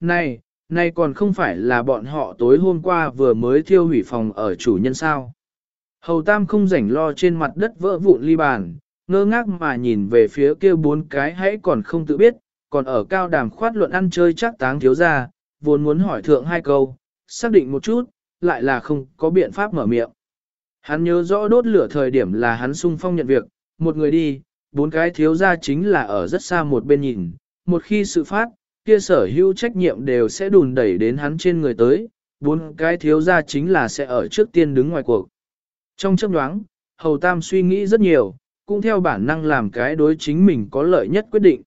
Này, này còn không phải là bọn họ tối hôm qua vừa mới thiêu hủy phòng ở chủ nhân sao. Hầu Tam không rảnh lo trên mặt đất vỡ vụn ly bàn, ngơ ngác mà nhìn về phía kia bốn cái hãy còn không tự biết, còn ở cao đàm khoát luận ăn chơi chắc táng thiếu ra, vốn muốn hỏi thượng hai câu, xác định một chút, lại là không có biện pháp mở miệng. Hắn nhớ rõ đốt lửa thời điểm là hắn sung phong nhận việc, một người đi, bốn cái thiếu ra chính là ở rất xa một bên nhìn, một khi sự phát, kia sở hữu trách nhiệm đều sẽ đùn đẩy đến hắn trên người tới, bốn cái thiếu ra chính là sẽ ở trước tiên đứng ngoài cuộc. Trong chấp nhoáng, Hầu Tam suy nghĩ rất nhiều, cũng theo bản năng làm cái đối chính mình có lợi nhất quyết định.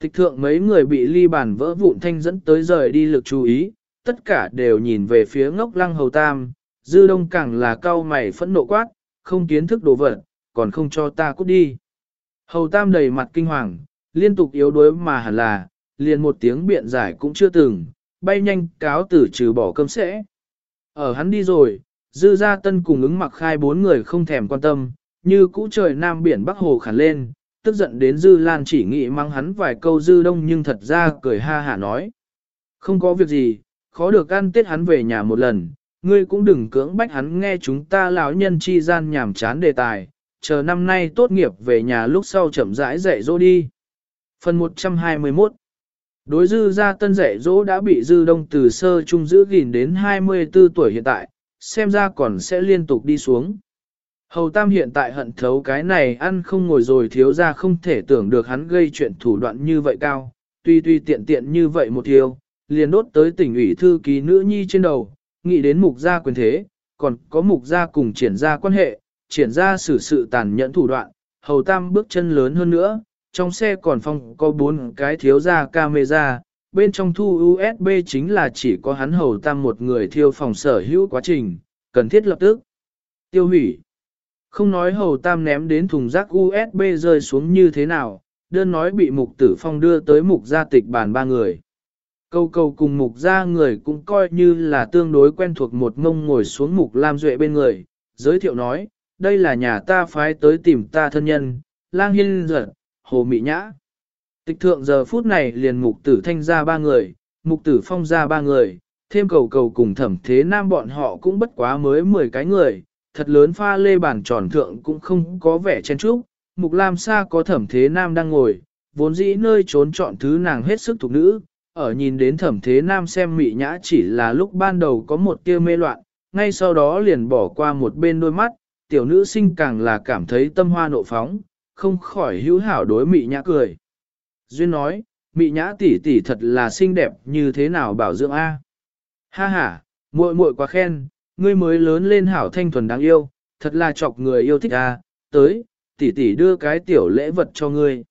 Tịch thượng mấy người bị ly bàn vỡ vụn thanh dẫn tới rời đi lực chú ý, tất cả đều nhìn về phía ngốc lăng Hầu Tam, dư đông càng là cao mày phẫn nộ quát, không kiến thức đồ vật, còn không cho ta cút đi. Hầu Tam đầy mặt kinh hoàng, liên tục yếu đuối mà hẳn là, liền một tiếng biện giải cũng chưa từng, bay nhanh cáo tử trừ bỏ cơm sẽ. Ở hắn đi rồi, dư gia tân cùng ứng mặc khai bốn người không thèm quan tâm, như cũ trời nam biển bắc hồ khản lên, tức giận đến dư lan chỉ nghĩ mang hắn vài câu dư đông nhưng thật ra cười ha hả nói. Không có việc gì, khó được ăn tết hắn về nhà một lần, ngươi cũng đừng cưỡng bách hắn nghe chúng ta lão nhân chi gian nhảm chán đề tài, chờ năm nay tốt nghiệp về nhà lúc sau chậm rãi dạy dỗ đi. Phần 121 Đối dư gia tân dạy dỗ đã bị dư đông từ sơ trung giữ gìn đến 24 tuổi hiện tại, xem ra còn sẽ liên tục đi xuống. Hầu Tam hiện tại hận thấu cái này ăn không ngồi rồi thiếu ra không thể tưởng được hắn gây chuyện thủ đoạn như vậy cao, tuy tuy tiện tiện như vậy một thiếu, liền đốt tới tỉnh ủy thư ký nữ nhi trên đầu, nghĩ đến mục gia quyền thế, còn có mục gia cùng triển ra quan hệ, triển ra xử sự tàn nhẫn thủ đoạn, Hầu Tam bước chân lớn hơn nữa, trong xe còn phong có bốn cái thiếu ra camera, bên trong thu USB chính là chỉ có hắn hầu tam một người thiêu phòng sở hữu quá trình, cần thiết lập tức tiêu hủy. Không nói hầu tam ném đến thùng rác USB rơi xuống như thế nào, đơn nói bị mục tử phong đưa tới mục gia tịch bàn ba người. Câu câu cùng mục gia người cũng coi như là tương đối quen thuộc một ngông ngồi xuống mục lam duệ bên người, giới thiệu nói, đây là nhà ta phái tới tìm ta thân nhân, lang hiên giật, hồ mị nhã. Tịch thượng giờ phút này liền mục tử thanh ra ba người, mục tử phong ra ba người, thêm cầu cầu cùng thẩm thế nam bọn họ cũng bất quá mới 10 cái người, thật lớn pha lê bàn tròn thượng cũng không có vẻ chen trúc, mục lam xa có thẩm thế nam đang ngồi, vốn dĩ nơi trốn chọn thứ nàng hết sức thuộc nữ, ở nhìn đến thẩm thế nam xem mị nhã chỉ là lúc ban đầu có một tia mê loạn, ngay sau đó liền bỏ qua một bên đôi mắt, tiểu nữ sinh càng là cảm thấy tâm hoa nộ phóng, không khỏi hữu hảo đối mị nhã cười. Duyên nói, mị nhã tỷ tỷ thật là xinh đẹp như thế nào bảo dưỡng A. Ha ha, muội muội quá khen, ngươi mới lớn lên hảo thanh thuần đáng yêu, thật là chọc người yêu thích A, tới, tỷ tỷ đưa cái tiểu lễ vật cho ngươi.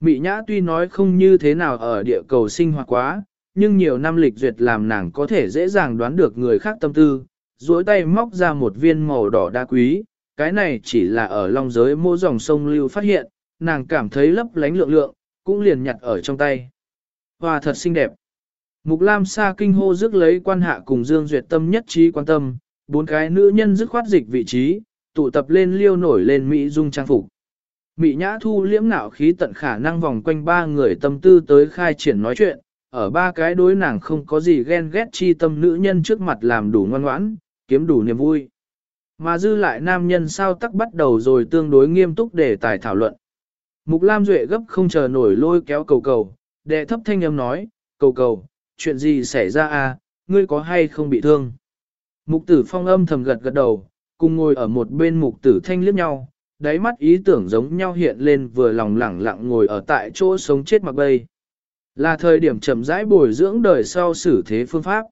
Mị nhã tuy nói không như thế nào ở địa cầu sinh hoạt quá, nhưng nhiều năm lịch duyệt làm nàng có thể dễ dàng đoán được người khác tâm tư, duỗi tay móc ra một viên màu đỏ đa quý, cái này chỉ là ở long giới mô dòng sông lưu phát hiện, nàng cảm thấy lấp lánh lượng lượng, cũng liền nhặt ở trong tay. Hoa thật xinh đẹp. Mục Lam Sa kinh hô rước lấy quan hạ cùng Dương Duyệt Tâm nhất trí quan tâm, bốn cái nữ nhân dứt khoát dịch vị trí, tụ tập lên liêu nổi lên Mỹ dung trang phục. Mỹ Nhã Thu liễm nạo khí tận khả năng vòng quanh ba người tâm tư tới khai triển nói chuyện, ở ba cái đối nàng không có gì ghen ghét chi tâm nữ nhân trước mặt làm đủ ngoan ngoãn, kiếm đủ niềm vui. Mà dư lại nam nhân sao tắc bắt đầu rồi tương đối nghiêm túc để tài thảo luận. Mục Lam Duệ gấp không chờ nổi lôi kéo cầu cầu, đệ thấp thanh âm nói, cầu cầu, chuyện gì xảy ra à, ngươi có hay không bị thương? Mục tử phong âm thầm gật gật đầu, cùng ngồi ở một bên mục tử thanh liếc nhau, đáy mắt ý tưởng giống nhau hiện lên vừa lòng lẳng lặng ngồi ở tại chỗ sống chết mặc bay. Là thời điểm chậm rãi bồi dưỡng đời sau xử thế phương pháp.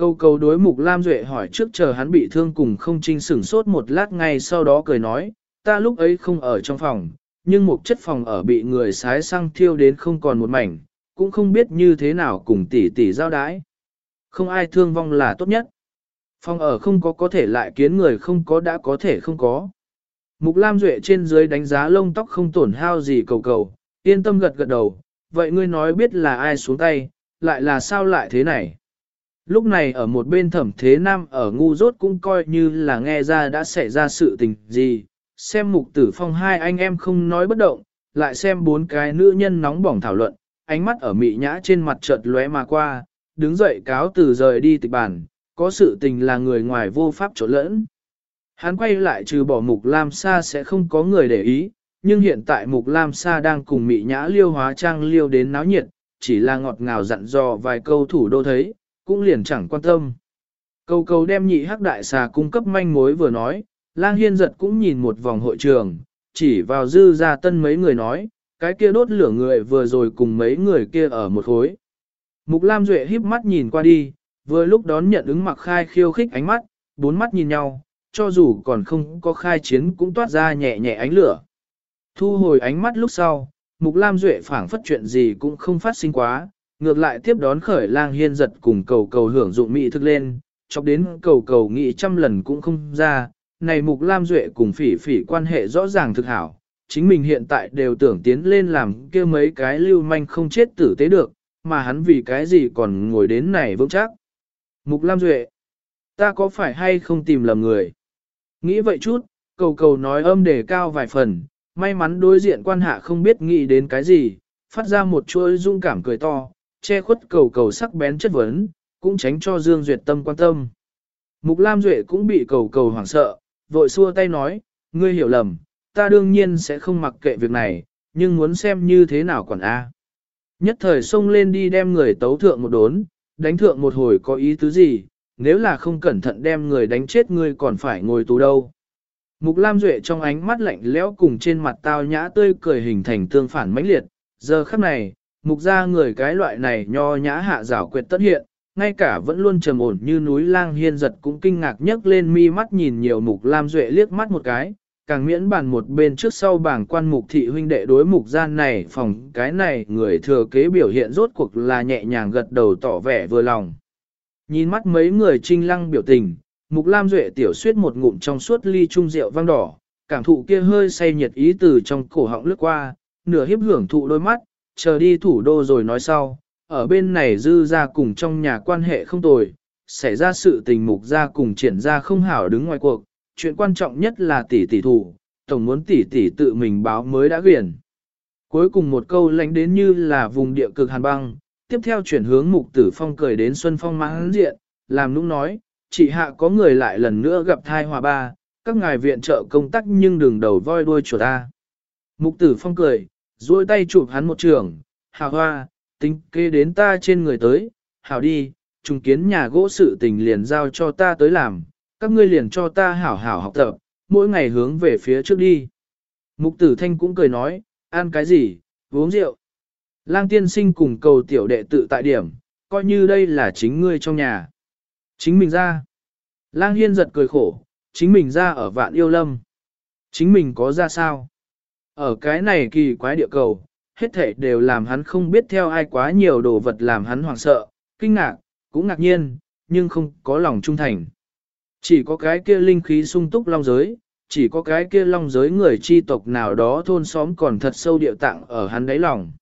Câu câu đối mục Lam Duệ hỏi trước chờ hắn bị thương cùng không trinh sửng sốt một lát ngay sau đó cười nói, ta lúc ấy không ở trong phòng, nhưng một chất phòng ở bị người sái xăng thiêu đến không còn một mảnh, cũng không biết như thế nào cùng tỷ tỷ giao đái. Không ai thương vong là tốt nhất. Phòng ở không có có thể lại kiến người không có đã có thể không có. Mục Lam Duệ trên dưới đánh giá lông tóc không tổn hao gì cầu cầu, yên tâm gật gật đầu, vậy ngươi nói biết là ai xuống tay, lại là sao lại thế này. Lúc này ở một bên thẩm thế nam ở ngu rốt cũng coi như là nghe ra đã xảy ra sự tình gì, xem mục tử phong hai anh em không nói bất động, lại xem bốn cái nữ nhân nóng bỏng thảo luận, ánh mắt ở mị nhã trên mặt chợt lóe mà qua, đứng dậy cáo từ rời đi tịch bản, có sự tình là người ngoài vô pháp chỗ lẫn. Hắn quay lại trừ bỏ mục lam sa sẽ không có người để ý, nhưng hiện tại mục lam sa đang cùng mị nhã liêu hóa trang liêu đến náo nhiệt, chỉ là ngọt ngào dặn dò vài câu thủ đô thấy, cũng liền chẳng quan tâm. Cầu cầu đem nhị hắc đại xà cung cấp manh mối vừa nói, lang hiên giật cũng nhìn một vòng hội trường, chỉ vào dư ra tân mấy người nói, cái kia đốt lửa người vừa rồi cùng mấy người kia ở một khối. Mục Lam Duệ híp mắt nhìn qua đi, vừa lúc đón nhận ứng mặc khai khiêu khích ánh mắt, bốn mắt nhìn nhau, cho dù còn không có khai chiến cũng toát ra nhẹ nhẹ ánh lửa. Thu hồi ánh mắt lúc sau, Mục Lam Duệ phảng phất chuyện gì cũng không phát sinh quá, ngược lại tiếp đón khởi lang hiên giật cùng cầu cầu hưởng dụng mỹ thức lên, chọc đến cầu cầu nghĩ trăm lần cũng không ra, này Mục Lam Duệ cùng phỉ phỉ quan hệ rõ ràng thực hảo, chính mình hiện tại đều tưởng tiến lên làm kia mấy cái lưu manh không chết tử tế được, mà hắn vì cái gì còn ngồi đến này vững chắc. Mục Lam Duệ, ta có phải hay không tìm lầm người? Nghĩ vậy chút, cầu cầu nói âm đề cao vài phần, may mắn đối diện quan hạ không biết nghĩ đến cái gì, phát ra một chuỗi dung cảm cười to, che khuất cầu cầu sắc bén chất vấn, cũng tránh cho Dương Duyệt tâm quan tâm. Mục Lam Duệ cũng bị cầu cầu hoảng sợ, vội xua tay nói, ngươi hiểu lầm, ta đương nhiên sẽ không mặc kệ việc này, nhưng muốn xem như thế nào còn a. Nhất thời xông lên đi đem người tấu thượng một đốn, đánh thượng một hồi có ý tứ gì, nếu là không cẩn thận đem người đánh chết ngươi còn phải ngồi tù đâu. Mục Lam Duệ trong ánh mắt lạnh lẽo cùng trên mặt tao nhã tươi cười hình thành tương phản mãnh liệt, giờ khắc này, mục ra người cái loại này nho nhã hạ rảo quyệt tất hiện, ngay cả vẫn luôn trầm ổn như núi lang hiên giật cũng kinh ngạc nhấc lên mi mắt nhìn nhiều mục Lam Duệ liếc mắt một cái, càng miễn bàn một bên trước sau bảng quan mục thị huynh đệ đối mục gian này phòng cái này người thừa kế biểu hiện rốt cuộc là nhẹ nhàng gật đầu tỏ vẻ vừa lòng. Nhìn mắt mấy người trinh lăng biểu tình, mục lam duệ tiểu suyết một ngụm trong suốt ly trung rượu vang đỏ, cảm thụ kia hơi say nhiệt ý từ trong cổ họng lướt qua, nửa hiếp hưởng thụ đôi mắt, chờ đi thủ đô rồi nói sau, ở bên này dư ra cùng trong nhà quan hệ không tồi, xảy ra sự tình mục ra cùng triển ra không hảo đứng ngoài cuộc, chuyện quan trọng nhất là tỷ tỷ thủ, tổng muốn tỷ tỷ tự mình báo mới đã quyển. Cuối cùng một câu lánh đến như là vùng địa cực hàn băng, tiếp theo chuyển hướng mục tử phong cười đến Xuân Phong mãn diện, làm nũng nói, chị hạ có người lại lần nữa gặp thai hòa ba, các ngài viện trợ công tác nhưng đừng đầu voi đuôi chuột ta. Mục tử phong cười, duỗi tay chụp hắn một trường, hào hoa, tính kê đến ta trên người tới, hào đi, trùng kiến nhà gỗ sự tình liền giao cho ta tới làm, các ngươi liền cho ta hảo hảo học tập, mỗi ngày hướng về phía trước đi. Mục tử thanh cũng cười nói, ăn cái gì, uống rượu. Lang tiên sinh cùng cầu tiểu đệ tự tại điểm, coi như đây là chính ngươi trong nhà. Chính mình ra. Lang hiên giật cười khổ, chính mình ra ở vạn yêu lâm. Chính mình có ra sao? Ở cái này kỳ quái địa cầu, hết thể đều làm hắn không biết theo ai quá nhiều đồ vật làm hắn hoảng sợ, kinh ngạc, cũng ngạc nhiên, nhưng không có lòng trung thành. Chỉ có cái kia linh khí sung túc long giới, chỉ có cái kia long giới người chi tộc nào đó thôn xóm còn thật sâu điệu tạng ở hắn đáy lòng.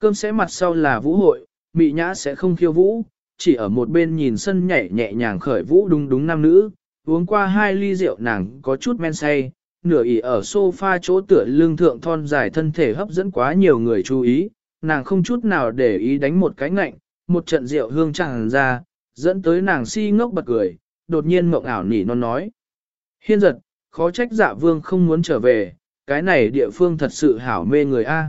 Cơm sẽ mặt sau là vũ hội, mị nhã sẽ không khiêu vũ, chỉ ở một bên nhìn sân nhảy nhẹ nhàng khởi vũ đúng đúng nam nữ, uống qua hai ly rượu nàng có chút men say, nửa ỉ ở sofa chỗ tựa lưng thượng thon dài thân thể hấp dẫn quá nhiều người chú ý, nàng không chút nào để ý đánh một cái ngạnh, một trận rượu hương tràn ra, dẫn tới nàng si ngốc bật cười, đột nhiên mộng ảo nỉ non nói. Hiên giật, khó trách dạ vương không muốn trở về, cái này địa phương thật sự hảo mê người A.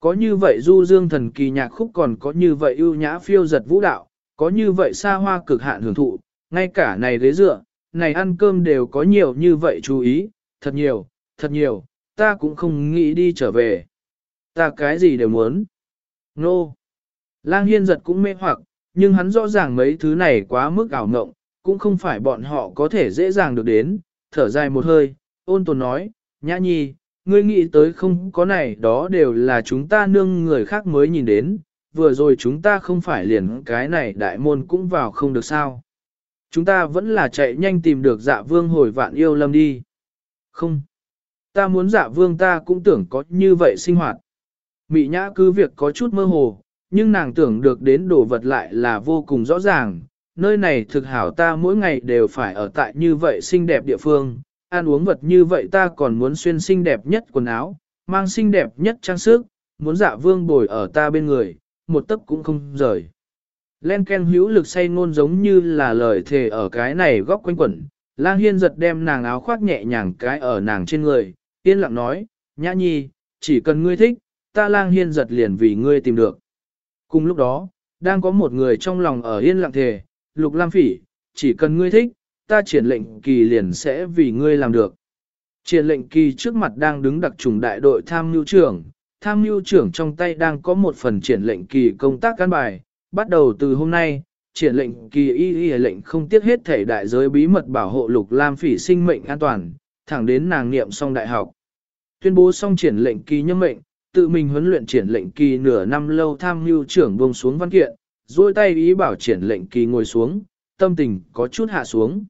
Có như vậy du dương thần kỳ nhạc khúc còn có như vậy ưu nhã phiêu giật vũ đạo, có như vậy xa hoa cực hạn hưởng thụ, ngay cả này ghế dựa, này ăn cơm đều có nhiều như vậy chú ý, thật nhiều, thật nhiều, ta cũng không nghĩ đi trở về. Ta cái gì đều muốn. Nô. No. Lang hiên giật cũng mê hoặc, nhưng hắn rõ ràng mấy thứ này quá mức ảo ngộng, cũng không phải bọn họ có thể dễ dàng được đến, thở dài một hơi, ôn tồn nói, nhã nhi, ngươi nghĩ tới không có này đó đều là chúng ta nương người khác mới nhìn đến, vừa rồi chúng ta không phải liền cái này đại môn cũng vào không được sao. Chúng ta vẫn là chạy nhanh tìm được dạ vương hồi vạn yêu lâm đi. Không. Ta muốn dạ vương ta cũng tưởng có như vậy sinh hoạt. Mị nhã cứ việc có chút mơ hồ, nhưng nàng tưởng được đến đồ vật lại là vô cùng rõ ràng, nơi này thực hảo ta mỗi ngày đều phải ở tại như vậy xinh đẹp địa phương, ăn uống vật như vậy ta còn muốn xuyên xinh đẹp nhất quần áo, mang xinh đẹp nhất trang sức, muốn dạ vương bồi ở ta bên người, một tấc cũng không rời. Len Ken hữu lực say ngôn giống như là lời thề ở cái này góc quanh quẩn, lang hiên giật đem nàng áo khoác nhẹ nhàng cái ở nàng trên người, yên lặng nói, nhã nhi, chỉ cần ngươi thích, ta lang hiên giật liền vì ngươi tìm được. Cùng lúc đó, đang có một người trong lòng ở yên lặng thề, lục lam phỉ, chỉ cần ngươi thích, ta triển lệnh kỳ liền sẽ vì ngươi làm được. Triển lệnh kỳ trước mặt đang đứng đặc trùng đại đội tham mưu trưởng, tham mưu trưởng trong tay đang có một phần triển lệnh kỳ công tác cán bài, bắt đầu từ hôm nay, triển lệnh kỳ y y lệnh không tiếc hết thể đại giới bí mật bảo hộ lục lam phỉ sinh mệnh an toàn, thẳng đến nàng niệm xong đại học. Tuyên bố xong triển lệnh kỳ nhâm mệnh, tự mình huấn luyện triển lệnh kỳ nửa năm lâu tham mưu trưởng buông xuống văn kiện, duỗi tay ý bảo triển lệnh kỳ ngồi xuống, tâm tình có chút hạ xuống.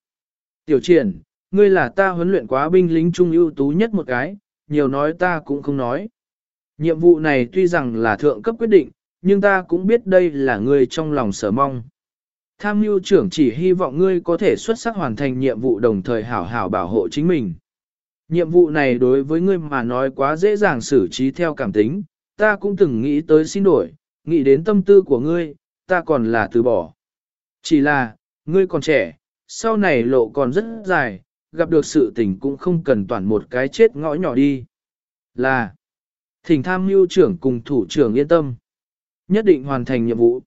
Tiểu triển, ngươi là ta huấn luyện quá binh lính trung ưu tú nhất một cái, nhiều nói ta cũng không nói. Nhiệm vụ này tuy rằng là thượng cấp quyết định, nhưng ta cũng biết đây là ngươi trong lòng sở mong. Tham mưu trưởng chỉ hy vọng ngươi có thể xuất sắc hoàn thành nhiệm vụ đồng thời hảo hảo bảo hộ chính mình. Nhiệm vụ này đối với ngươi mà nói quá dễ dàng xử trí theo cảm tính, ta cũng từng nghĩ tới xin đổi, nghĩ đến tâm tư của ngươi, ta còn là từ bỏ. Chỉ là, ngươi còn trẻ, sau này lộ còn rất dài, gặp được sự tình cũng không cần toàn một cái chết ngõ nhỏ đi. Là, thỉnh tham mưu trưởng cùng thủ trưởng yên tâm. Nhất định hoàn thành nhiệm vụ.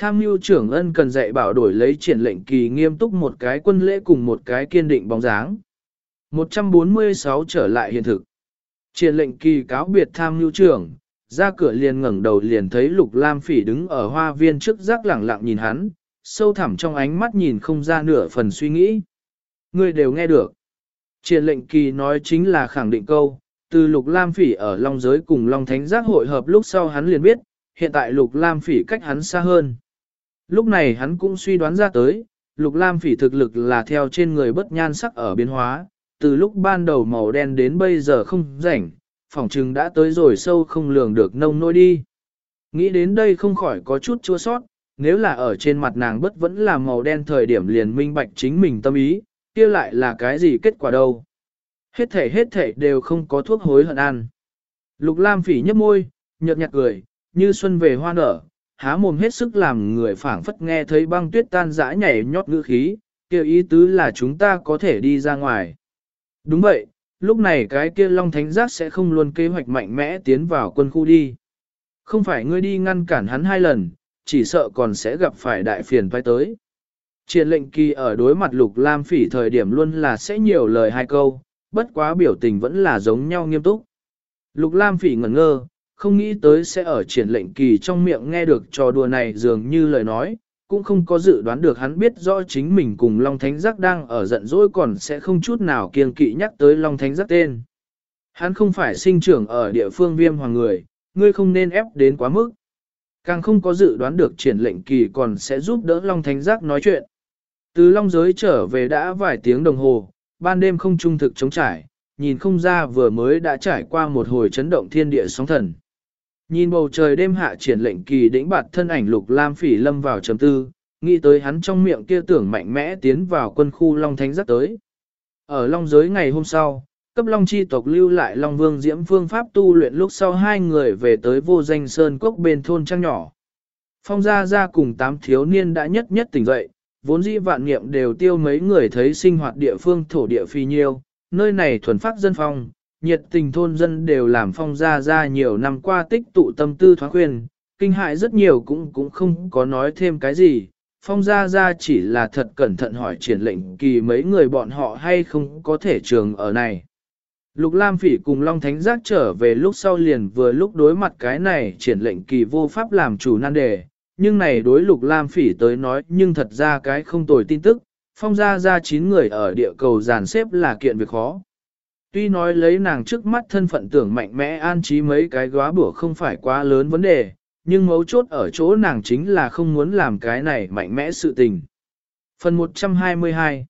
Tham mưu trưởng ân cần dạy bảo đổi lấy triển lệnh kỳ nghiêm túc một cái quân lễ cùng một cái kiên định bóng dáng. 146 trở lại hiện thực. Triển lệnh kỳ cáo biệt tham mưu trưởng, ra cửa liền ngẩng đầu liền thấy Lục Lam Phỉ đứng ở hoa viên trước rác lẳng lặng nhìn hắn, sâu thẳm trong ánh mắt nhìn không ra nửa phần suy nghĩ. Người đều nghe được. Triển lệnh kỳ nói chính là khẳng định câu, từ Lục Lam Phỉ ở Long giới cùng Long Thánh giác hội hợp lúc sau hắn liền biết, hiện tại Lục Lam Phỉ cách hắn xa hơn. Lúc này hắn cũng suy đoán ra tới, Lục Lam Phỉ thực lực là theo trên người bất nhan sắc ở biến hóa, từ lúc ban đầu màu đen đến bây giờ không rảnh, phỏng chừng đã tới rồi sâu không lường được nông nỗi đi. Nghĩ đến đây không khỏi có chút chua sót, nếu là ở trên mặt nàng bất vẫn là màu đen thời điểm liền minh bạch chính mình tâm ý, kia lại là cái gì kết quả đâu. Hết thể hết thể đều không có thuốc hối hận ăn. Lục Lam phỉ nhấp môi, nhợt nhạt cười, như xuân về hoa nở, há mồm hết sức làm người phảng phất nghe thấy băng tuyết tan rã nhảy nhót ngữ khí, kêu ý tứ là chúng ta có thể đi ra ngoài. Đúng vậy, lúc này cái kia Long Thánh Giác sẽ không luôn kế hoạch mạnh mẽ tiến vào quân khu đi. Không phải ngươi đi ngăn cản hắn hai lần, chỉ sợ còn sẽ gặp phải đại phiền phải tới. Triển lệnh kỳ ở đối mặt Lục Lam Phỉ thời điểm luôn là sẽ nhiều lời hai câu, bất quá biểu tình vẫn là giống nhau nghiêm túc. Lục Lam Phỉ ngẩn ngơ, không nghĩ tới sẽ ở triển lệnh kỳ trong miệng nghe được trò đùa này dường như lời nói, cũng không có dự đoán được hắn biết rõ chính mình cùng Long Thánh Giác đang ở giận dỗi còn sẽ không chút nào kiêng kỵ nhắc tới Long Thánh Giác tên. Hắn không phải sinh trưởng ở địa phương viêm hoàng người, ngươi không nên ép đến quá mức. Càng không có dự đoán được triển lệnh kỳ còn sẽ giúp đỡ Long Thánh Giác nói chuyện. Từ Long Giới trở về đã vài tiếng đồng hồ, ban đêm không trung thực chống trải, nhìn không ra vừa mới đã trải qua một hồi chấn động thiên địa sóng thần. Nhìn bầu trời đêm hạ triển lệnh kỳ đĩnh bạt thân ảnh lục lam phỉ lâm vào trầm tư, nghĩ tới hắn trong miệng kia tưởng mạnh mẽ tiến vào quân khu Long Thánh rất tới. Ở Long giới ngày hôm sau, cấp Long chi tộc lưu lại Long Vương Diễm phương pháp tu luyện lúc sau hai người về tới vô danh sơn cốc bên thôn trang nhỏ. Phong gia gia cùng tám thiếu niên đã nhất nhất tỉnh dậy, vốn dĩ vạn niệm đều tiêu mấy người thấy sinh hoạt địa phương thổ địa phi nhiêu, nơi này thuần phát dân phong, nhiệt tình thôn dân đều làm phong gia gia nhiều năm qua tích tụ tâm tư thoáng khuyên, kinh hại rất nhiều cũng cũng không có nói thêm cái gì. Phong gia gia chỉ là thật cẩn thận hỏi triển lệnh kỳ mấy người bọn họ hay không có thể trường ở này. Lục Lam Phỉ cùng Long Thánh Giác trở về lúc sau liền vừa lúc đối mặt cái này triển lệnh kỳ vô pháp làm chủ nan đề, nhưng này đối Lục Lam Phỉ tới nói nhưng thật ra cái không tồi tin tức, phong gia gia 9 người ở địa cầu dàn xếp là kiện việc khó. Tuy nói lấy nàng trước mắt thân phận tưởng mạnh mẽ an trí mấy cái góa bữa không phải quá lớn vấn đề, nhưng mấu chốt ở chỗ nàng chính là không muốn làm cái này mạnh mẽ sự tình. Phần 122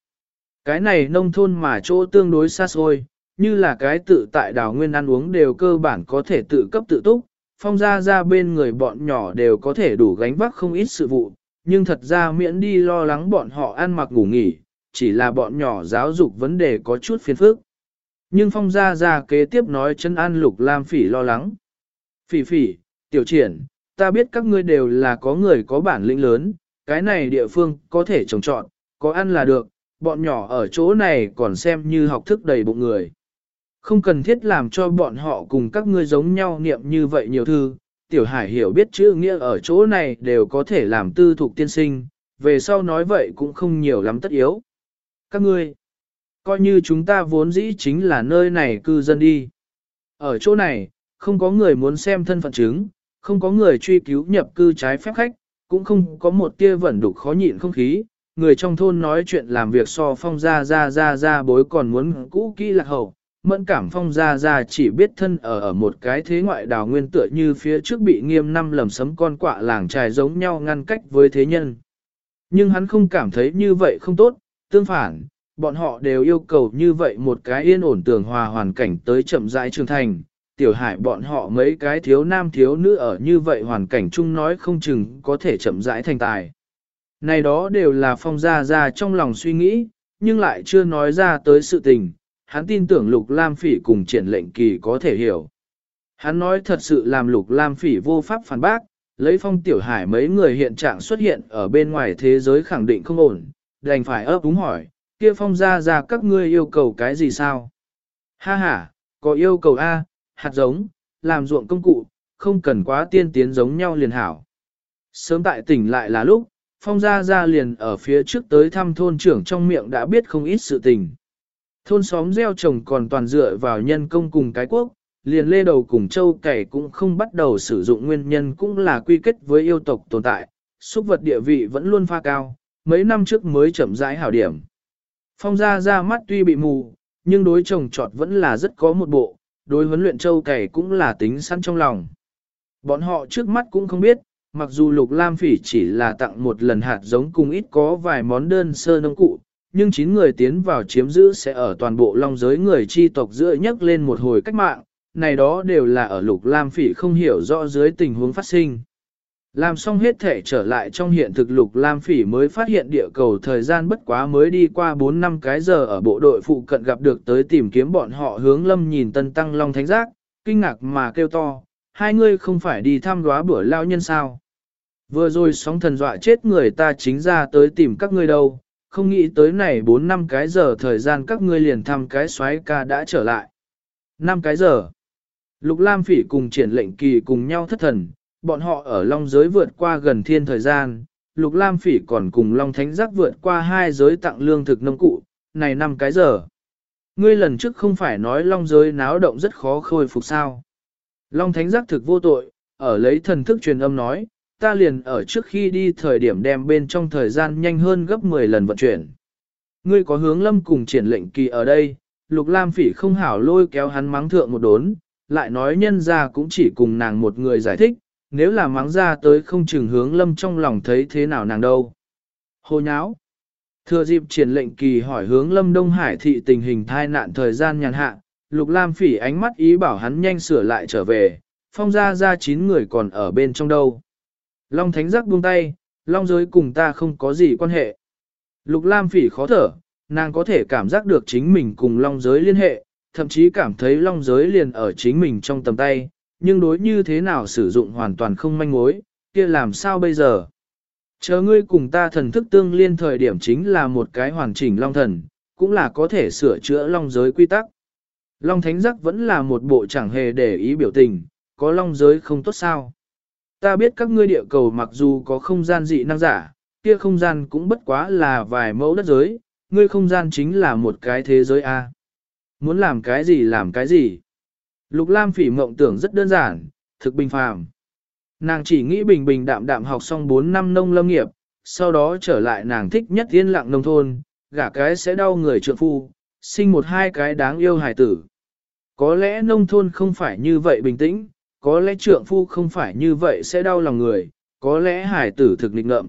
Cái này nông thôn mà chỗ tương đối xa xôi, như là cái tự tại đảo nguyên ăn uống đều cơ bản có thể tự cấp tự túc, phong ra ra bên người bọn nhỏ đều có thể đủ gánh vác không ít sự vụ, nhưng thật ra miễn đi lo lắng bọn họ ăn mặc ngủ nghỉ, chỉ là bọn nhỏ giáo dục vấn đề có chút phiền phức. Nhưng phong gia gia kế tiếp nói chân an lục lam phỉ lo lắng. Phỉ phỉ, tiểu triển, ta biết các ngươi đều là có người có bản lĩnh lớn, cái này địa phương có thể trồng trọt, có ăn là được, bọn nhỏ ở chỗ này còn xem như học thức đầy bụng người. Không cần thiết làm cho bọn họ cùng các ngươi giống nhau niệm như vậy nhiều thư, tiểu hải hiểu biết chữ nghĩa ở chỗ này đều có thể làm tư thuộc tiên sinh, về sau nói vậy cũng không nhiều lắm tất yếu. Các ngươi, coi như chúng ta vốn dĩ chính là nơi này cư dân đi. Ở chỗ này, không có người muốn xem thân phận chứng, không có người truy cứu nhập cư trái phép khách, cũng không có một tia vẩn đục khó nhịn không khí. Người trong thôn nói chuyện làm việc so phong ra ra ra ra bối còn muốn cũ kỹ lạc hậu, mẫn cảm phong ra ra chỉ biết thân ở ở một cái thế ngoại đào nguyên tựa như phía trước bị nghiêm năm lầm sấm con quạ làng trài giống nhau ngăn cách với thế nhân. Nhưng hắn không cảm thấy như vậy không tốt, tương phản, bọn họ đều yêu cầu như vậy một cái yên ổn tường hòa hoàn cảnh tới chậm rãi trưởng thành. Tiểu hải bọn họ mấy cái thiếu nam thiếu nữ ở như vậy hoàn cảnh chung nói không chừng có thể chậm rãi thành tài. Này đó đều là phong gia ra trong lòng suy nghĩ, nhưng lại chưa nói ra tới sự tình, hắn tin tưởng Lục Lam Phỉ cùng triển lệnh kỳ có thể hiểu. Hắn nói thật sự làm Lục Lam Phỉ vô pháp phản bác, lấy phong tiểu hải mấy người hiện trạng xuất hiện ở bên ngoài thế giới khẳng định không ổn, đành phải ấp úng hỏi, kia phong ra ra các ngươi yêu cầu cái gì sao? Ha ha, có yêu cầu A, hạt giống, làm ruộng công cụ, không cần quá tiên tiến giống nhau liền hảo. Sớm tại tỉnh lại là lúc, phong gia gia liền ở phía trước tới thăm thôn trưởng trong miệng đã biết không ít sự tình. Thôn xóm gieo trồng còn toàn dựa vào nhân công cùng cái quốc, liền lê đầu cùng châu cày cũng không bắt đầu sử dụng nguyên nhân cũng là quy kết với yêu tộc tồn tại, xúc vật địa vị vẫn luôn pha cao, mấy năm trước mới chậm rãi hảo điểm. Phong gia ra mắt tuy bị mù, nhưng đối chồng trọt vẫn là rất có một bộ, đối huấn luyện châu cày cũng là tính sẵn trong lòng. Bọn họ trước mắt cũng không biết, mặc dù lục lam phỉ chỉ là tặng một lần hạt giống cùng ít có vài món đơn sơ nông cụ, nhưng chín người tiến vào chiếm giữ sẽ ở toàn bộ long giới người chi tộc giữa nhấc lên một hồi cách mạng, này đó đều là ở lục lam phỉ không hiểu rõ dưới tình huống phát sinh. Làm xong hết thể trở lại trong hiện thực lục lam phỉ mới phát hiện địa cầu thời gian bất quá mới đi qua 4 năm cái giờ ở bộ đội phụ cận gặp được tới tìm kiếm bọn họ hướng lâm nhìn tân tăng long thánh giác, kinh ngạc mà kêu to, hai ngươi không phải đi thăm đoá bữa lao nhân sao. Vừa rồi sóng thần dọa chết người ta chính ra tới tìm các ngươi đâu, không nghĩ tới này 4 năm cái giờ thời gian các ngươi liền thăm cái xoáy ca đã trở lại. 5 cái giờ. Lục Lam Phỉ cùng triển lệnh kỳ cùng nhau thất thần, bọn họ ở Long giới vượt qua gần thiên thời gian, Lục Lam Phỉ còn cùng Long Thánh Giác vượt qua hai giới tặng lương thực nông cụ, này năm cái giờ. Ngươi lần trước không phải nói Long giới náo động rất khó khôi phục sao? Long Thánh Giác thực vô tội, ở lấy thần thức truyền âm nói, ta liền ở trước khi đi thời điểm đem bên trong thời gian nhanh hơn gấp 10 lần vận chuyển. Ngươi có hướng lâm cùng triển lệnh kỳ ở đây, Lục Lam Phỉ không hảo lôi kéo hắn mắng thượng một đốn, lại nói nhân gia cũng chỉ cùng nàng một người giải thích, nếu là mắng ra tới không chừng hướng lâm trong lòng thấy thế nào nàng đâu. Hồ nháo. Thừa dịp triển lệnh kỳ hỏi hướng lâm Đông Hải thị tình hình thai nạn thời gian nhàn hạ, Lục Lam phỉ ánh mắt ý bảo hắn nhanh sửa lại trở về, phong ra ra chín người còn ở bên trong đâu. Long Thánh giác buông tay, Long giới cùng ta không có gì quan hệ. Lục Lam phỉ khó thở, nàng có thể cảm giác được chính mình cùng Long giới liên hệ, thậm chí cảm thấy Long giới liền ở chính mình trong tầm tay, nhưng đối như thế nào sử dụng hoàn toàn không manh mối, kia làm sao bây giờ? Chờ ngươi cùng ta thần thức tương liên thời điểm chính là một cái hoàn chỉnh long thần, cũng là có thể sửa chữa long giới quy tắc. Long thánh giác vẫn là một bộ chẳng hề để ý biểu tình, có long giới không tốt sao. Ta biết các ngươi địa cầu mặc dù có không gian dị năng giả, kia không gian cũng bất quá là vài mẫu đất giới, ngươi không gian chính là một cái thế giới A. Muốn làm cái gì làm cái gì. Lục Lam phỉ mộng tưởng rất đơn giản, thực bình phàm. Nàng chỉ nghĩ bình bình đạm đạm học xong 4 năm nông lâm nghiệp, sau đó trở lại nàng thích nhất yên lặng nông thôn, gả cái sẽ đau người trượng phu, sinh một hai cái đáng yêu hài tử. Có lẽ nông thôn không phải như vậy bình tĩnh, có lẽ trượng phu không phải như vậy sẽ đau lòng người, có lẽ hài tử thực nghịch ngợm.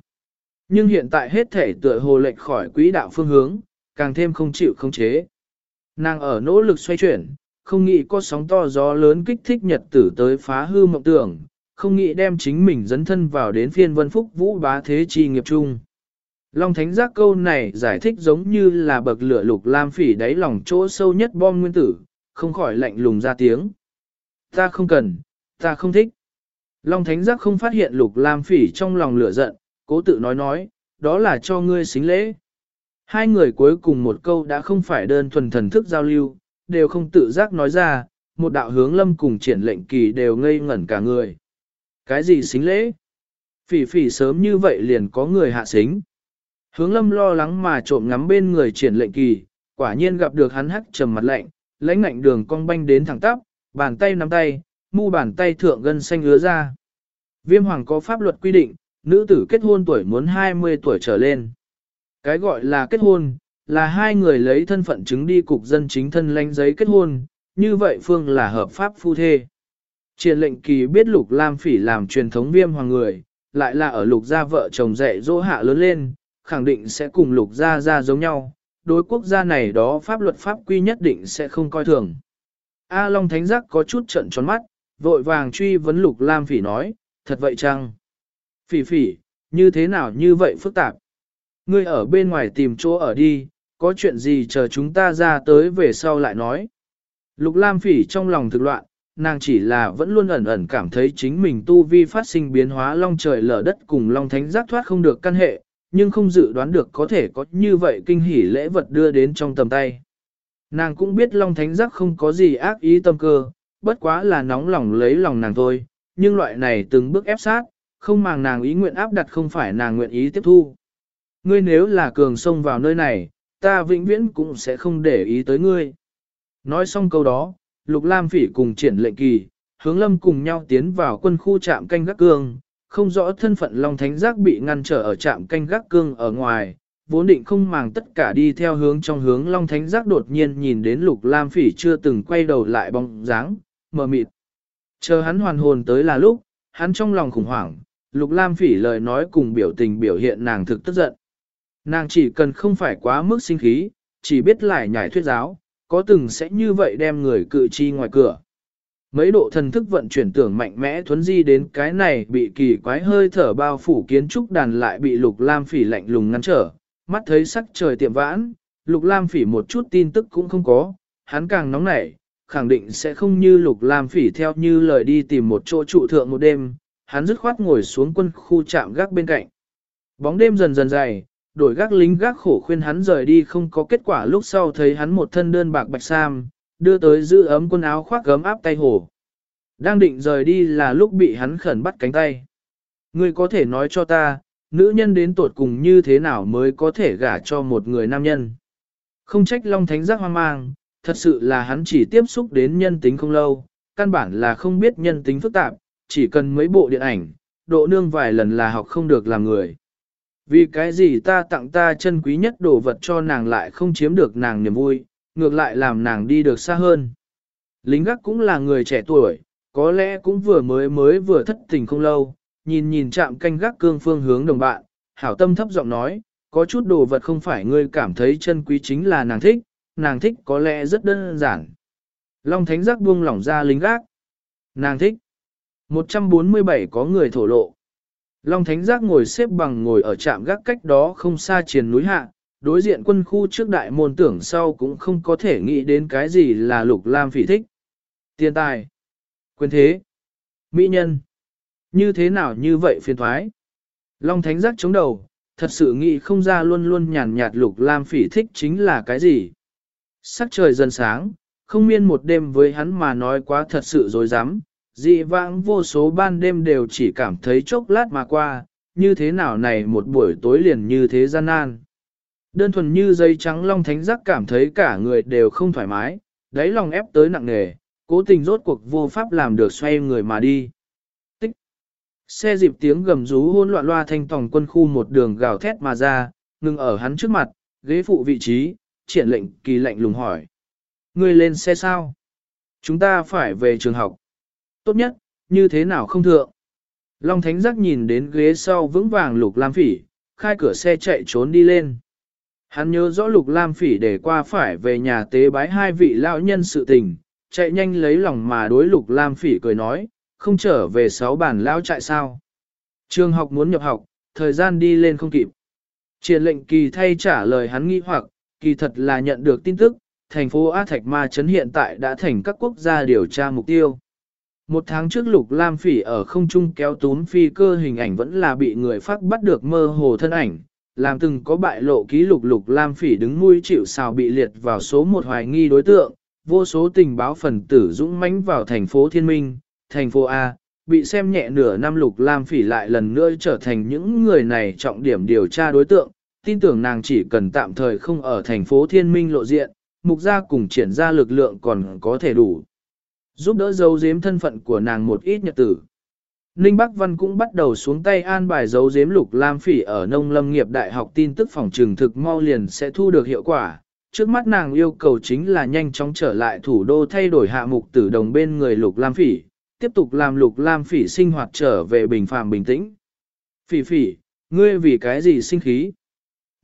Nhưng hiện tại hết thể tựa hồ lệch khỏi quỹ đạo phương hướng, càng thêm không chịu không chế. Nàng ở nỗ lực xoay chuyển, không nghĩ có sóng to gió lớn kích thích nhật tử tới phá hư mộng tưởng, không nghĩ đem chính mình dấn thân vào đến phiên vân phúc vũ bá thế chi nghiệp chung. Long Thánh giác câu này giải thích giống như là bậc lửa lục lam phỉ đáy lòng chỗ sâu nhất bom nguyên tử, không khỏi lạnh lùng ra tiếng. Ta không cần, Ta không thích. Long Thánh Giác không phát hiện Lục Lam Phỉ trong lòng lửa giận, cố tự nói nói, đó là cho ngươi xính lễ. Hai người cuối cùng một câu đã không phải đơn thuần thần thức giao lưu, đều không tự giác nói ra, một đạo hướng lâm cùng triển lệnh kỳ đều ngây ngẩn cả người. Cái gì xính lễ? Phỉ phỉ sớm như vậy liền có người hạ xính. Hướng lâm lo lắng mà trộm ngắm bên người triển lệnh kỳ, quả nhiên gặp được hắn hắc trầm mặt lạnh, lãnh ngạnh đường cong banh đến thẳng tắp, bàn tay nắm tay, mu bàn tay thượng gân xanh ứa ra. Viêm hoàng có pháp luật quy định, nữ tử kết hôn tuổi muốn 20 tuổi trở lên. Cái gọi là kết hôn, là hai người lấy thân phận chứng đi cục dân chính thân lánh giấy kết hôn, như vậy phương là hợp pháp phu thê. Triển lệnh kỳ biết lục lam phỉ làm truyền thống viêm hoàng người, lại là ở lục gia vợ chồng dạy dỗ hạ lớn lên, khẳng định sẽ cùng lục gia gia giống nhau, đối quốc gia này đó pháp luật pháp quy nhất định sẽ không coi thường. A Long Thánh Giác có chút trận tròn mắt, vội vàng truy vấn lục lam phỉ nói, thật vậy chăng? Phỉ phỉ, như thế nào như vậy phức tạp? Ngươi ở bên ngoài tìm chỗ ở đi, có chuyện gì chờ chúng ta ra tới về sau lại nói. Lục Lam Phỉ trong lòng thực loạn, nàng chỉ là vẫn luôn ẩn ẩn cảm thấy chính mình tu vi phát sinh biến hóa long trời lở đất cùng long thánh giác thoát không được căn hệ, nhưng không dự đoán được có thể có như vậy kinh hỉ lễ vật đưa đến trong tầm tay. Nàng cũng biết long thánh giác không có gì ác ý tâm cơ, bất quá là nóng lòng lấy lòng nàng thôi, nhưng loại này từng bước ép sát, không màng nàng ý nguyện áp đặt không phải nàng nguyện ý tiếp thu. Ngươi nếu là cường xông vào nơi này, ta vĩnh viễn cũng sẽ không để ý tới ngươi. Nói xong câu đó, Lục Lam Phỉ cùng triển lệnh kỳ, hướng lâm cùng nhau tiến vào quân khu trạm canh gác cương, không rõ thân phận Long Thánh Giác bị ngăn trở ở trạm canh gác cương ở ngoài, vốn định không màng tất cả đi theo hướng trong hướng Long Thánh Giác đột nhiên nhìn đến Lục Lam Phỉ chưa từng quay đầu lại bóng dáng, mờ mịt. Chờ hắn hoàn hồn tới là lúc, hắn trong lòng khủng hoảng, Lục Lam Phỉ lời nói cùng biểu tình biểu hiện nàng thực tức giận. Nàng chỉ cần không phải quá mức sinh khí, chỉ biết lại nhảy thuyết giáo, có từng sẽ như vậy đem người cự chi ngoài cửa. Mấy độ thần thức vận chuyển tưởng mạnh mẽ thuấn di đến cái này bị kỳ quái hơi thở bao phủ kiến trúc đàn lại bị lục lam phỉ lạnh lùng ngăn trở, mắt thấy sắc trời tiệm vãn, lục lam phỉ một chút tin tức cũng không có, hắn càng nóng nảy, khẳng định sẽ không như lục lam phỉ theo như lời đi tìm một chỗ trụ thượng một đêm, hắn dứt khoát ngồi xuống quân khu trạm gác bên cạnh. Bóng đêm dần dần dày, đổi gác lính gác khổ khuyên hắn rời đi không có kết quả lúc sau thấy hắn một thân đơn bạc bạch sam, đưa tới giữ ấm quần áo khoác gấm áp tay hổ. Đang định rời đi là lúc bị hắn khẩn bắt cánh tay. Ngươi có thể nói cho ta, nữ nhân đến tuột cùng như thế nào mới có thể gả cho một người nam nhân. Không trách Long Thánh giác hoang mang, thật sự là hắn chỉ tiếp xúc đến nhân tính không lâu, căn bản là không biết nhân tính phức tạp, chỉ cần mấy bộ điện ảnh, độ nương vài lần là học không được làm người. Vì cái gì ta tặng ta chân quý nhất đồ vật cho nàng lại không chiếm được nàng niềm vui, ngược lại làm nàng đi được xa hơn. Lính gác cũng là người trẻ tuổi, có lẽ cũng vừa mới mới vừa thất tình không lâu, nhìn nhìn chạm canh gác cương phương hướng đồng bạn, hảo tâm thấp giọng nói, có chút đồ vật không phải ngươi cảm thấy chân quý chính là nàng thích, nàng thích có lẽ rất đơn giản. Long thánh giác buông lỏng ra lính gác. Nàng thích. 147 có người thổ lộ. Long Thánh Giác ngồi xếp bằng ngồi ở trạm gác cách đó không xa triền núi hạ, đối diện quân khu trước đại môn tưởng sau cũng không có thể nghĩ đến cái gì là lục lam phỉ thích. Tiền tài, quyền thế, mỹ nhân, như thế nào như vậy phiền thoái. Long Thánh Giác chống đầu, thật sự nghĩ không ra luôn luôn nhàn nhạt lục lam phỉ thích chính là cái gì. Sắc trời dần sáng, không miên một đêm với hắn mà nói quá thật sự dối rắm dị vãng vô số ban đêm đều chỉ cảm thấy chốc lát mà qua, như thế nào này một buổi tối liền như thế gian nan. Đơn thuần như dây trắng long thánh giác cảm thấy cả người đều không thoải mái, đáy lòng ép tới nặng nề, cố tình rốt cuộc vô pháp làm được xoay người mà đi. Tích! Xe dịp tiếng gầm rú hôn loạn loa thanh tòng quân khu một đường gào thét mà ra, ngừng ở hắn trước mặt, ghế phụ vị trí, triển lệnh kỳ lệnh lùng hỏi. Người lên xe sao? Chúng ta phải về trường học. Tốt nhất, như thế nào không thượng. Long Thánh Giác nhìn đến ghế sau vững vàng Lục Lam Phỉ, khai cửa xe chạy trốn đi lên. Hắn nhớ rõ Lục Lam Phỉ để qua phải về nhà tế bái hai vị lão nhân sự tình, chạy nhanh lấy lòng mà đối Lục Lam Phỉ cười nói, không trở về sáu bản lão trại sao? Trường học muốn nhập học, thời gian đi lên không kịp. Triển lệnh kỳ thay trả lời hắn nghi hoặc, kỳ thật là nhận được tin tức, thành phố A Thạch Ma Trấn hiện tại đã thành các quốc gia điều tra mục tiêu. Một tháng trước Lục Lam Phỉ ở không trung kéo túm phi cơ hình ảnh vẫn là bị người phát bắt được mơ hồ thân ảnh, làm từng có bại lộ ký lục Lục Lam Phỉ đứng mũi chịu sào bị liệt vào số một hoài nghi đối tượng, vô số tình báo phần tử dũng mãnh vào thành phố Thiên Minh, thành phố A, bị xem nhẹ nửa năm Lục Lam Phỉ lại lần nữa trở thành những người này trọng điểm điều tra đối tượng, tin tưởng nàng chỉ cần tạm thời không ở thành phố Thiên Minh lộ diện, mục gia cùng triển ra lực lượng còn có thể đủ. Giúp đỡ giấu giếm thân phận của nàng một ít nhật tử. Ninh Bắc Văn cũng bắt đầu xuống tay an bài giấu giếm lục lam phỉ ở nông lâm nghiệp đại học tin tức phòng trường thực mau liền sẽ thu được hiệu quả. Trước mắt nàng yêu cầu chính là nhanh chóng trở lại thủ đô thay đổi hạ mục tử đồng bên người lục lam phỉ, tiếp tục làm lục lam phỉ sinh hoạt trở về bình phàm bình tĩnh. Phỉ phỉ, ngươi vì cái gì sinh khí?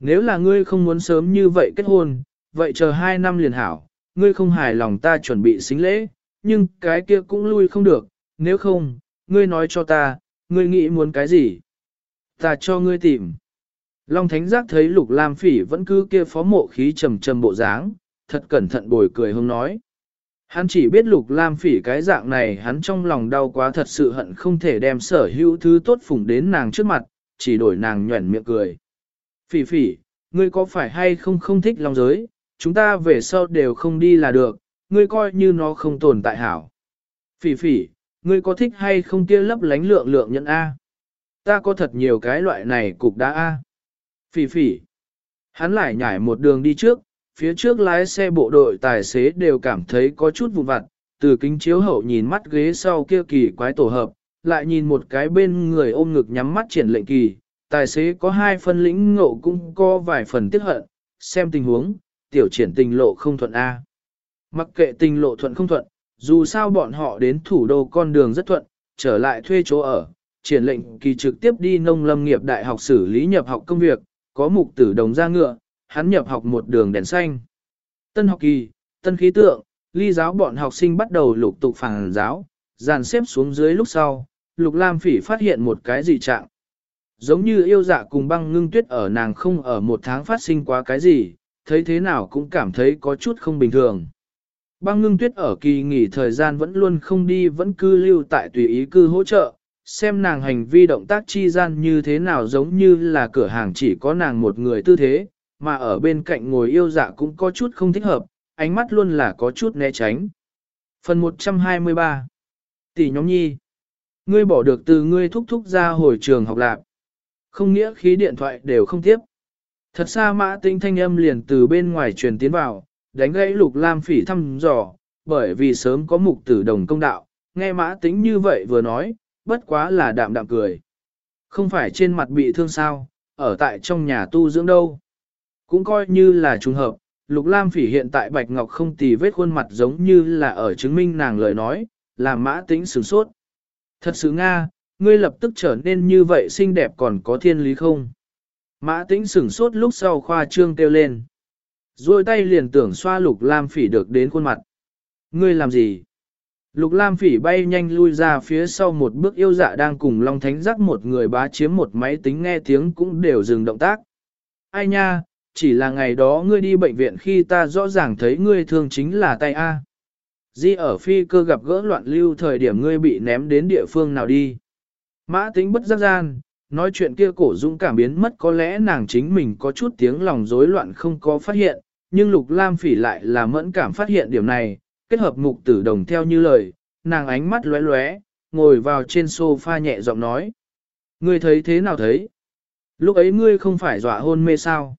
Nếu là ngươi không muốn sớm như vậy kết hôn, vậy chờ hai năm liền hảo, ngươi không hài lòng ta chuẩn bị xính lễ, nhưng cái kia cũng lui không được, nếu không, ngươi nói cho ta, ngươi nghĩ muốn cái gì? Ta cho ngươi tìm. Long Thánh Giác thấy Lục Lam Phỉ vẫn cứ kia phó mộ khí trầm trầm bộ dáng, thật cẩn thận bồi cười hướng nói. Hắn chỉ biết Lục Lam Phỉ cái dạng này hắn trong lòng đau quá thật sự hận không thể đem sở hữu thứ tốt phụng đến nàng trước mặt, chỉ đổi nàng nhuẩn miệng cười. Phỉ phỉ, ngươi có phải hay không không thích long giới, chúng ta về sau đều không đi là được, ngươi coi như nó không tồn tại hảo. Phỉ phỉ, ngươi có thích hay không kia lấp lánh lượng lượng nhận A? Ta có thật nhiều cái loại này cục đá A. Phỉ phỉ. Hắn lại nhảy một đường đi trước, phía trước lái xe bộ đội tài xế đều cảm thấy có chút vụn vặt, từ kính chiếu hậu nhìn mắt ghế sau kia kỳ quái tổ hợp, lại nhìn một cái bên người ôm ngực nhắm mắt triển lệnh kỳ, tài xế có hai phân lĩnh ngộ cũng có vài phần tiếc hận, xem tình huống, tiểu triển tình lộ không thuận A. Mặc kệ tình lộ thuận không thuận, dù sao bọn họ đến thủ đô con đường rất thuận, trở lại thuê chỗ ở, triển lệnh kỳ trực tiếp đi nông lâm nghiệp đại học xử lý nhập học công việc, có mục tử đồng ra ngựa, hắn nhập học một đường đèn xanh. Tân học kỳ, tân khí tượng, ly giáo bọn học sinh bắt đầu lục tục phản giáo, dàn xếp xuống dưới lúc sau, lục lam phỉ phát hiện một cái dị trạng. Giống như yêu dạ cùng băng ngưng tuyết ở nàng không ở một tháng phát sinh quá cái gì, thấy thế nào cũng cảm thấy có chút không bình thường. Băng ngưng tuyết ở kỳ nghỉ thời gian vẫn luôn không đi vẫn cư lưu tại tùy ý cư hỗ trợ, xem nàng hành vi động tác chi gian như thế nào giống như là cửa hàng chỉ có nàng một người tư thế, mà ở bên cạnh ngồi yêu dạ cũng có chút không thích hợp, ánh mắt luôn là có chút né tránh. Phần 123 Tỷ nhóm nhi Ngươi bỏ được từ ngươi thúc thúc ra hồi trường học lạc. Không nghĩa khí điện thoại đều không tiếp. Thật xa mã tinh thanh âm liền từ bên ngoài truyền tiến vào, đánh gãy lục lam phỉ thăm dò, bởi vì sớm có mục tử đồng công đạo, nghe mã tính như vậy vừa nói, bất quá là đạm đạm cười. Không phải trên mặt bị thương sao, ở tại trong nhà tu dưỡng đâu. Cũng coi như là trùng hợp, lục lam phỉ hiện tại bạch ngọc không tì vết khuôn mặt giống như là ở chứng minh nàng lời nói, làm mã tính sửng sốt. Thật sự Nga, ngươi lập tức trở nên như vậy xinh đẹp còn có thiên lý không? Mã tĩnh sửng sốt lúc sau khoa trương kêu lên. Rồi tay liền tưởng xoa lục lam phỉ được đến khuôn mặt. Ngươi làm gì? Lục lam phỉ bay nhanh lui ra phía sau một bước yêu dạ đang cùng Long Thánh giác một người bá chiếm một máy tính nghe tiếng cũng đều dừng động tác. Ai nha, chỉ là ngày đó ngươi đi bệnh viện khi ta rõ ràng thấy ngươi thương chính là tay A. Di ở phi cơ gặp gỡ loạn lưu thời điểm ngươi bị ném đến địa phương nào đi. Mã tính bất giác gian, nói chuyện kia cổ dũng cảm biến mất có lẽ nàng chính mình có chút tiếng lòng rối loạn không có phát hiện, nhưng Lục Lam Phỉ lại là mẫn cảm phát hiện điểm này, kết hợp mục tử đồng theo như lời, nàng ánh mắt lóe lóe, ngồi vào trên sofa nhẹ giọng nói: "Ngươi thấy thế nào thấy? Lúc ấy ngươi không phải dọa hôn mê sao?"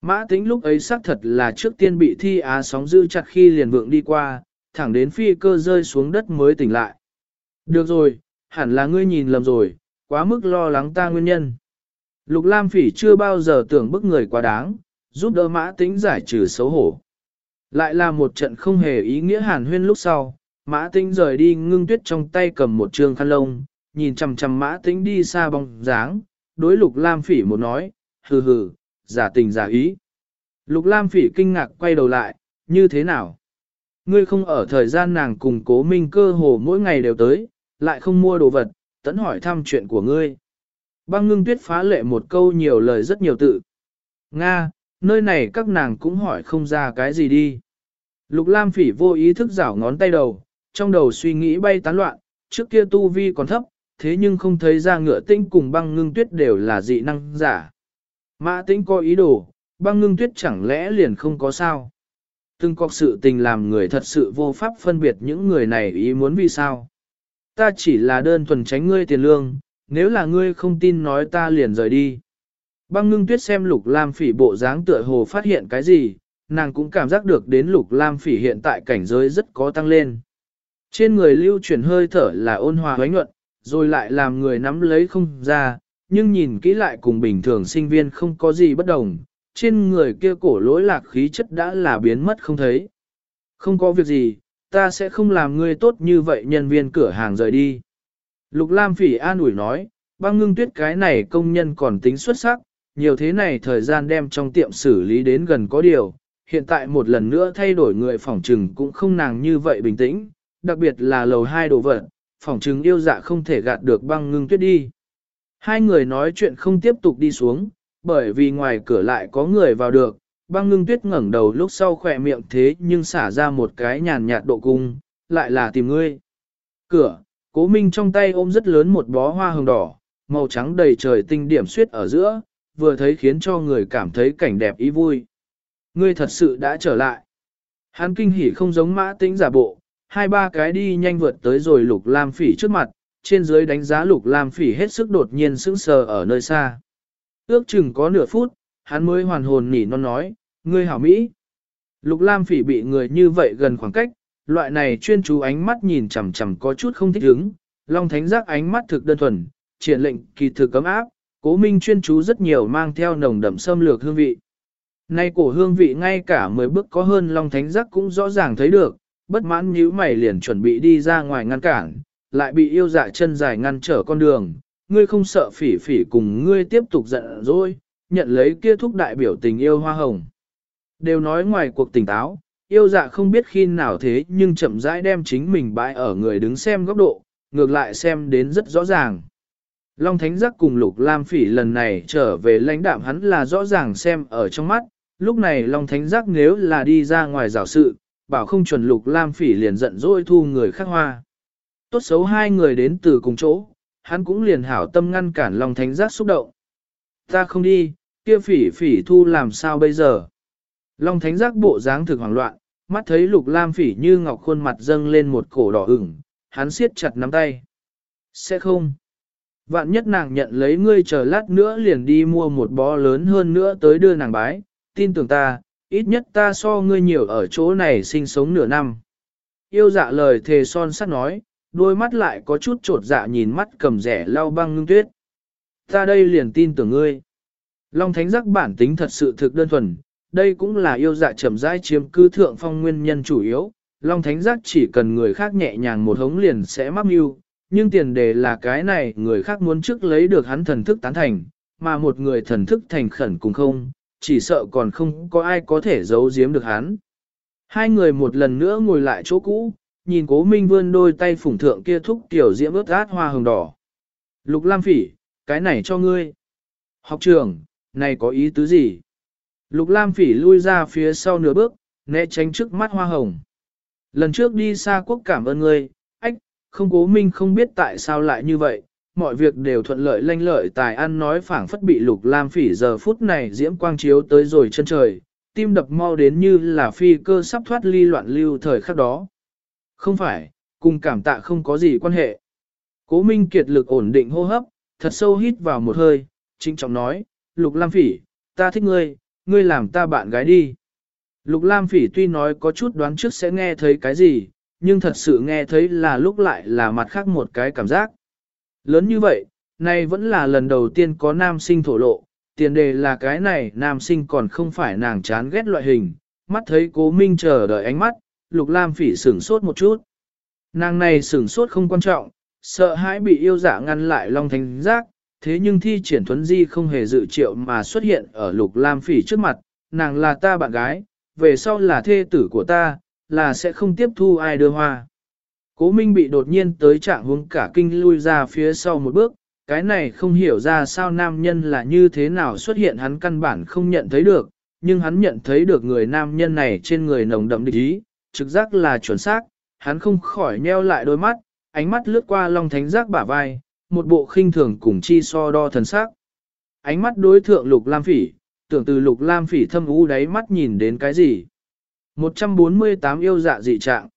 Mã Tĩnh lúc ấy xác thật là trước tiên bị thi á sóng giữ chặt khi liền vượng đi qua, thẳng đến phi cơ rơi xuống đất mới tỉnh lại. Được rồi, hẳn là ngươi nhìn lầm rồi, quá mức lo lắng ta nguyên nhân. Lục Lam Phỉ chưa bao giờ tưởng bức người quá đáng, giúp đỡ mã tĩnh giải trừ xấu hổ. Lại là một trận không hề ý nghĩa hàn huyên lúc sau, mã tĩnh rời đi ngưng tuyết trong tay cầm một trường khăn lông, nhìn chằm chằm mã tĩnh đi xa bóng dáng, đối lục lam phỉ một nói, hừ hừ, giả tình giả ý. Lục lam phỉ kinh ngạc quay đầu lại, như thế nào? Ngươi không ở thời gian nàng cùng cố minh cơ hồ mỗi ngày đều tới, lại không mua đồ vật, tẫn hỏi thăm chuyện của ngươi. Băng ngưng tuyết phá lệ một câu nhiều lời rất nhiều tự. Nga, nơi này các nàng cũng hỏi không ra cái gì đi. Lục Lam Phỉ vô ý thức giảo ngón tay đầu, trong đầu suy nghĩ bay tán loạn, trước kia tu vi còn thấp, thế nhưng không thấy ra ngựa tinh cùng băng ngưng tuyết đều là dị năng giả. Mã tĩnh có ý đồ, băng ngưng tuyết chẳng lẽ liền không có sao. Từng có sự tình làm người thật sự vô pháp phân biệt những người này ý muốn vì sao. Ta chỉ là đơn thuần tránh ngươi tiền lương, nếu là ngươi không tin nói ta liền rời đi. Băng ngưng tuyết xem lục lam phỉ bộ dáng tựa hồ phát hiện cái gì, nàng cũng cảm giác được đến lục lam phỉ hiện tại cảnh giới rất có tăng lên. Trên người lưu chuyển hơi thở là ôn hòa hoánh nhuận, rồi lại làm người nắm lấy không ra, nhưng nhìn kỹ lại cùng bình thường sinh viên không có gì bất đồng, trên người kia cổ lỗi lạc khí chất đã là biến mất không thấy. Không có việc gì, ta sẽ không làm ngươi tốt như vậy nhân viên cửa hàng rời đi. Lục Lam Phỉ an ủi nói, băng ngưng tuyết cái này công nhân còn tính xuất sắc, nhiều thế này thời gian đem trong tiệm xử lý đến gần có điều, hiện tại một lần nữa thay đổi người phỏng trừng cũng không nàng như vậy bình tĩnh, đặc biệt là lầu hai đồ vật, phỏng trừng yêu dạ không thể gạt được băng ngưng tuyết đi. Hai người nói chuyện không tiếp tục đi xuống, bởi vì ngoài cửa lại có người vào được, băng ngưng tuyết ngẩng đầu lúc sau khỏe miệng thế nhưng xả ra một cái nhàn nhạt độ cung, lại là tìm ngươi. Cửa, cố minh trong tay ôm rất lớn một bó hoa hồng đỏ, màu trắng đầy trời tinh điểm suyết ở giữa, vừa thấy khiến cho người cảm thấy cảnh đẹp ý vui. Ngươi thật sự đã trở lại. Hắn kinh hỉ không giống mã tĩnh giả bộ, hai ba cái đi nhanh vượt tới rồi lục lam phỉ trước mặt, trên dưới đánh giá lục lam phỉ hết sức đột nhiên sững sờ ở nơi xa. Ước chừng có nửa phút, hắn mới hoàn hồn nỉ non nói, ngươi hảo Mỹ. Lục lam phỉ bị người như vậy gần khoảng cách, loại này chuyên chú ánh mắt nhìn chằm chằm có chút không thích ứng, long thánh giác ánh mắt thực đơn thuần, triển lệnh kỳ thực cấm áp, cố minh chuyên chú rất nhiều mang theo nồng đậm xâm lược hương vị. Nay cổ hương vị ngay cả 10 bước có hơn long thánh giác cũng rõ ràng thấy được, bất mãn nhíu mày liền chuẩn bị đi ra ngoài ngăn cản, lại bị yêu dạ chân dài ngăn trở con đường, ngươi không sợ phỉ phỉ cùng ngươi tiếp tục giận dỗi, nhận lấy kia thúc đại biểu tình yêu hoa hồng. Đều nói ngoài cuộc tỉnh táo, yêu dạ không biết khi nào thế nhưng chậm rãi đem chính mình bãi ở người đứng xem góc độ, ngược lại xem đến rất rõ ràng. Long Thánh Giác cùng Lục Lam Phỉ lần này trở về lãnh đạm hắn là rõ ràng xem ở trong mắt, lúc này Long Thánh Giác nếu là đi ra ngoài giảo sự, bảo không chuẩn Lục Lam Phỉ liền giận dỗi thu người khác hoa. Tốt xấu hai người đến từ cùng chỗ, hắn cũng liền hảo tâm ngăn cản Long Thánh Giác xúc động. Ta không đi, kia phỉ phỉ thu làm sao bây giờ? Long Thánh Giác bộ dáng thực hoảng loạn, mắt thấy Lục Lam Phỉ như ngọc khuôn mặt dâng lên một cổ đỏ ửng, hắn siết chặt nắm tay. Sẽ không. Vạn nhất nàng nhận lấy ngươi chờ lát nữa liền đi mua một bó lớn hơn nữa tới đưa nàng bái, tin tưởng ta, ít nhất ta so ngươi nhiều ở chỗ này sinh sống nửa năm. Yêu dạ lời thề son sắt nói, đôi mắt lại có chút trột dạ nhìn mắt cầm rẻ lau băng ngưng tuyết. Ta đây liền tin tưởng ngươi. Long thánh giác bản tính thật sự thực đơn thuần, đây cũng là yêu dạ chậm rãi chiếm cư thượng phong nguyên nhân chủ yếu. Long thánh giác chỉ cần người khác nhẹ nhàng một hống liền sẽ mắc mưu, nhưng tiền đề là cái này người khác muốn trước lấy được hắn thần thức tán thành, mà một người thần thức thành khẩn cũng không, chỉ sợ còn không có ai có thể giấu giếm được hắn. Hai người một lần nữa ngồi lại chỗ cũ, nhìn cố minh vươn đôi tay phủng thượng kia thúc tiểu diễm ướt át hoa hồng đỏ. Lục Lam Phỉ, cái này cho ngươi. Học trưởng này có ý tứ gì? Lục Lam Phỉ lui ra phía sau nửa bước, né tránh trước mắt hoa hồng. Lần trước đi xa quốc cảm ơn ngươi, không cố minh không biết tại sao lại như vậy, mọi việc đều thuận lợi lanh lợi tài ăn nói phảng phất bị lục lam phỉ giờ phút này diễm quang chiếu tới rồi chân trời, tim đập mau đến như là phi cơ sắp thoát ly loạn lưu thời khắc đó. Không phải, cùng cảm tạ không có gì quan hệ. Cố Minh kiệt lực ổn định hô hấp, thật sâu hít vào một hơi, trinh trọng nói, Lục Lam Phỉ, ta thích ngươi, ngươi làm ta bạn gái đi. Lục Lam Phỉ tuy nói có chút đoán trước sẽ nghe thấy cái gì, nhưng thật sự nghe thấy là lúc lại là mặt khác một cái cảm giác. Lớn như vậy, nay vẫn là lần đầu tiên có nam sinh thổ lộ, tiền đề là cái này nam sinh còn không phải nàng chán ghét loại hình, mắt thấy cố minh chờ đợi ánh mắt, lục lam phỉ sửng sốt một chút. Nàng này sửng sốt không quan trọng, sợ hãi bị yêu giả ngăn lại long thánh giác, thế nhưng thi triển thuấn di không hề dự triệu mà xuất hiện ở lục lam phỉ trước mặt, nàng là ta bạn gái, về sau là thê tử của ta, là sẽ không tiếp thu ai đưa hoa. Cố Minh bị đột nhiên tới trạng hướng cả kinh lui ra phía sau một bước, cái này không hiểu ra sao nam nhân là như thế nào xuất hiện hắn căn bản không nhận thấy được, nhưng hắn nhận thấy được người nam nhân này trên người nồng đậm địch ý, trực giác là chuẩn xác, hắn không khỏi nheo lại đôi mắt, ánh mắt lướt qua Long Thánh Giác bả vai, một bộ khinh thường cùng chi so đo thần sắc. Ánh mắt đối thượng Lục Lam Phỉ, tưởng từ Lục Lam Phỉ thâm u đáy mắt nhìn đến cái gì. 148 yêu dạ dị trạng.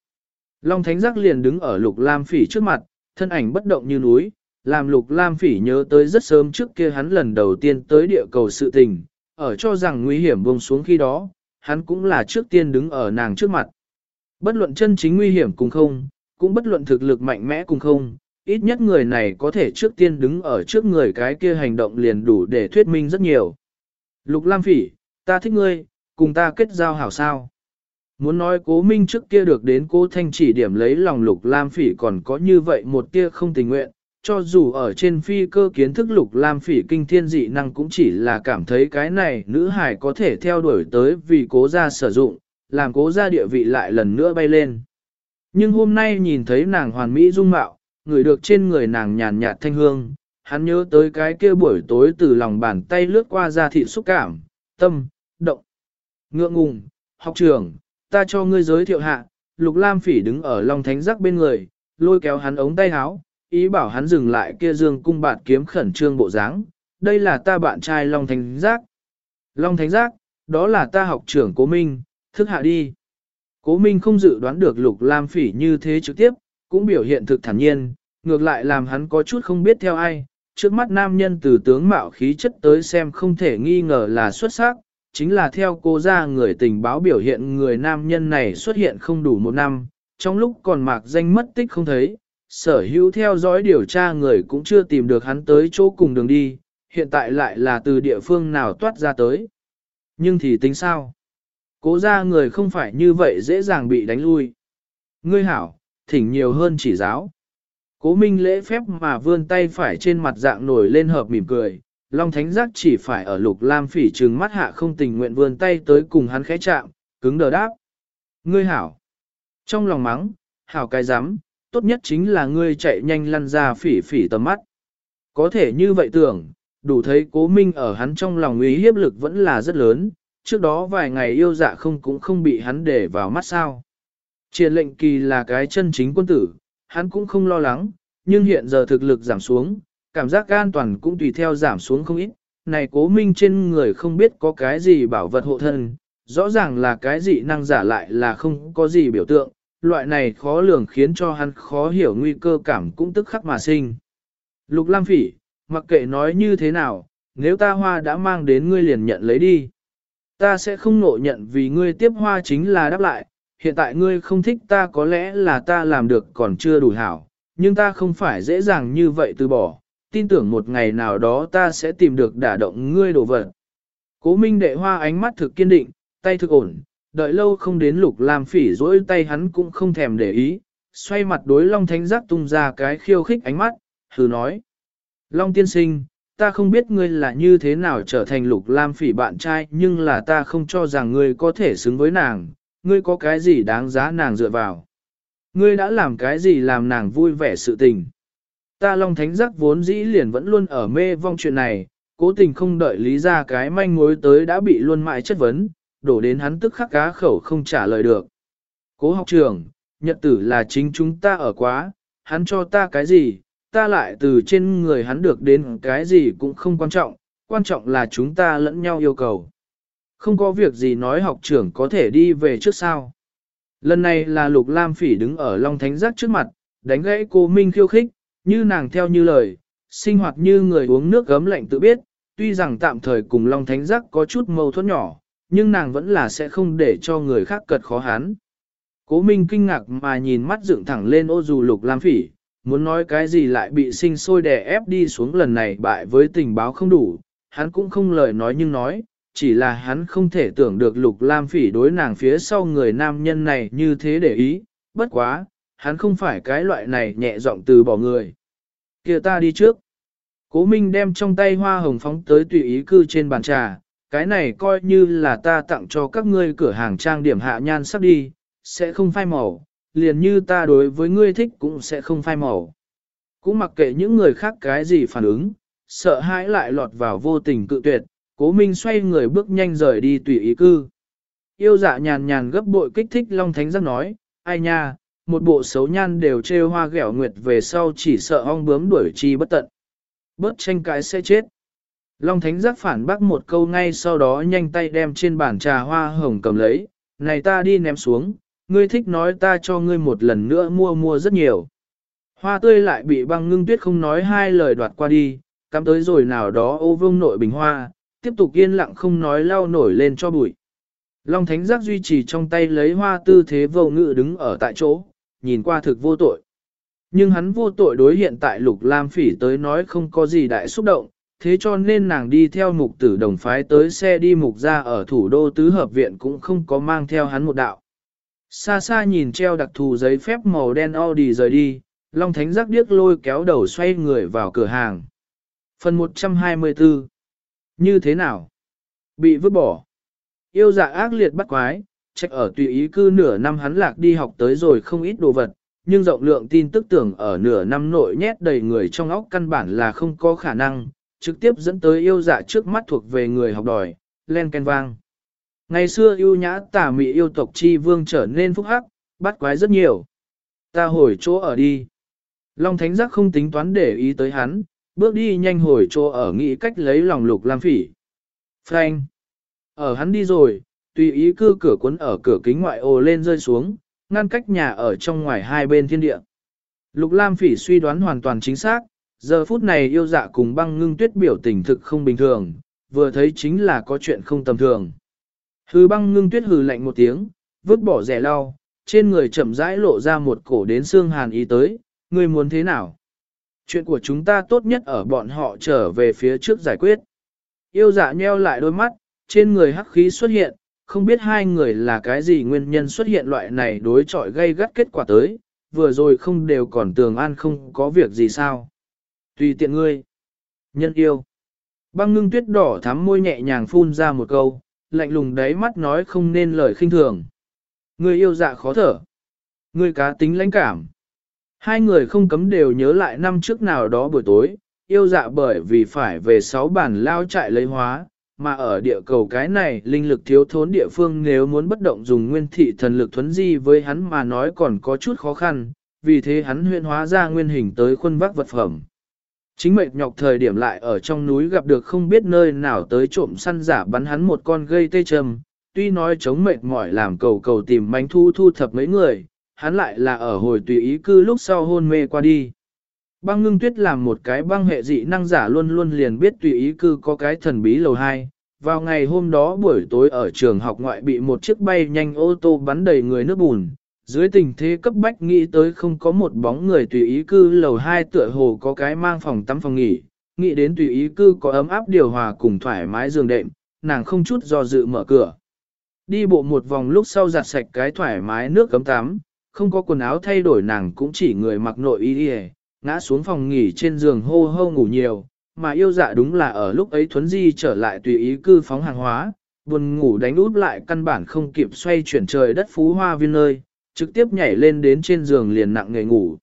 Long Thánh Giác liền đứng ở Lục Lam Phỉ trước mặt, thân ảnh bất động như núi, làm Lục Lam Phỉ nhớ tới rất sớm trước kia hắn lần đầu tiên tới địa cầu sự tình, ở cho rằng nguy hiểm buông xuống khi đó, hắn cũng là trước tiên đứng ở nàng trước mặt. Bất luận chân chính nguy hiểm cùng không, cũng bất luận thực lực mạnh mẽ cùng không, ít nhất người này có thể trước tiên đứng ở trước người cái kia hành động liền đủ để thuyết minh rất nhiều. Lục Lam Phỉ, ta thích ngươi, cùng ta kết giao hảo sao. Muốn nói cố minh trước kia được đến cố thanh chỉ điểm lấy lòng Lục Lam Phỉ còn có như vậy một tia không tình nguyện, cho dù ở trên phi cơ kiến thức Lục Lam Phỉ kinh thiên dị năng cũng chỉ là cảm thấy cái này nữ hải có thể theo đuổi tới vì cố gia sử dụng, làm cố gia địa vị lại lần nữa bay lên. Nhưng hôm nay nhìn thấy nàng hoàn mỹ dung mạo, người được trên người nàng nhàn nhạt thanh hương, hắn nhớ tới cái kia buổi tối từ lòng bàn tay lướt qua ra thị xúc cảm, tâm, động, ngượng ngùng, học trường, ta cho ngươi giới thiệu hạ, Lục Lam Phỉ đứng ở Long Thánh Giác bên người, lôi kéo hắn ống tay áo, ý bảo hắn dừng lại kia dương cung bạt kiếm khẩn trương bộ dáng. Đây là ta bạn trai Long Thánh Giác. Long Thánh Giác, đó là ta học trưởng Cố Minh, thức hạ đi. Cố Minh không dự đoán được Lục Lam Phỉ như thế trực tiếp, cũng biểu hiện thực thản nhiên, ngược lại làm hắn có chút không biết theo ai. Trước mắt nam nhân từ tướng mạo khí chất tới xem không thể nghi ngờ là xuất sắc, chính là theo cô ra người tình báo biểu hiện người nam nhân này xuất hiện không đủ một năm, trong lúc còn mạc danh mất tích không thấy, sở hữu theo dõi điều tra người cũng chưa tìm được hắn tới chỗ cùng đường đi, hiện tại lại là từ địa phương nào toát ra tới. Nhưng thì tính sao? Cố ra người không phải như vậy dễ dàng bị đánh lui. Ngươi hảo, thỉnh nhiều hơn chỉ giáo. Cố minh lễ phép mà vươn tay phải trên mặt dạng nổi lên hợp mỉm cười, Long Thánh Giác chỉ phải ở lục lam phỉ trừng mắt hạ không tình nguyện vươn tay tới cùng hắn khẽ chạm, cứng đờ đáp. Ngươi hảo. Trong lòng mắng, hảo cái rắm tốt nhất chính là ngươi chạy nhanh lăn ra phỉ phỉ tầm mắt. Có thể như vậy tưởng, đủ thấy cố minh ở hắn trong lòng uy hiếp lực vẫn là rất lớn, trước đó vài ngày yêu dạ không cũng không bị hắn để vào mắt sao. Triển lệnh kỳ là cái chân chính quân tử, hắn cũng không lo lắng, nhưng hiện giờ thực lực giảm xuống, cảm giác an toàn cũng tùy theo giảm xuống không ít. Này cố minh trên người không biết có cái gì bảo vật hộ thân, rõ ràng là cái gì năng giả lại là không có gì biểu tượng, loại này khó lường khiến cho hắn khó hiểu nguy cơ cảm cũng tức khắc mà sinh. Lục Lam Phỉ, mặc kệ nói như thế nào, nếu ta hoa đã mang đến ngươi liền nhận lấy đi. Ta sẽ không nộ nhận vì ngươi tiếp hoa chính là đáp lại, hiện tại ngươi không thích ta có lẽ là ta làm được còn chưa đủ hảo, nhưng ta không phải dễ dàng như vậy từ bỏ, tin tưởng một ngày nào đó ta sẽ tìm được đả động ngươi đồ vật. Cố Minh đệ hoa ánh mắt thực kiên định, tay thực ổn, đợi lâu không đến lục làm phỉ dỗi tay hắn cũng không thèm để ý, xoay mặt đối Long Thánh Giác tung ra cái khiêu khích ánh mắt, thử nói. Long tiên sinh, ta không biết ngươi là như thế nào trở thành lục lam phỉ bạn trai nhưng là ta không cho rằng ngươi có thể xứng với nàng, ngươi có cái gì đáng giá nàng dựa vào. Ngươi đã làm cái gì làm nàng vui vẻ sự tình. Ta Long Thánh Giác vốn dĩ liền vẫn luôn ở mê vong chuyện này, cố tình không đợi lý ra cái manh mối tới đã bị luôn mãi chất vấn, đổ đến hắn tức khắc cá khẩu không trả lời được. Cố học trưởng, nhật tử là chính chúng ta ở quá, hắn cho ta cái gì, ta lại từ trên người hắn được đến cái gì cũng không quan trọng, quan trọng là chúng ta lẫn nhau yêu cầu. Không có việc gì nói học trưởng có thể đi về trước sao. Lần này là Lục Lam Phỉ đứng ở Long Thánh Giác trước mặt, đánh gãy cô Minh khiêu khích, như nàng theo như lời, sinh hoạt như người uống nước gấm lạnh tự biết, tuy rằng tạm thời cùng Long Thánh Giác có chút mâu thuẫn nhỏ, nhưng nàng vẫn là sẽ không để cho người khác cật khó hắn. Cố Minh kinh ngạc mà nhìn mắt dựng thẳng lên ô dù Lục Lam Phỉ, muốn nói cái gì lại bị sinh sôi đè ép đi xuống lần này bại với tình báo không đủ, hắn cũng không lời nói nhưng nói, chỉ là hắn không thể tưởng được Lục Lam Phỉ đối nàng phía sau người nam nhân này như thế để ý, bất quá, hắn không phải cái loại này nhẹ giọng từ bỏ người. Kia ta đi trước. Cố Minh đem trong tay hoa hồng phóng tới tùy ý cư trên bàn trà, cái này coi như là ta tặng cho các ngươi cửa hàng trang điểm hạ nhan sắp đi, sẽ không phai màu, liền như ta đối với ngươi thích cũng sẽ không phai màu. Cũng mặc kệ những người khác cái gì phản ứng, sợ hãi lại lọt vào vô tình cự tuyệt, cố minh xoay người bước nhanh rời đi tùy ý cư. Yêu dạ nhàn nhàn gấp bội kích thích Long Thánh Giác nói, ai nha, một bộ xấu nhan đều trêu hoa ghẹo nguyệt về sau chỉ sợ ong bướm đuổi chi bất tận. Bớt tranh cãi sẽ chết. Long Thánh giác phản bác một câu ngay sau đó nhanh tay đem trên bàn trà hoa hồng cầm lấy, này ta đi ném xuống, ngươi thích nói ta cho ngươi một lần nữa mua mua rất nhiều. Hoa tươi lại bị băng ngưng tuyết không nói hai lời đoạt qua đi, cắm tới rồi nào đó ô vương nội bình hoa, tiếp tục yên lặng không nói lau nổi lên cho bụi. Long Thánh giác duy trì trong tay lấy hoa tư thế vô ngự đứng ở tại chỗ, nhìn qua thực vô tội. Nhưng hắn vô tội đối hiện tại Lục Lam Phỉ tới nói không có gì đại xúc động, thế cho nên nàng đi theo mục tử đồng phái tới xe đi mục ra ở thủ đô tứ hợp viện cũng không có mang theo hắn một đạo. Xa xa nhìn treo đặc thù giấy phép màu đen Audi rời đi, Long Thánh giác điếc lôi kéo đầu xoay người vào cửa hàng. Phần 124 Như thế nào? Bị vứt bỏ. Yêu dạ ác liệt bắt quái, trách ở tùy ý cư nửa năm hắn lạc đi học tới rồi không ít đồ vật, nhưng rộng lượng tin tức tưởng ở nửa năm nội nhét đầy người trong óc căn bản là không có khả năng, trực tiếp dẫn tới yêu dạ trước mắt thuộc về người học đòi, len ken vang. Ngày xưa yêu nhã tả mị yêu tộc chi vương trở nên phúc hắc, bắt quái rất nhiều. Ta hồi chỗ ở đi. Long Thánh Giác không tính toán để ý tới hắn, bước đi nhanh hồi chỗ ở nghĩ cách lấy lòng lục lam phỉ. Frank. Ở hắn đi rồi, tùy ý cư cửa cuốn ở cửa kính ngoại ồ lên rơi xuống, ngăn cách nhà ở trong ngoài hai bên thiên địa. Lục Lam Phỉ suy đoán hoàn toàn chính xác, giờ phút này yêu dạ cùng băng ngưng tuyết biểu tình thực không bình thường, vừa thấy chính là có chuyện không tầm thường. Hư băng ngưng tuyết hừ lạnh một tiếng, vứt bỏ rẻ lau, trên người chậm rãi lộ ra một cổ đến xương hàn ý tới, ngươi muốn thế nào? Chuyện của chúng ta tốt nhất ở bọn họ trở về phía trước giải quyết. Yêu dạ nheo lại đôi mắt, trên người hắc khí xuất hiện, không biết hai người là cái gì nguyên nhân xuất hiện loại này đối chọi gây gắt kết quả tới, vừa rồi không đều còn tường an không có việc gì sao. Tùy tiện ngươi. Nhân yêu. Băng ngưng tuyết đỏ thắm môi nhẹ nhàng phun ra một câu, lạnh lùng đáy mắt nói không nên lời khinh thường. Ngươi yêu dạ khó thở. Ngươi cá tính lãnh cảm. Hai người không cấm đều nhớ lại năm trước nào đó buổi tối, yêu dạ bởi vì phải về sáu bản lao trại lấy hóa, mà ở địa cầu cái này linh lực thiếu thốn địa phương nếu muốn bất động dùng nguyên thị thần lực thuấn di với hắn mà nói còn có chút khó khăn, vì thế hắn huyện hóa ra nguyên hình tới khuôn vác vật phẩm. Chính mệt nhọc thời điểm lại ở trong núi gặp được không biết nơi nào tới trộm săn giả bắn hắn một con gây tê trầm, tuy nói chống mệt mỏi làm cầu cầu tìm mánh thu thu thập mấy người, hắn lại là ở hồi tùy ý cư lúc sau hôn mê qua đi. Băng ngưng tuyết làm một cái băng hệ dị năng giả luôn luôn liền biết tùy ý cư có cái thần bí lầu 2. Vào ngày hôm đó buổi tối ở trường học ngoại bị một chiếc bay nhanh ô tô bắn đầy người nước bùn. Dưới tình thế cấp bách nghĩ tới không có một bóng người tùy ý cư lầu 2 tựa hồ có cái mang phòng tắm phòng nghỉ. Nghĩ đến tùy ý cư có ấm áp điều hòa cùng thoải mái giường đệm, nàng không chút do dự mở cửa. Đi bộ một vòng lúc sau giặt sạch cái thoải mái nước cấm tắm, không có quần áo thay đổi nàng cũng chỉ người mặc nội y đi ngã xuống phòng nghỉ trên giường hô hô ngủ nhiều, mà yêu dạ đúng là ở lúc ấy thuấn di trở lại tùy ý cư phóng hàng hóa, buồn ngủ đánh út lại căn bản không kịp xoay chuyển trời đất phú hoa viên nơi, trực tiếp nhảy lên đến trên giường liền nặng người ngủ.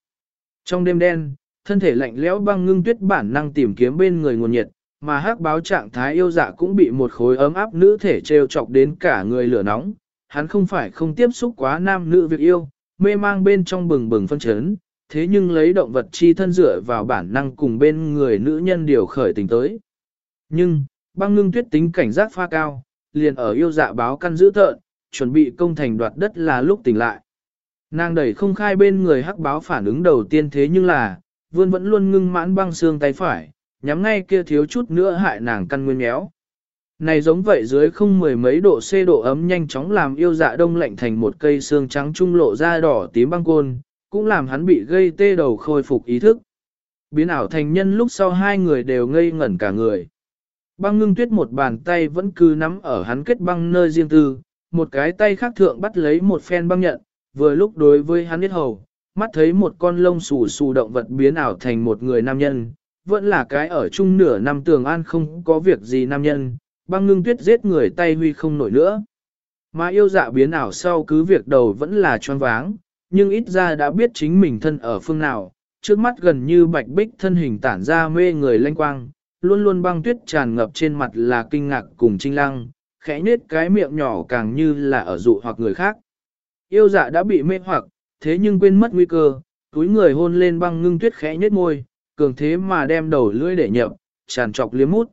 Trong đêm đen, thân thể lạnh lẽo băng ngưng tuyết bản năng tìm kiếm bên người nguồn nhiệt, mà hắc báo trạng thái yêu dạ cũng bị một khối ấm áp nữ thể treo chọc đến cả người lửa nóng. Hắn không phải không tiếp xúc quá nam nữ việc yêu, mê mang bên trong bừng bừng phân chấn, thế nhưng lấy động vật chi thân dựa vào bản năng cùng bên người nữ nhân điều khởi tình tới. Nhưng, băng ngưng tuyết tính cảnh giác pha cao, liền ở yêu dạ báo căn giữ thợn, chuẩn bị công thành đoạt đất là lúc tỉnh lại. Nàng đẩy không khai bên người hắc báo phản ứng đầu tiên thế nhưng là, vươn vẫn luôn ngưng mãn băng xương tay phải, nhắm ngay kia thiếu chút nữa hại nàng căn nguyên méo. Này giống vậy dưới không mười mấy độ C độ ấm nhanh chóng làm yêu dạ đông lạnh thành một cây xương trắng trung lộ da đỏ tím băng côn, cũng làm hắn bị gây tê đầu khôi phục ý thức. Biến ảo thành nhân lúc sau hai người đều ngây ngẩn cả người. Băng ngưng tuyết một bàn tay vẫn cứ nắm ở hắn kết băng nơi riêng tư, một cái tay khác thượng bắt lấy một phen băng nhận, vừa lúc đối với hắn biết hầu, mắt thấy một con lông xù xù động vật biến ảo thành một người nam nhân, vẫn là cái ở chung nửa năm tường an không có việc gì nam nhân, băng ngưng tuyết giết người tay huy không nổi nữa. Mà yêu dạ biến ảo sau cứ việc đầu vẫn là choáng váng, nhưng ít ra đã biết chính mình thân ở phương nào, trước mắt gần như bạch bích thân hình tản ra mê người lanh quang, luôn luôn băng tuyết tràn ngập trên mặt là kinh ngạc cùng trinh lăng, khẽ nết cái miệng nhỏ càng như là ở dụ hoặc người khác. Yêu dạ đã bị mê hoặc, thế nhưng quên mất nguy cơ, túi người hôn lên băng ngưng tuyết khẽ nết môi, cường thế mà đem đầu lưỡi để nhậm, tràn trọc liếm mút.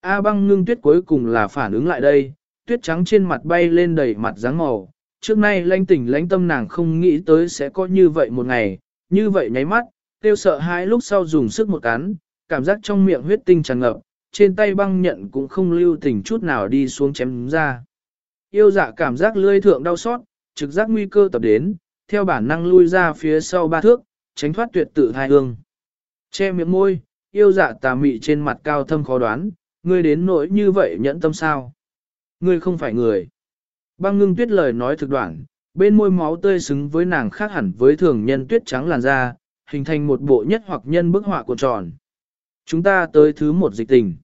A băng ngưng tuyết cuối cùng là phản ứng lại đây, tuyết trắng trên mặt bay lên đầy mặt dáng màu. Trước nay lãnh tỉnh lãnh tâm nàng không nghĩ tới sẽ có như vậy một ngày, như vậy nháy mắt, tiêu sợ hãi lúc sau dùng sức một cắn, cảm giác trong miệng huyết tinh tràn ngập, trên tay băng nhận cũng không lưu tình chút nào đi xuống chém ra. Yêu dạ cảm giác lươi thượng đau xót, trực giác nguy cơ tập đến, theo bản năng lui ra phía sau ba thước, tránh thoát tuyệt tự hai hương. Che miệng môi, yêu dạ tà mị trên mặt cao thâm khó đoán, ngươi đến nỗi như vậy nhẫn tâm sao? Ngươi không phải người. Băng ngưng tuyết lời nói thực đoạn, bên môi máu tươi xứng với nàng khác hẳn với thường nhân tuyết trắng làn da, hình thành một bộ nhất hoặc nhân bức họa cuộn tròn. Chúng ta tới thứ một dịch tình.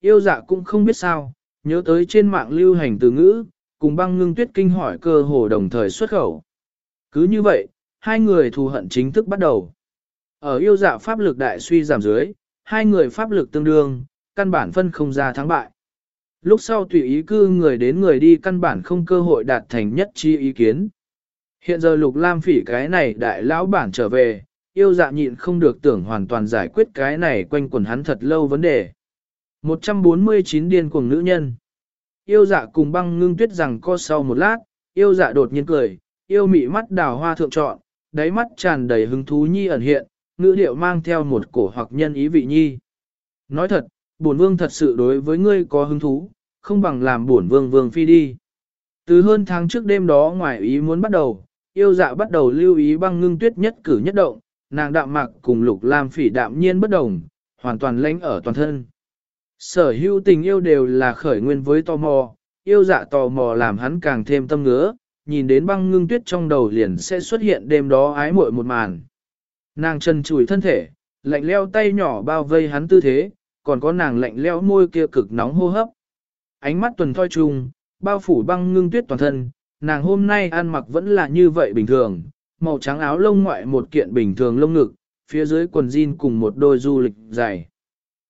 Yêu dạ cũng không biết sao, nhớ tới trên mạng lưu hành từ ngữ, cùng băng ngưng tuyết kinh hỏi cơ hồ đồng thời xuất khẩu. Cứ như vậy, hai người thù hận chính thức bắt đầu. Ở yêu dạ pháp lực đại suy giảm dưới, hai người pháp lực tương đương, căn bản phân không ra thắng bại. Lúc sau tùy ý cư người đến người đi căn bản không cơ hội đạt thành nhất chi ý kiến. Hiện giờ lục lam phỉ cái này đại lão bản trở về, yêu dạ nhịn không được tưởng hoàn toàn giải quyết cái này quanh quẩn hắn thật lâu vấn đề. 149 điên cuồng nữ nhân. Yêu dạ cùng băng ngưng tuyết rằng co sau một lát, yêu dạ đột nhiên cười, yêu mị mắt đào hoa thượng trọn, đáy mắt tràn đầy hứng thú nhi ẩn hiện, ngữ điệu mang theo một cổ hoặc nhân ý vị nhi. Nói thật, bổn vương thật sự đối với ngươi có hứng thú, không bằng làm buồn vương vương phi đi. Từ hơn tháng trước đêm đó ngoài ý muốn bắt đầu, yêu dạ bắt đầu lưu ý băng ngưng tuyết nhất cử nhất động, nàng đạm mạc cùng lục lam phỉ đạm nhiên bất đồng, hoàn toàn lãnh ở toàn thân. Sở hữu tình yêu đều là khởi nguyên với tò mò, yêu dạ tò mò làm hắn càng thêm tâm ngứa, nhìn đến băng ngưng tuyết trong đầu liền sẽ xuất hiện đêm đó ái muội một màn. Nàng chân chùi thân thể, lạnh leo tay nhỏ bao vây hắn tư thế, còn có nàng lạnh leo môi kia cực nóng hô hấp. Ánh mắt tuần thoi trùng, bao phủ băng ngưng tuyết toàn thân, nàng hôm nay ăn mặc vẫn là như vậy bình thường, màu trắng áo lông ngoại một kiện bình thường lông ngực, phía dưới quần jean cùng một đôi du lịch dày.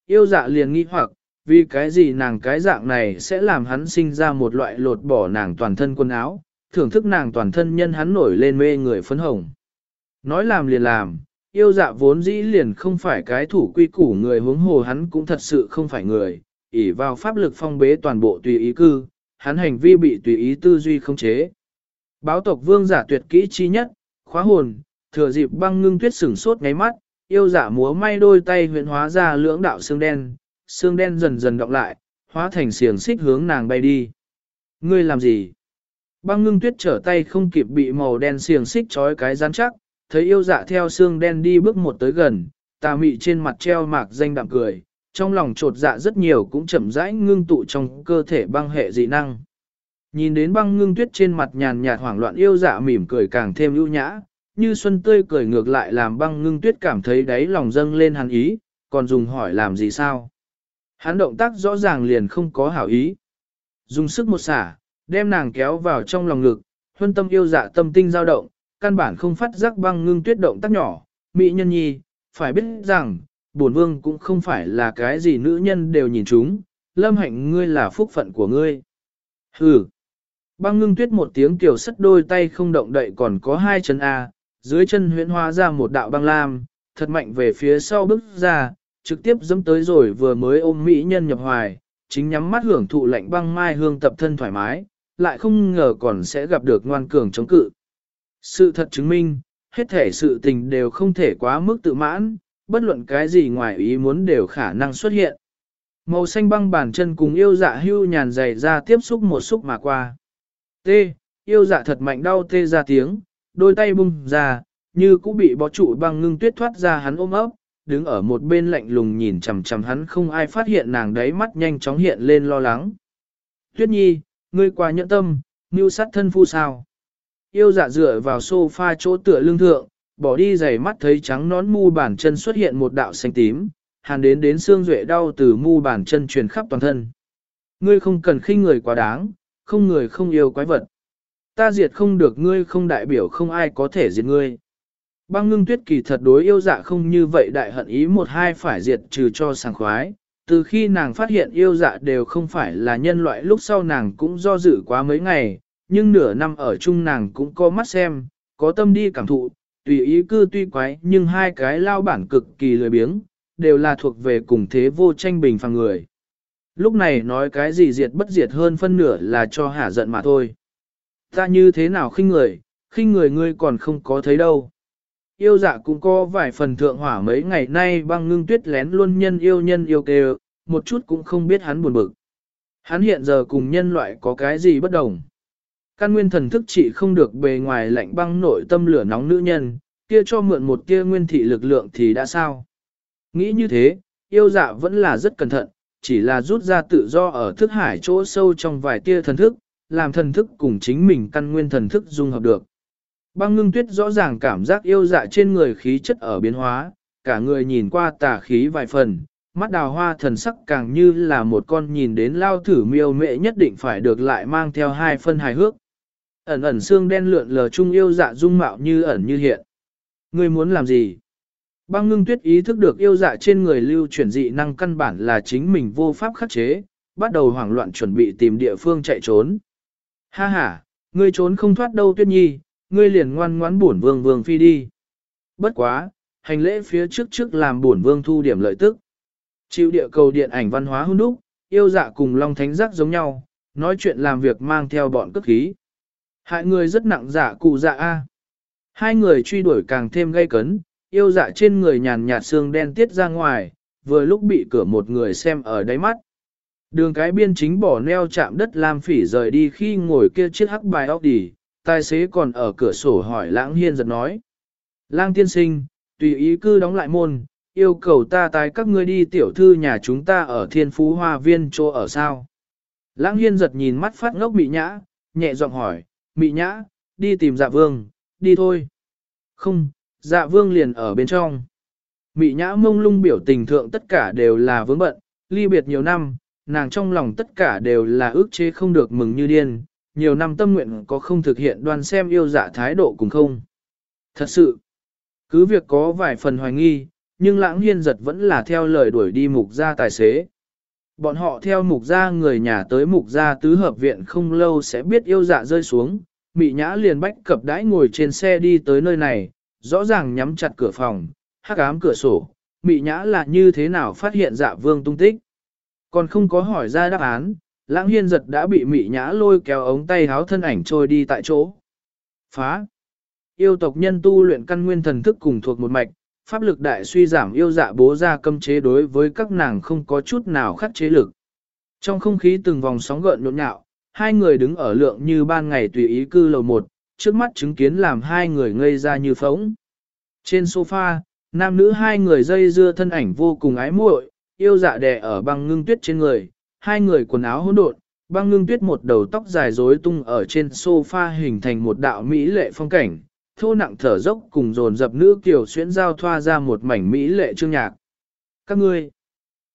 Yêu dạ liền nghi hoặc, vì cái gì nàng cái dạng này sẽ làm hắn sinh ra một loại lột bỏ nàng toàn thân quần áo, thưởng thức nàng toàn thân nhân hắn nổi lên mê người phấn hồng. Nói làm liền làm, yêu dạ vốn dĩ liền không phải cái thủ quy củ người huống hồ hắn cũng thật sự không phải người, ỷ vào pháp lực phong bế toàn bộ tùy ý cư, hắn hành vi bị tùy ý tư duy không chế. Báo tộc vương giả tuyệt kỹ chi nhất, khóa hồn, thừa dịp băng ngưng tuyết sửng sốt ngáy mắt, yêu giả múa may đôi tay huyện hóa ra lưỡng đạo xương đen, xương đen dần dần động lại, hóa thành xiềng xích hướng nàng bay đi. Ngươi làm gì? Băng ngưng tuyết trở tay không kịp bị màu đen xiềng xích trói cái rắn chắc, thấy yêu dạ theo xương đen đi bước một tới gần, tà mị trên mặt treo mạc danh đạm cười, trong lòng trột dạ rất nhiều cũng chậm rãi ngưng tụ trong cơ thể băng hệ dị năng. Nhìn đến băng ngưng tuyết trên mặt nhàn nhạt hoảng loạn yêu dạ mỉm cười càng thêm ưu nhã, như xuân tươi cười ngược lại làm băng ngưng tuyết cảm thấy đáy lòng dâng lên hắn ý, còn dùng hỏi làm gì sao. Hắn động tác rõ ràng liền không có hảo ý. Dùng sức một xả, đem nàng kéo vào trong lòng ngực, huân tâm yêu dạ tâm tinh dao động, căn bản không phát giác băng ngưng tuyết động tác nhỏ, mỹ nhân nhi, phải biết rằng, bổn vương cũng không phải là cái gì nữ nhân đều nhìn chúng, lâm hạnh ngươi là phúc phận của ngươi. Hừ. Băng ngưng tuyết một tiếng kiểu sất đôi tay không động đậy còn có hai chân A, dưới chân huyễn hóa ra một đạo băng lam, thật mạnh về phía sau bước ra, trực tiếp dẫm tới rồi vừa mới ôm mỹ nhân nhập hoài, chính nhắm mắt hưởng thụ lạnh băng mai hương tập thân thoải mái, lại không ngờ còn sẽ gặp được ngoan cường chống cự. Sự thật chứng minh, hết thể sự tình đều không thể quá mức tự mãn, bất luận cái gì ngoài ý muốn đều khả năng xuất hiện. Màu xanh băng bàn chân cùng yêu dạ hưu nhàn dày ra tiếp xúc một xúc mà qua. T, yêu dạ thật mạnh đau tê ra tiếng, đôi tay bung ra, như cũng bị bó trụ băng ngưng tuyết thoát ra hắn ôm ấp, đứng ở một bên lạnh lùng nhìn chằm chằm hắn không ai phát hiện nàng đấy mắt nhanh chóng hiện lên lo lắng. Tuyết nhi, ngươi quá nhẫn tâm, mưu sát thân phu sao. Yêu dạ dựa vào sofa chỗ tựa lưng thượng, bỏ đi giày mắt thấy trắng nón mu bàn chân xuất hiện một đạo xanh tím, hàn đến đến xương duệ đau từ mu bàn chân truyền khắp toàn thân. Ngươi không cần khinh người quá đáng, không người không yêu quái vật. Ta diệt không được ngươi không đại biểu không ai có thể diệt ngươi. Băng ngưng tuyết kỳ thật đối yêu dạ không như vậy đại hận ý một hai phải diệt trừ cho sàng khoái. Từ khi nàng phát hiện yêu dạ đều không phải là nhân loại lúc sau nàng cũng do dự quá mấy ngày, nhưng nửa năm ở chung nàng cũng có mắt xem, có tâm đi cảm thụ, tùy ý cư tuy quái nhưng hai cái lao bản cực kỳ lười biếng, đều là thuộc về cùng thế vô tranh bình phàng người. Lúc này nói cái gì diệt bất diệt hơn phân nửa là cho hả giận mà thôi. Ta như thế nào khinh người, khinh người ngươi còn không có thấy đâu. Yêu dạ cũng có vài phần thượng hỏa mấy ngày nay băng ngưng tuyết lén luôn nhân yêu nhân yêu kêu, một chút cũng không biết hắn buồn bực. Hắn hiện giờ cùng nhân loại có cái gì bất đồng. Căn nguyên thần thức trị không được bề ngoài lạnh băng nội tâm lửa nóng nữ nhân, kia cho mượn một kia nguyên thị lực lượng thì đã sao. Nghĩ như thế, yêu dạ vẫn là rất cẩn thận, chỉ là rút ra tự do ở thức hải chỗ sâu trong vài tia thần thức, làm thần thức cùng chính mình căn nguyên thần thức dung hợp được. Băng ngưng tuyết rõ ràng cảm giác yêu dạ trên người khí chất ở biến hóa, cả người nhìn qua tà khí vài phần, mắt đào hoa thần sắc càng như là một con nhìn đến lao thử miêu mệ nhất định phải được lại mang theo hai phân hài hước. Ẩn ẩn xương đen lượn lờ trung yêu dạ dung mạo như ẩn như hiện. Ngươi muốn làm gì? Băng ngưng tuyết ý thức được yêu dạ trên người lưu chuyển dị năng căn bản là chính mình vô pháp khắc chế, bắt đầu hoảng loạn chuẩn bị tìm địa phương chạy trốn. Ha ha, ngươi trốn không thoát đâu tuyết nhi, ngươi liền ngoan ngoãn bổn vương vương phi đi. Bất quá, hành lễ phía trước trước làm bổn vương thu điểm lợi tức. Chịu địa cầu điện ảnh văn hóa hôn đúc, yêu dạ cùng Long Thánh Giác giống nhau, nói chuyện làm việc mang theo bọn cất khí. Hại người rất nặng dạ cụ dạ A. Hai người truy đuổi càng thêm gây cấn, yêu dạ trên người nhàn nhạt xương đen tiết ra ngoài, vừa lúc bị cửa một người xem ở đáy mắt. Đường cái biên chính bỏ neo chạm đất Lam Phỉ rời đi khi ngồi kia chiếc hắc bài óc đỉ, tài xế còn ở cửa sổ hỏi Lãng Hiên giật nói. Lang tiên sinh, tùy ý cư đóng lại môn, yêu cầu ta tái các ngươi đi tiểu thư nhà chúng ta ở thiên phú hoa viên chỗ ở sao. Lãng Hiên giật nhìn mắt phát ngốc bị nhã, nhẹ giọng hỏi, mị nhã, đi tìm dạ vương, đi thôi. Không, dạ vương liền ở bên trong. Mị nhã mông lung biểu tình thượng tất cả đều là vướng bận, ly biệt nhiều năm, nàng trong lòng tất cả đều là ước chế không được mừng như điên, nhiều năm tâm nguyện có không thực hiện đoan xem yêu dạ thái độ cùng không. Thật sự, cứ việc có vài phần hoài nghi, nhưng lãng hiên giật vẫn là theo lời đuổi đi mục gia tài xế. Bọn họ theo mục gia người nhà tới mục gia tứ hợp viện không lâu sẽ biết yêu dạ rơi xuống, mị nhã liền bách cập đãi ngồi trên xe đi tới nơi này, rõ ràng nhắm chặt cửa phòng, hắc ám cửa sổ, mị nhã là như thế nào phát hiện dạ vương tung tích. Còn không có hỏi ra đáp án, lãng hiên giật đã bị mị nhã lôi kéo ống tay háo thân ảnh trôi đi tại chỗ. Phá! Yêu tộc nhân tu luyện căn nguyên thần thức cùng thuộc một mạch, pháp lực đại suy giảm yêu dạ bố ra cấm chế đối với các nàng không có chút nào khắc chế lực. Trong không khí từng vòng sóng gợn nhộn nhạo, hai người đứng ở lượng như ban ngày tùy ý cư lầu một, trước mắt chứng kiến làm hai người ngây ra như phóng. Trên sofa, nam nữ hai người dây dưa thân ảnh vô cùng ái muội, yêu dạ đè ở băng ngưng tuyết trên người, hai người quần áo hỗn độn, băng ngưng tuyết một đầu tóc dài rối tung ở trên sofa hình thành một đạo mỹ lệ phong cảnh, thô nặng thở dốc cùng dồn dập nữ kiểu xuyến giao thoa ra một mảnh mỹ lệ trương nhạc. Các ngươi,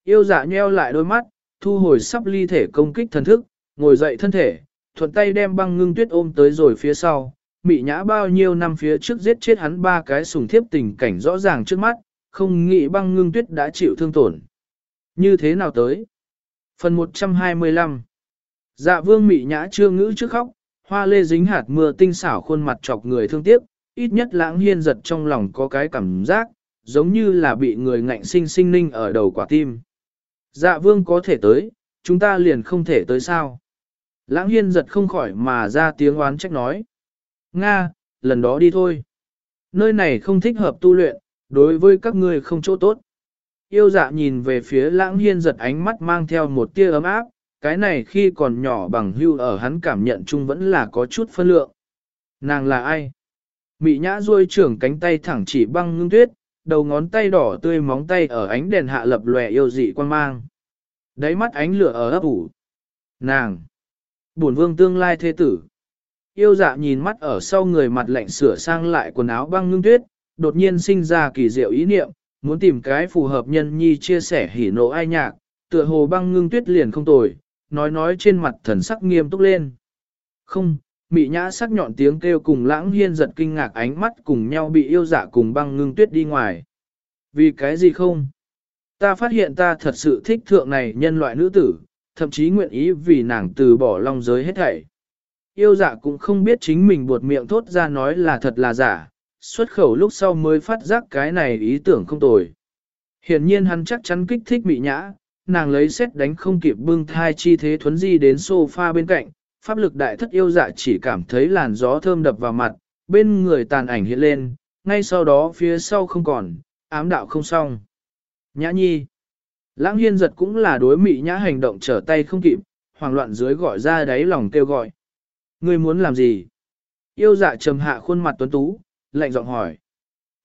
yêu dạ nheo lại đôi mắt, thu hồi sắp ly thể công kích thần thức, ngồi dậy thân thể, thuận tay đem băng ngưng tuyết ôm tới rồi phía sau, mị nhã bao nhiêu năm phía trước giết chết hắn ba cái sùng thiếp tình cảnh rõ ràng trước mắt, không nghĩ băng ngưng tuyết đã chịu thương tổn. Như thế nào tới? Phần 125 Dạ vương mị nhã chưa ngữ trước khóc, hoa lê dính hạt mưa tinh xảo khuôn mặt chọc người thương tiếc, ít nhất lãng hiên giật trong lòng có cái cảm giác, giống như là bị người ngạnh sinh sinh ninh ở đầu quả tim. Dạ vương có thể tới, chúng ta liền không thể tới sao. Lãng hiên giật không khỏi mà ra tiếng oán trách nói. Nga, lần đó đi thôi. Nơi này không thích hợp tu luyện, đối với các ngươi không chỗ tốt. Yêu dạ nhìn về phía lãng hiên giật ánh mắt mang theo một tia ấm áp, cái này khi còn nhỏ bằng hưu ở hắn cảm nhận chung vẫn là có chút phân lượng. Nàng là ai? Mị nhã ruôi trưởng cánh tay thẳng chỉ băng ngưng tuyết, đầu ngón tay đỏ tươi móng tay ở ánh đèn hạ lập lòe yêu dị quan mang. Đáy mắt ánh lửa ở ấp ủ. Nàng! Bổn vương tương lai thế tử. Yêu dạ nhìn mắt ở sau người mặt lạnh sửa sang lại quần áo băng ngưng tuyết, đột nhiên sinh ra kỳ diệu ý niệm, muốn tìm cái phù hợp nhân nhi chia sẻ hỉ nộ ai nhạc, tựa hồ băng ngưng tuyết liền không tồi, nói nói trên mặt thần sắc nghiêm túc lên. Không, mị nhã sắc nhọn tiếng kêu cùng lãng hiên giật kinh ngạc ánh mắt cùng nhau bị yêu dạ cùng băng ngưng tuyết đi ngoài. Vì cái gì không? Ta phát hiện ta thật sự thích thượng này nhân loại nữ tử, thậm chí nguyện ý vì nàng từ bỏ long giới hết thảy. yêu dạ cũng không biết chính mình buột miệng thốt ra nói là thật là giả, xuất khẩu lúc sau mới phát giác cái này ý tưởng không tồi. Hiển nhiên hắn chắc chắn kích thích mị nhã, nàng lấy xét đánh không kịp bưng thai chi thế thuấn di đến sofa bên cạnh, pháp lực đại thất yêu dạ chỉ cảm thấy làn gió thơm đập vào mặt, bên người tàn ảnh hiện lên, ngay sau đó phía sau không còn, ám đạo không xong. Nhã nhi. Lãng hiên giật cũng là đối mị nhã hành động trở tay không kịp, hoảng loạn dưới gọi ra đáy lòng kêu gọi. Ngươi muốn làm gì? Yêu dạ trầm hạ khuôn mặt tuấn tú, lạnh giọng hỏi.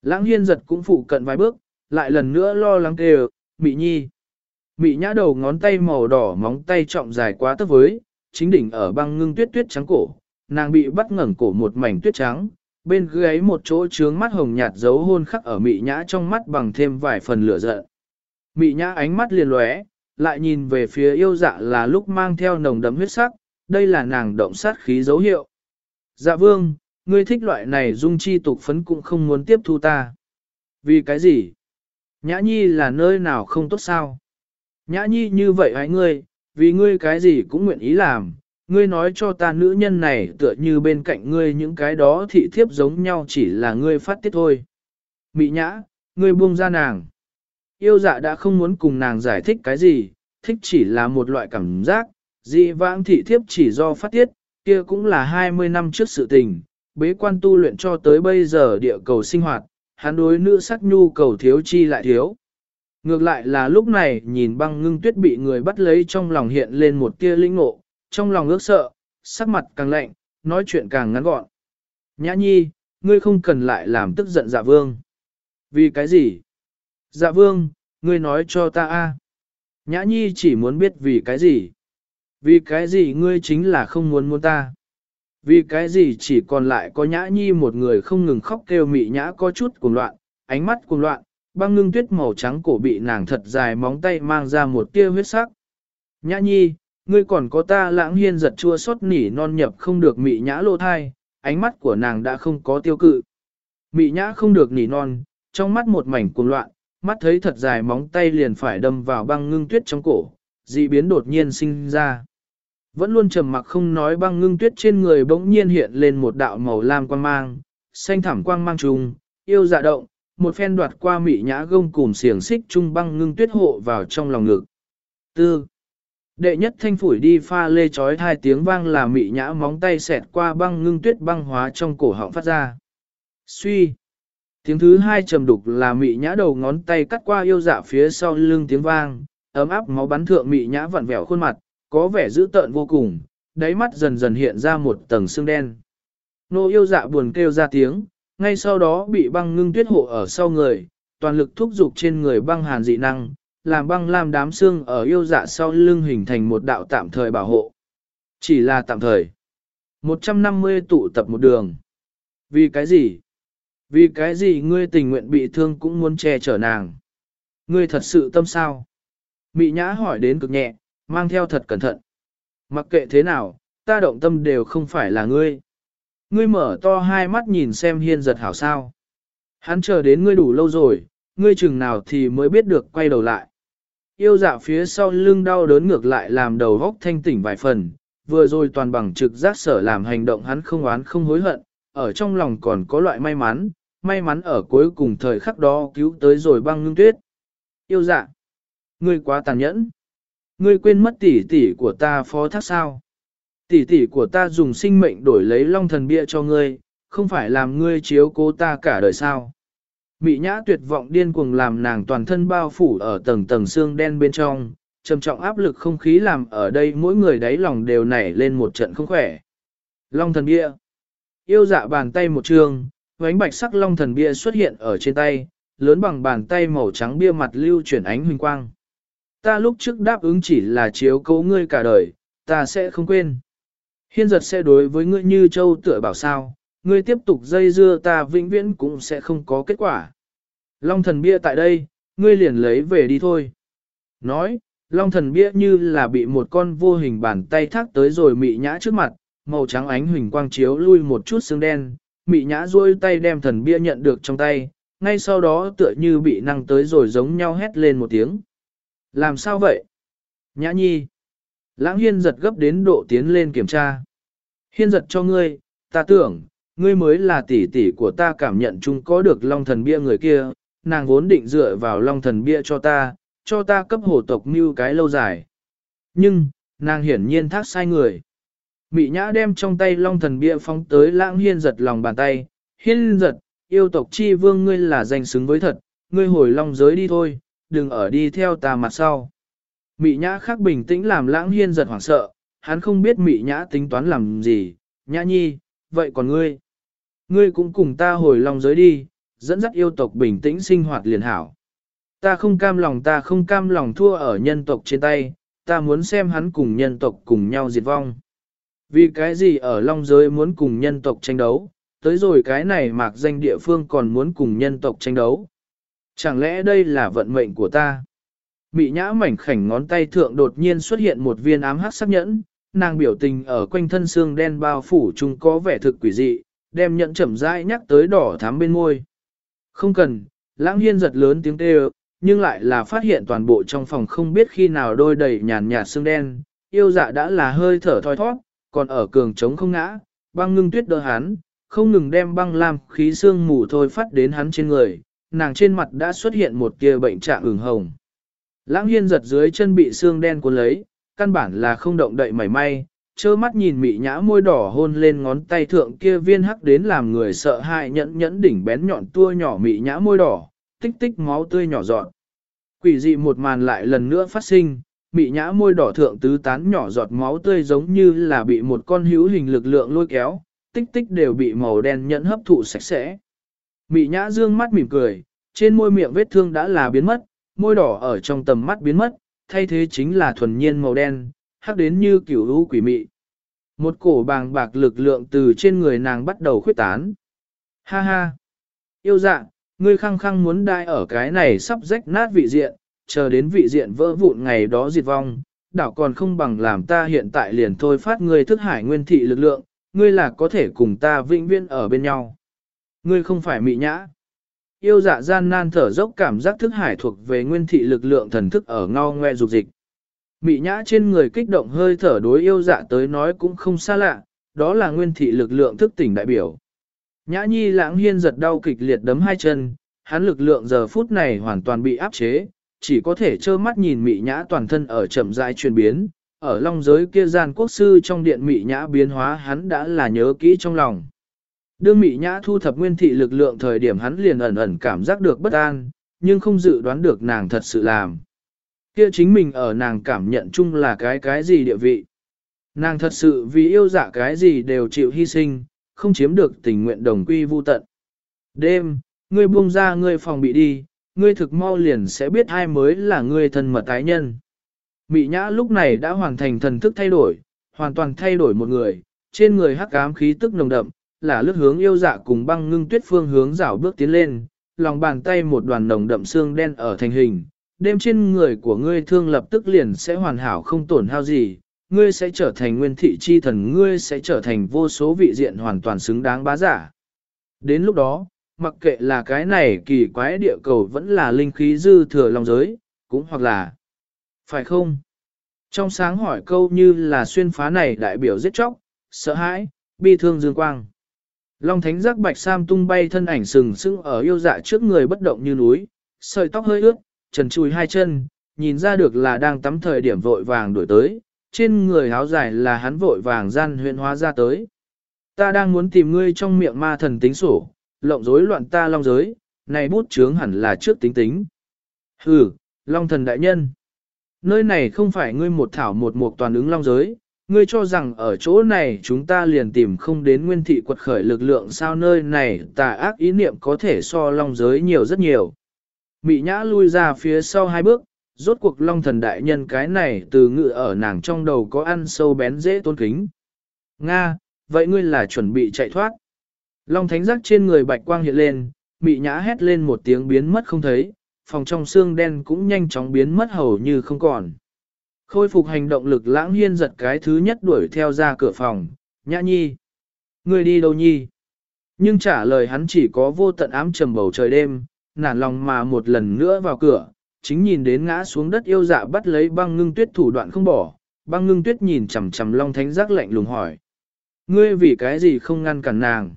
Lãng hiên giật cũng phụ cận vài bước, lại lần nữa lo lắng kêu, mị nhi. Mị nhã đầu ngón tay màu đỏ móng tay trọng dài quá tấp với, chính đỉnh ở băng ngưng tuyết tuyết trắng cổ, nàng bị bắt ngẩng cổ một mảnh tuyết trắng, bên gáy một chỗ trướng mắt hồng nhạt dấu hôn khắc ở mị nhã trong mắt bằng thêm vài phần lửa giận. Mị nhã ánh mắt liền lóe, lại nhìn về phía yêu dạ là lúc mang theo nồng đấm huyết sắc, đây là nàng động sát khí dấu hiệu. Dạ vương, ngươi thích loại này dung chi tục phấn cũng không muốn tiếp thu ta. Vì cái gì? Nhã nhi là nơi nào không tốt sao? Nhã nhi như vậy hãy ngươi, vì ngươi cái gì cũng nguyện ý làm, ngươi nói cho ta nữ nhân này tựa như bên cạnh ngươi những cái đó thị thiếp giống nhau chỉ là ngươi phát tiết thôi. Mị nhã, ngươi buông ra nàng. Yêu dạ đã không muốn cùng nàng giải thích cái gì, thích chỉ là một loại cảm giác, dị vãng thị thiếp chỉ do phát tiết, kia cũng là 20 năm trước sự tình, bế quan tu luyện cho tới bây giờ địa cầu sinh hoạt, hắn đối nữ sắc nhu cầu thiếu chi lại thiếu. Ngược lại là lúc này nhìn băng ngưng tuyết bị người bắt lấy trong lòng hiện lên một tia linh ngộ, trong lòng ước sợ, sắc mặt càng lạnh, nói chuyện càng ngắn gọn. Nhã nhi, ngươi không cần lại làm tức giận dạ vương. Vì cái gì? Dạ vương, ngươi nói cho ta a. Nhã nhi chỉ muốn biết vì cái gì. Vì cái gì ngươi chính là không muốn muốn ta. Vì cái gì chỉ còn lại có nhã nhi một người không ngừng khóc kêu mị nhã có chút cuồng loạn, ánh mắt cuồng loạn, băng ngưng tuyết màu trắng cổ bị nàng thật dài móng tay mang ra một tia huyết sắc. Nhã nhi, ngươi còn có ta lãng hiên giật chua xót nỉ non nhập không được mị nhã lô thai, ánh mắt của nàng đã không có tiêu cự. Mị nhã không được nỉ non, trong mắt một mảnh cuồng loạn, mắt thấy thật dài móng tay liền phải đâm vào băng ngưng tuyết trong cổ, dị biến đột nhiên sinh ra. Vẫn luôn trầm mặc không nói băng ngưng tuyết trên người bỗng nhiên hiện lên một đạo màu lam quang mang, xanh thẳm quang mang trùng, yêu dạ động, một phen đoạt qua mị nhã gông cùng xiềng xích trung băng ngưng tuyết hộ vào trong lòng ngực. Tư. Đệ nhất thanh phủi đi pha lê chói hai tiếng vang là mị nhã móng tay xẹt qua băng ngưng tuyết băng hóa trong cổ họng phát ra. Suy. Tiếng thứ hai trầm đục là mị nhã đầu ngón tay cắt qua yêu dạ phía sau lưng tiếng vang, ấm áp máu bắn thượng mị nhã vặn vẹo khuôn mặt, có vẻ dữ tợn vô cùng, đáy mắt dần dần hiện ra một tầng xương đen. Nô yêu dạ buồn kêu ra tiếng, ngay sau đó bị băng ngưng tuyết hộ ở sau người, toàn lực thúc dục trên người băng hàn dị năng, làm băng làm đám xương ở yêu dạ sau lưng hình thành một đạo tạm thời bảo hộ. Chỉ là tạm thời. 150 tụ tập một đường. Vì cái gì? Vì cái gì ngươi tình nguyện bị thương cũng muốn che chở nàng? Ngươi thật sự tâm sao? Mị nhã hỏi đến cực nhẹ, mang theo thật cẩn thận. Mặc kệ thế nào, ta động tâm đều không phải là ngươi. Ngươi mở to hai mắt nhìn xem hiên giật hảo sao. Hắn chờ đến ngươi đủ lâu rồi, ngươi chừng nào thì mới biết được quay đầu lại. Yêu dạ phía sau lưng đau đớn ngược lại làm đầu góc thanh tỉnh vài phần, vừa rồi toàn bằng trực giác sở làm hành động hắn không oán không hối hận, ở trong lòng còn có loại may mắn, may mắn ở cuối cùng thời khắc đó cứu tới rồi băng ngưng tuyết. Yêu dạ, ngươi quá tàn nhẫn. Ngươi quên mất tỷ tỷ của ta phó thác sao? Tỷ tỷ của ta dùng sinh mệnh đổi lấy long thần bia cho ngươi, không phải làm ngươi chiếu cố ta cả đời sao? Mị nhã tuyệt vọng điên cuồng làm nàng toàn thân bao phủ ở tầng tầng xương đen bên trong, trầm trọng áp lực không khí làm ở đây mỗi người đáy lòng đều nảy lên một trận không khỏe. Long thần bia. Yêu dạ bàn tay một trường, ánh bạch sắc long thần bia xuất hiện ở trên tay, lớn bằng bàn tay màu trắng bia mặt lưu chuyển ánh huỳnh quang ta lúc trước đáp ứng chỉ là chiếu cố ngươi cả đời, ta sẽ không quên. Hiên giật sẽ đối với ngươi như châu tựa bảo sao, ngươi tiếp tục dây dưa ta vĩnh viễn cũng sẽ không có kết quả. Long thần bia tại đây, ngươi liền lấy về đi thôi. Nói, long thần bia như là bị một con vô hình bàn tay thác tới rồi mị nhã trước mặt, màu trắng ánh huỳnh quang chiếu lui một chút xương đen, mị nhã duỗi tay đem thần bia nhận được trong tay, ngay sau đó tựa như bị năng tới rồi giống nhau hét lên một tiếng. Làm sao vậy? Nhã nhi. Lãng hiên giật gấp đến độ tiến lên kiểm tra. Hiên giật cho ngươi, ta tưởng, ngươi mới là tỷ tỷ của ta cảm nhận chung có được long thần bia người kia, nàng vốn định dựa vào long thần bia cho ta, cho ta cấp hổ tộc mưu cái lâu dài. Nhưng, nàng hiển nhiên thác sai người. Mị nhã đem trong tay long thần bia phóng tới lãng hiên giật lòng bàn tay, hiên giật, yêu tộc chi vương ngươi là danh xứng với thật, ngươi hồi long giới đi thôi, đừng ở đi theo ta mặt sau. Mị nhã khắc bình tĩnh làm lãng hiên giật hoảng sợ, hắn không biết mị nhã tính toán làm gì, nhã nhi, vậy còn ngươi? Ngươi cũng cùng ta hồi long giới đi, dẫn dắt yêu tộc bình tĩnh sinh hoạt liền hảo. Ta không cam lòng ta không cam lòng thua ở nhân tộc trên tay, ta muốn xem hắn cùng nhân tộc cùng nhau diệt vong. Vì cái gì ở long giới muốn cùng nhân tộc tranh đấu, tới rồi cái này mạc danh địa phương còn muốn cùng nhân tộc tranh đấu. Chẳng lẽ đây là vận mệnh của ta? Mị nhã mảnh khảnh ngón tay thượng đột nhiên xuất hiện một viên ám hắc sắc nhẫn, nàng biểu tình ở quanh thân xương đen bao phủ chung có vẻ thực quỷ dị, đem nhẫn chậm rãi nhắc tới đỏ thắm bên môi. Không cần, lãng hiên giật lớn tiếng kêu, nhưng lại là phát hiện toàn bộ trong phòng không biết khi nào đôi đầy nhàn nhạt xương đen, yêu dạ đã là hơi thở thoi thoát, còn ở cường trống không ngã, băng ngưng tuyết đỡ hắn, không ngừng đem băng làm khí xương mù thôi phát đến hắn trên người, nàng trên mặt đã xuất hiện một tia bệnh trạng ửng hồng. Lãng hiên giật dưới chân bị xương đen cuốn lấy, căn bản là không động đậy mảy may, trơ mắt nhìn mị nhã môi đỏ hôn lên ngón tay thượng kia viên hắc đến làm người sợ hãi nhẫn nhẫn đỉnh bén nhọn tua nhỏ mị nhã môi đỏ, tích tích máu tươi nhỏ giọt. Quỷ dị một màn lại lần nữa phát sinh, mị nhã môi đỏ thượng tứ tán nhỏ giọt máu tươi giống như là bị một con hữu hình lực lượng lôi kéo, tích tích đều bị màu đen nhẫn hấp thụ sạch sẽ. Mị nhã dương mắt mỉm cười, trên môi miệng vết thương đã là biến mất, môi đỏ ở trong tầm mắt biến mất, thay thế chính là thuần nhiên màu đen, hắc đến như kiểu lũ quỷ mị. Một cổ bàng bạc lực lượng từ trên người nàng bắt đầu khuyết tán. Ha ha! Yêu dạ, ngươi khăng khăng muốn đai ở cái này sắp rách nát vị diện, chờ đến vị diện vỡ vụn ngày đó diệt vong, đảo còn không bằng làm ta hiện tại liền thôi phát ngươi thức hải nguyên thị lực lượng, ngươi là có thể cùng ta vĩnh viễn ở bên nhau. Ngươi không phải mị nhã. Yêu dạ gian nan thở dốc cảm giác thức hải thuộc về nguyên thị lực lượng thần thức ở ngao ngoe dục dịch. Mị nhã trên người kích động hơi thở đối yêu dạ tới nói cũng không xa lạ, đó là nguyên thị lực lượng thức tỉnh đại biểu. Nhã nhi lãng hiên giật đau kịch liệt đấm hai chân, hắn lực lượng giờ phút này hoàn toàn bị áp chế, chỉ có thể trơ mắt nhìn mị nhã toàn thân ở chậm rãi chuyển biến, ở long giới kia gian quốc sư trong điện mị nhã biến hóa hắn đã là nhớ kỹ trong lòng. Đương mị nhã thu thập nguyên thị lực lượng thời điểm hắn liền ẩn ẩn cảm giác được bất an, nhưng không dự đoán được nàng thật sự làm. Kia chính mình ở nàng cảm nhận chung là cái cái gì địa vị. Nàng thật sự vì yêu dạ cái gì đều chịu hy sinh, không chiếm được tình nguyện đồng quy vu tận. Đêm, ngươi buông ra ngươi phòng bị đi, ngươi thực mau liền sẽ biết ai mới là ngươi thân mật tái nhân. Mị nhã lúc này đã hoàn thành thần thức thay đổi, hoàn toàn thay đổi một người, trên người hắc ám khí tức nồng đậm, là lướt hướng yêu dạ cùng băng ngưng tuyết phương hướng rảo bước tiến lên, lòng bàn tay một đoàn nồng đậm xương đen ở thành hình, đêm trên người của ngươi thương lập tức liền sẽ hoàn hảo không tổn hao gì, ngươi sẽ trở thành nguyên thị chi thần, ngươi sẽ trở thành vô số vị diện hoàn toàn xứng đáng bá giả. Đến lúc đó, mặc kệ là cái này kỳ quái địa cầu vẫn là linh khí dư thừa lòng giới, cũng hoặc là phải không? Trong sáng hỏi câu như là xuyên phá này đại biểu giết chóc, sợ hãi, bi thương dương quang. Long thánh giác bạch sam tung bay thân ảnh sừng sững ở yêu dạ trước người bất động như núi, sợi tóc hơi ướt, trần chùi hai chân, nhìn ra được là đang tắm thời điểm vội vàng đuổi tới, trên người áo dài là hắn vội vàng gian huyện hóa ra tới. Ta đang muốn tìm ngươi trong miệng ma thần tính sổ, lộng rối loạn ta long giới, này bút chướng hẳn là trước tính tính. Hừ, long thần đại nhân. Nơi này không phải ngươi một thảo một mục toàn ứng long giới, ngươi cho rằng ở chỗ này chúng ta liền tìm không đến nguyên thị quật khởi lực lượng sao nơi này tà ác ý niệm có thể so long giới nhiều rất nhiều. Mị nhã lui ra phía sau hai bước, rốt cuộc long thần đại nhân cái này từ ngự ở nàng trong đầu có ăn sâu bén dễ tôn kính. Nga, vậy ngươi là chuẩn bị chạy thoát. Long thánh giác trên người bạch quang hiện lên, mị nhã hét lên một tiếng biến mất không thấy, phòng trong xương đen cũng nhanh chóng biến mất hầu như không còn. Khôi phục hành động lực lãng hiên giật cái thứ nhất đuổi theo ra cửa phòng, nhã nhi. Người đi đâu nhi? Nhưng trả lời hắn chỉ có vô tận ám trầm bầu trời đêm, nản lòng mà một lần nữa vào cửa, chính nhìn đến ngã xuống đất yêu dạ bắt lấy băng ngưng tuyết thủ đoạn không bỏ, băng ngưng tuyết nhìn chằm chằm long thánh giác lạnh lùng hỏi. Ngươi vì cái gì không ngăn cản nàng?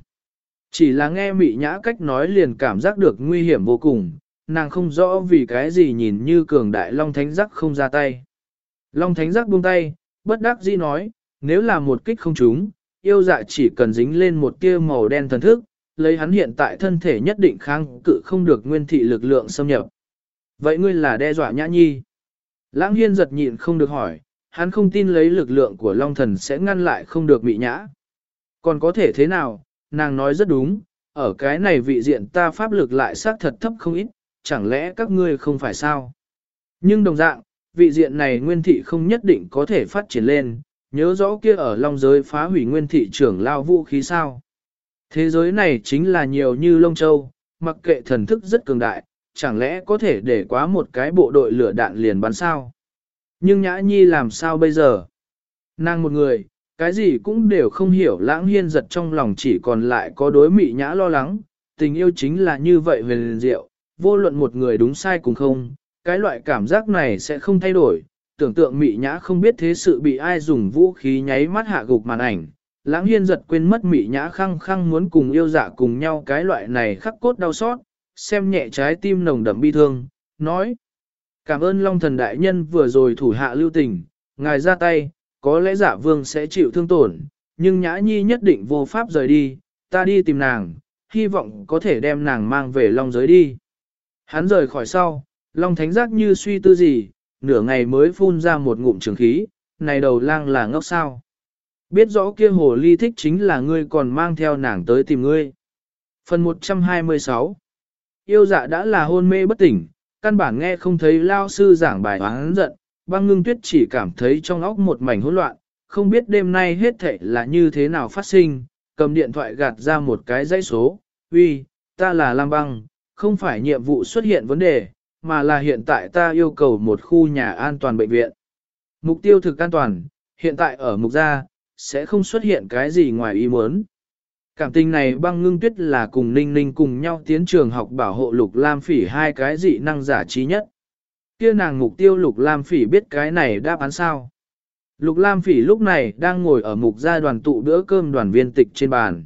Chỉ là nghe mị nhã cách nói liền cảm giác được nguy hiểm vô cùng, nàng không rõ vì cái gì nhìn như cường đại Long Thánh Giác không ra tay. Long Thánh Giác buông tay, bất đắc dĩ nói, nếu là một kích không trúng, yêu dạ chỉ cần dính lên một tia màu đen thần thức, lấy hắn hiện tại thân thể nhất định kháng cự không được nguyên thị lực lượng xâm nhập. Vậy ngươi là đe dọa nhã nhi. Lãng hiên giật nhịn không được hỏi, hắn không tin lấy lực lượng của Long Thần sẽ ngăn lại không được bị nhã. Còn có thể thế nào, nàng nói rất đúng, ở cái này vị diện ta pháp lực lại xác thật thấp không ít, chẳng lẽ các ngươi không phải sao? Nhưng đồng dạng, vị diện này nguyên thị không nhất định có thể phát triển lên, nhớ rõ kia ở long giới phá hủy nguyên thị trưởng lao vũ khí sao. Thế giới này chính là nhiều như lông châu, mặc kệ thần thức rất cường đại, chẳng lẽ có thể để quá một cái bộ đội lửa đạn liền bắn sao? Nhưng Nhã Nhi làm sao bây giờ? Nàng một người, cái gì cũng đều không hiểu lãng hiên giật trong lòng chỉ còn lại có đối mị nhã lo lắng, tình yêu chính là như vậy huyền diệu, vô luận một người đúng sai cùng không, cái loại cảm giác này sẽ không thay đổi, tưởng tượng mị nhã không biết thế sự bị ai dùng vũ khí nháy mắt hạ gục màn ảnh. Lãng hiên giật quên mất mị nhã khăng khăng muốn cùng yêu dạ cùng nhau cái loại này khắc cốt đau xót, xem nhẹ trái tim nồng đậm bi thương, nói. Cảm ơn Long thần đại nhân vừa rồi thủ hạ lưu tình, ngài ra tay, có lẽ giả dạ vương sẽ chịu thương tổn, nhưng nhã nhi nhất định vô pháp rời đi, ta đi tìm nàng, hy vọng có thể đem nàng mang về Long giới đi. Hắn rời khỏi sau, Long thánh giác như suy tư gì, nửa ngày mới phun ra một ngụm trường khí, này đầu lang là ngốc sao. Biết rõ kia hồ ly thích chính là ngươi còn mang theo nàng tới tìm ngươi. Phần 126 Yêu dạ đã là hôn mê bất tỉnh, căn bản nghe không thấy lao sư giảng bài oán giận, băng ngưng tuyết chỉ cảm thấy trong óc một mảnh hỗn loạn, không biết đêm nay hết thệ là như thế nào phát sinh, cầm điện thoại gạt ra một cái dãy số, uy, ta là Lam Băng, không phải nhiệm vụ xuất hiện vấn đề, mà là hiện tại ta yêu cầu một khu nhà an toàn bệnh viện. Mục tiêu thực an toàn, hiện tại ở mục gia, sẽ không xuất hiện cái gì ngoài ý muốn. Cảm tình này băng ngưng tuyết là cùng ninh ninh cùng nhau tiến trường học bảo hộ lục lam phỉ hai cái dị năng giả trí nhất. Kia nàng mục tiêu lục lam phỉ biết cái này đáp án sao. Lục lam phỉ lúc này đang ngồi ở mục gia đoàn tụ bữa cơm đoàn viên tịch trên bàn.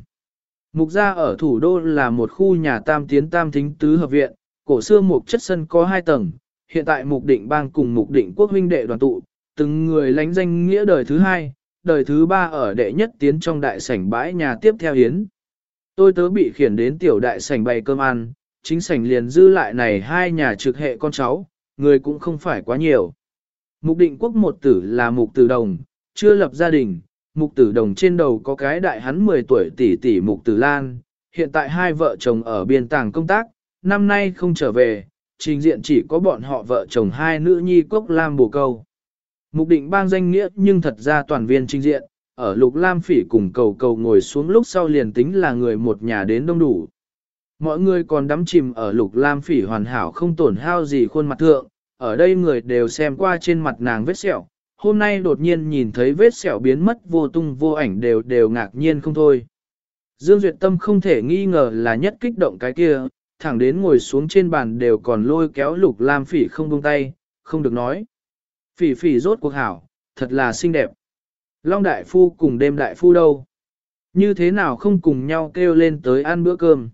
Mục gia ở thủ đô là một khu nhà tam tiến tam thính tứ hợp viện, cổ xưa mục chất sân có hai tầng, hiện tại mục định bang cùng mục định quốc huynh đệ đoàn tụ, từng người lánh danh nghĩa đời thứ hai, đời thứ ba ở đệ nhất tiến trong đại sảnh bãi nhà tiếp theo hiến. Tôi tớ bị khiển đến tiểu đại sảnh bày cơm ăn, chính sảnh liền dư lại này hai nhà trực hệ con cháu, người cũng không phải quá nhiều. Mục định quốc một tử là mục tử đồng, chưa lập gia đình, mục tử đồng trên đầu có cái đại hắn 10 tuổi tỷ tỷ mục tử lan, hiện tại hai vợ chồng ở biên tàng công tác, năm nay không trở về, trình diện chỉ có bọn họ vợ chồng hai nữ nhi cốc lam bồ câu. Mục định bang danh nghĩa nhưng thật ra toàn viên trình diện, ở lục lam phỉ cùng cầu cầu ngồi xuống lúc sau liền tính là người một nhà đến đông đủ. Mọi người còn đắm chìm ở lục lam phỉ hoàn hảo không tổn hao gì khuôn mặt thượng, ở đây người đều xem qua trên mặt nàng vết sẹo, hôm nay đột nhiên nhìn thấy vết sẹo biến mất vô tung vô ảnh đều đều ngạc nhiên không thôi. Dương Duyệt Tâm không thể nghi ngờ là nhất kích động cái kia, thẳng đến ngồi xuống trên bàn đều còn lôi kéo lục lam phỉ không buông tay, không được nói. Phỉ phỉ rốt cuộc hảo, thật là xinh đẹp. Long đại phu cùng đêm đại phu đâu? Như thế nào không cùng nhau kêu lên tới ăn bữa cơm?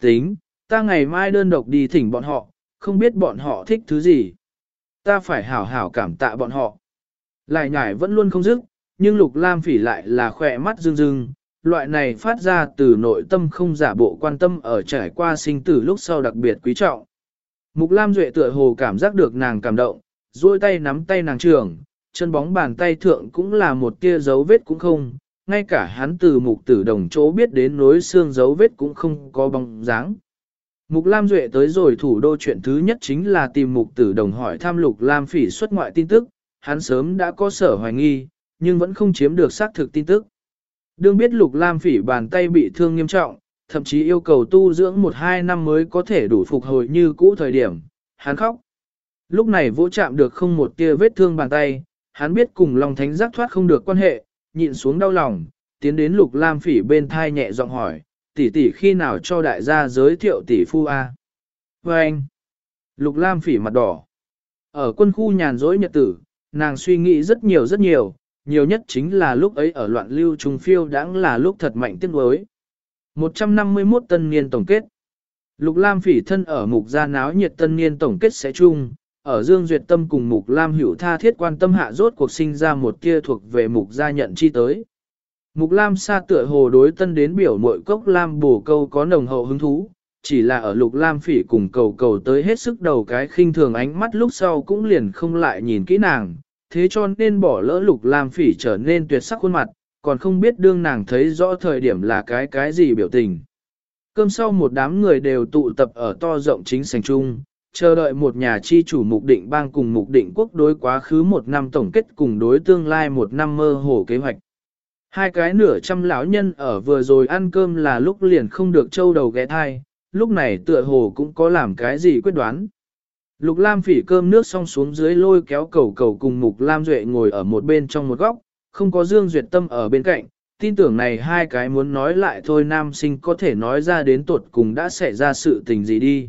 Tính, ta ngày mai đơn độc đi thỉnh bọn họ, không biết bọn họ thích thứ gì. Ta phải hảo hảo cảm tạ bọn họ. Lại nhải vẫn luôn không dứt, nhưng lục lam phỉ lại là khỏe mắt rưng rưng, loại này phát ra từ nội tâm không giả bộ quan tâm ở trải qua sinh tử lúc sau đặc biệt quý trọng. Mục Lam Duệ tựa hồ cảm giác được nàng cảm động, duỗi tay nắm tay nàng trường, chân bóng bàn tay thượng cũng là một tia dấu vết cũng không, ngay cả hắn từ mục tử đồng chỗ biết đến nối xương dấu vết cũng không có bóng dáng. Mục Lam Duệ tới rồi thủ đô chuyện thứ nhất chính là tìm mục tử đồng hỏi tham lục Lam phỉ xuất ngoại tin tức, hắn sớm đã có sở hoài nghi, nhưng vẫn không chiếm được xác thực tin tức. Đương biết lục lam phỉ bàn tay bị thương nghiêm trọng, thậm chí yêu cầu tu dưỡng một hai năm mới có thể đủ phục hồi như cũ thời điểm, hắn khóc. Lúc này vỗ chạm được không một tia vết thương bàn tay, hắn biết cùng lòng thánh giác thoát không được quan hệ, nhịn xuống đau lòng, tiến đến lục lam phỉ bên thai nhẹ giọng hỏi, tỷ tỷ khi nào cho đại gia giới thiệu tỷ phu A. Và anh, lục lam phỉ mặt đỏ. Ở quân khu nhàn rỗi nhật tử, nàng suy nghĩ rất nhiều rất nhiều, nhiều nhất chính là lúc ấy ở loạn lưu trùng phiêu đãng là lúc thật mạnh tiếc đối. 151 tân niên tổng kết Lục Lam phỉ thân ở mục gia náo nhiệt tân niên tổng kết sẽ chung, ở Dương Duyệt Tâm cùng mục Lam hữu tha thiết quan tâm hạ rốt cuộc sinh ra một kia thuộc về mục gia nhận chi tới. Mục Lam xa tựa hồ đối tân đến biểu mội cốc Lam bổ câu có nồng hậu hứng thú, chỉ là ở lục Lam phỉ cùng cầu cầu tới hết sức đầu cái khinh thường ánh mắt lúc sau cũng liền không lại nhìn kỹ nàng, thế cho nên bỏ lỡ lục Lam phỉ trở nên tuyệt sắc khuôn mặt, còn không biết đương nàng thấy rõ thời điểm là cái cái gì biểu tình. Cơm sau một đám người đều tụ tập ở to rộng chính sành chung, chờ đợi một nhà chi chủ mục định bang cùng mục định quốc đối quá khứ một năm tổng kết cùng đối tương lai một năm mơ hồ kế hoạch. Hai cái nửa trăm lão nhân ở vừa rồi ăn cơm là lúc liền không được trâu đầu ghé thai, lúc này tựa hồ cũng có làm cái gì quyết đoán. Lục Lam phỉ cơm nước xong xuống dưới lôi kéo cầu cầu cùng Mục Lam Duệ ngồi ở một bên trong một góc, không có Dương Duyệt Tâm ở bên cạnh, tin tưởng này hai cái muốn nói lại thôi nam sinh có thể nói ra đến tuột cùng đã xảy ra sự tình gì đi.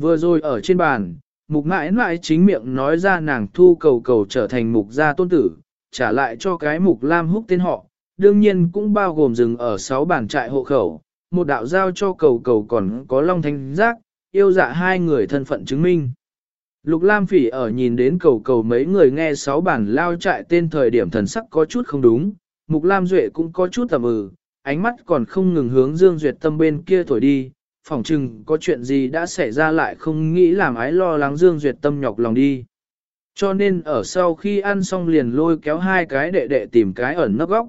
Vừa rồi ở trên bàn, Mục mãi mãi chính miệng nói ra nàng thu cầu cầu trở thành Mục gia tôn tử, trả lại cho cái Mục Lam húc tên họ, đương nhiên cũng bao gồm rừng ở sáu bản trại hộ khẩu, một đạo giao cho cầu cầu còn có long thanh giác, yêu dạ hai người thân phận chứng minh. Lục Lam Phỉ ở nhìn đến cầu cầu mấy người nghe sáu bản lao trại tên thời điểm thần sắc có chút không đúng, Mục Lam Duệ cũng có chút tầm ừ, ánh mắt còn không ngừng hướng Dương Duyệt Tâm bên kia thổi đi, phỏng chừng có chuyện gì đã xảy ra lại không nghĩ làm ái lo lắng Dương Duyệt Tâm nhọc lòng đi. Cho nên ở sau khi ăn xong liền lôi kéo hai cái đệ đệ tìm cái ẩn nấp góc.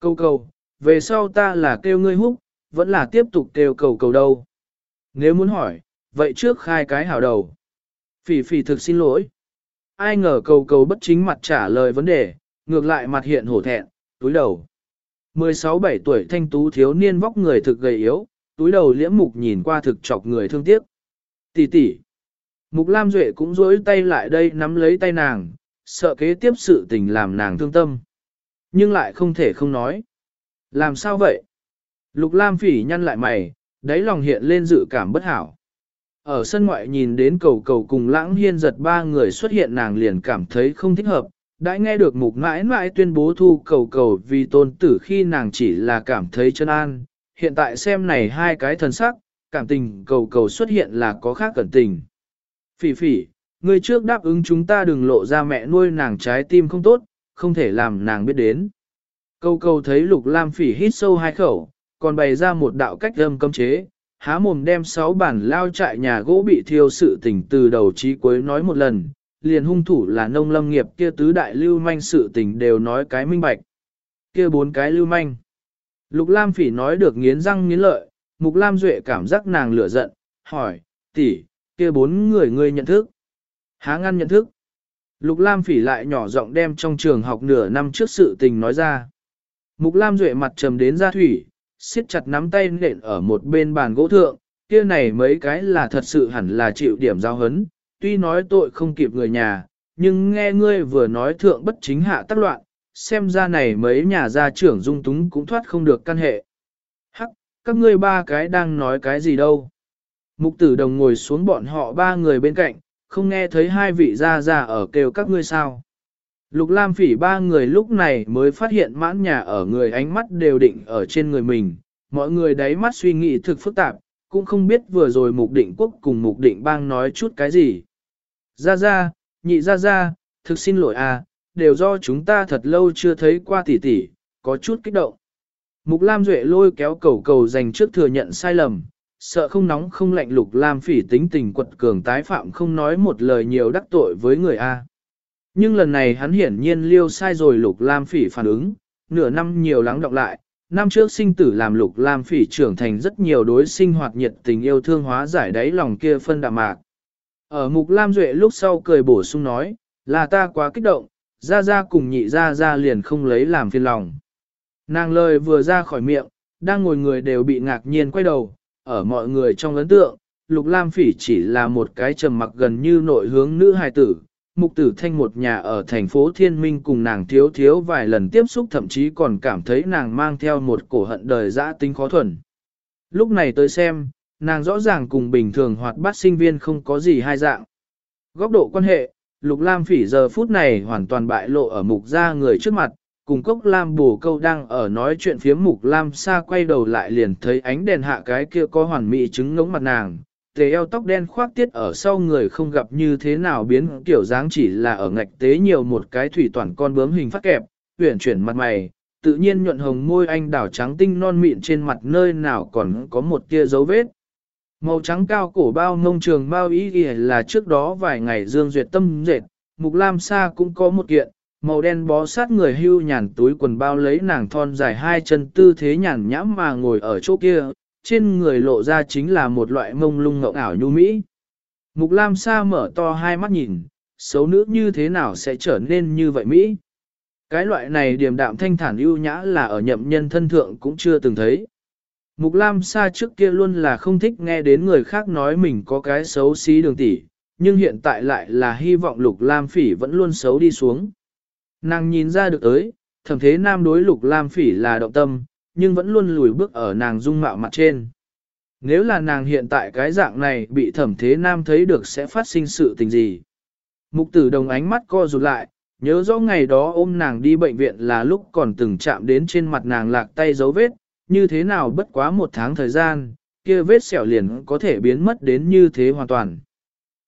Cầu cầu, về sau ta là kêu ngươi húc, vẫn là tiếp tục kêu cầu cầu đâu. Nếu muốn hỏi, vậy trước khai cái hảo đầu. Phỉ phỉ thực xin lỗi. Ai ngờ cầu cầu bất chính mặt trả lời vấn đề, ngược lại mặt hiện hổ thẹn, túi đầu. 16 7 tuổi thanh tú thiếu niên vóc người thực gầy yếu, túi đầu liễm mục nhìn qua thực chọc người thương tiếc. Tỷ tỷ. Mục Lam Duệ cũng rỗi tay lại đây nắm lấy tay nàng, sợ kế tiếp sự tình làm nàng thương tâm. Nhưng lại không thể không nói. Làm sao vậy? Lục Lam phỉ nhăn lại mày, đáy lòng hiện lên dự cảm bất hảo. Ở sân ngoại nhìn đến cầu cầu cùng lãng hiên giật ba người xuất hiện nàng liền cảm thấy không thích hợp, đã nghe được mục mãi mãi tuyên bố thu cầu cầu vì tôn tử khi nàng chỉ là cảm thấy chân an, hiện tại xem này hai cái thần sắc, cảm tình cầu cầu xuất hiện là có khác cẩn tình. Phỉ phỉ, người trước đáp ứng chúng ta đừng lộ ra mẹ nuôi nàng trái tim không tốt, không thể làm nàng biết đến. Cầu cầu thấy lục lam phỉ hít sâu hai khẩu, còn bày ra một đạo cách âm cấm chế, há mồm đem sáu bản lao trại nhà gỗ bị thiêu sự tình từ đầu chí cuối nói một lần, liền hung thủ là nông lâm nghiệp kia tứ đại lưu manh sự tình đều nói cái minh bạch. Kia bốn cái lưu manh. Lục Lam Phỉ nói được nghiến răng nghiến lợi, Mục Lam Duệ cảm giác nàng lửa giận, hỏi, tỷ, kia bốn người ngươi nhận thức. Há ngăn nhận thức. Lục Lam Phỉ lại nhỏ giọng đem trong trường học nửa năm trước sự tình nói ra. Mục Lam Duệ mặt trầm đến ra thủy, siết chặt nắm tay nện ở một bên bàn gỗ thượng, kia này mấy cái là thật sự hẳn là chịu điểm giao hấn, tuy nói tội không kịp người nhà, nhưng nghe ngươi vừa nói thượng bất chính hạ tác loạn, xem ra này mấy nhà gia trưởng dung túng cũng thoát không được căn hệ. Hắc, các ngươi ba cái đang nói cái gì đâu. Mục tử đồng ngồi xuống bọn họ ba người bên cạnh, không nghe thấy hai vị gia gia ở kêu các ngươi sao. Lục Lam phỉ ba người lúc này mới phát hiện mãn nhà ở người ánh mắt đều định ở trên người mình, mọi người đáy mắt suy nghĩ thực phức tạp, cũng không biết vừa rồi mục định quốc cùng mục định bang nói chút cái gì. Ra ra, nhị ra ra, thực xin lỗi à, đều do chúng ta thật lâu chưa thấy qua tỷ tỷ, có chút kích động. Mục Lam Duệ lôi kéo cầu cầu dành trước thừa nhận sai lầm, sợ không nóng không lạnh lục Lam phỉ tính tình quật cường tái phạm không nói một lời nhiều đắc tội với người A. Nhưng lần này hắn hiển nhiên liêu sai rồi lục Lam phỉ phản ứng, nửa năm nhiều lắng đọng lại, năm trước sinh tử làm lục Lam phỉ trưởng thành rất nhiều đối sinh hoạt nhiệt tình yêu thương hóa giải đáy lòng kia phân đạm mạc. Ở mục Lam Duệ lúc sau cười bổ sung nói, là ta quá kích động, ra ra cùng nhị ra ra liền không lấy làm phiền lòng. Nàng lời vừa ra khỏi miệng, đang ngồi người đều bị ngạc nhiên quay đầu, ở mọi người trong ấn tượng, Lục Lam Phỉ chỉ là một cái trầm mặc gần như nội hướng nữ hài tử, mục tử thanh một nhà ở thành phố Thiên Minh cùng nàng thiếu thiếu vài lần tiếp xúc thậm chí còn cảm thấy nàng mang theo một cổ hận đời dã tính khó thuần. Lúc này tới xem, nàng rõ ràng cùng bình thường hoạt bát sinh viên không có gì hai dạng. Góc độ quan hệ, Lục Lam Phỉ giờ phút này hoàn toàn bại lộ ở mục gia người trước mặt, cùng Cốc Lam Bổ Câu đang ở nói chuyện phía mục Lam Sa quay đầu lại liền thấy ánh đèn hạ cái kia có hoàn mỹ trứng ngống mặt nàng, tề eo tóc đen khoác tiết ở sau người không gặp như thế nào biến kiểu dáng chỉ là ở ngạch tế nhiều một cái thủy toàn con bướm hình phát kẹp, huyển chuyển mặt mày, tự nhiên nhuận hồng môi anh đảo trắng tinh non mịn trên mặt nơi nào còn có một tia dấu vết. Màu trắng cao cổ bao mông trường bao ý ghi là trước đó vài ngày dương duyệt tâm dệt, mục lam sa cũng có một kiện, màu đen bó sát người hưu nhàn túi quần bao lấy nàng thon dài hai chân tư thế nhàn nhãm mà ngồi ở chỗ kia, trên người lộ ra chính là một loại mông lung ngộng ảo nhu mỹ. Mục lam sa mở to hai mắt nhìn, xấu nữ như thế nào sẽ trở nên như vậy Mỹ? Cái loại này điềm đạm thanh thản ưu nhã là ở nhậm nhân thân thượng cũng chưa từng thấy. Mục Lam Sa trước kia luôn là không thích nghe đến người khác nói mình có cái xấu xí đường tỷ, nhưng hiện tại lại là hy vọng Lục Lam Phỉ vẫn luôn xấu đi xuống. Nàng nhìn ra được tới, thẩm thế nam đối Lục Lam Phỉ là động tâm, nhưng vẫn luôn lùi bước ở nàng dung mạo mặt trên. Nếu là nàng hiện tại cái dạng này bị thẩm thế nam thấy được sẽ phát sinh sự tình gì? Mục tử đồng ánh mắt co rụt lại, nhớ rõ ngày đó ôm nàng đi bệnh viện là lúc còn từng chạm đến trên mặt nàng lạc tay dấu vết, như thế nào bất quá một tháng thời gian, kia vết sẹo liền có thể biến mất đến như thế hoàn toàn.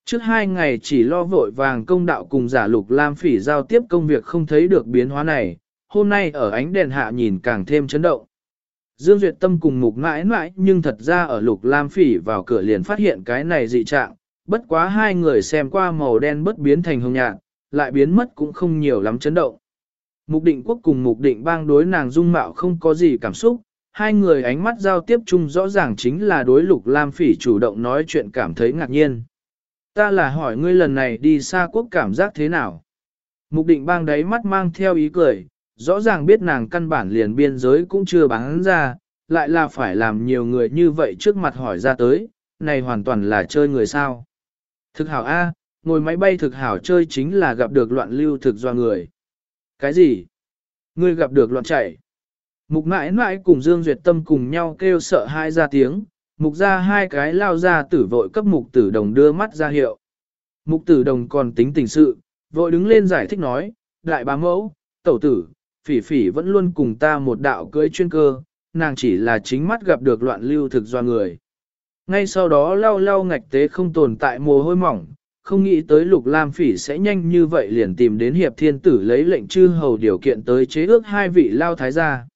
Trước hai ngày chỉ lo vội vàng công đạo cùng giả lục lam phỉ giao tiếp công việc không thấy được biến hóa này, hôm nay ở ánh đèn hạ nhìn càng thêm chấn động. Dương Duyệt Tâm cùng mục mãi mãi nhưng thật ra ở lục lam phỉ vào cửa liền phát hiện cái này dị trạng, bất quá hai người xem qua màu đen bất biến thành hồng nhạt, lại biến mất cũng không nhiều lắm chấn động. Mục định quốc cùng mục định bang đối nàng dung mạo không có gì cảm xúc, hai người ánh mắt giao tiếp chung rõ ràng chính là đối lục lam phỉ chủ động nói chuyện cảm thấy ngạc nhiên. Ta là hỏi ngươi lần này đi xa quốc cảm giác thế nào? Mục định bang đáy mắt mang theo ý cười, rõ ràng biết nàng căn bản liền biên giới cũng chưa bán ra, lại là phải làm nhiều người như vậy trước mặt hỏi ra tới, này hoàn toàn là chơi người sao. Thực hảo A, ngồi máy bay thực hảo chơi chính là gặp được loạn lưu thực do người. Cái gì? Ngươi gặp được loạn chạy. Mục mãi mãi cùng Dương Duyệt Tâm cùng nhau kêu sợ hai ra tiếng, mục ra hai cái lao ra tử vội cấp mục tử đồng đưa mắt ra hiệu. Mục tử đồng còn tính tình sự, vội đứng lên giải thích nói, đại bá mẫu, tẩu tử, phỉ phỉ vẫn luôn cùng ta một đạo cưới chuyên cơ, nàng chỉ là chính mắt gặp được loạn lưu thực do người. Ngay sau đó lau lau ngạch tế không tồn tại mồ hôi mỏng, không nghĩ tới lục lam phỉ sẽ nhanh như vậy liền tìm đến hiệp thiên tử lấy lệnh chư hầu điều kiện tới chế ước hai vị lao thái gia.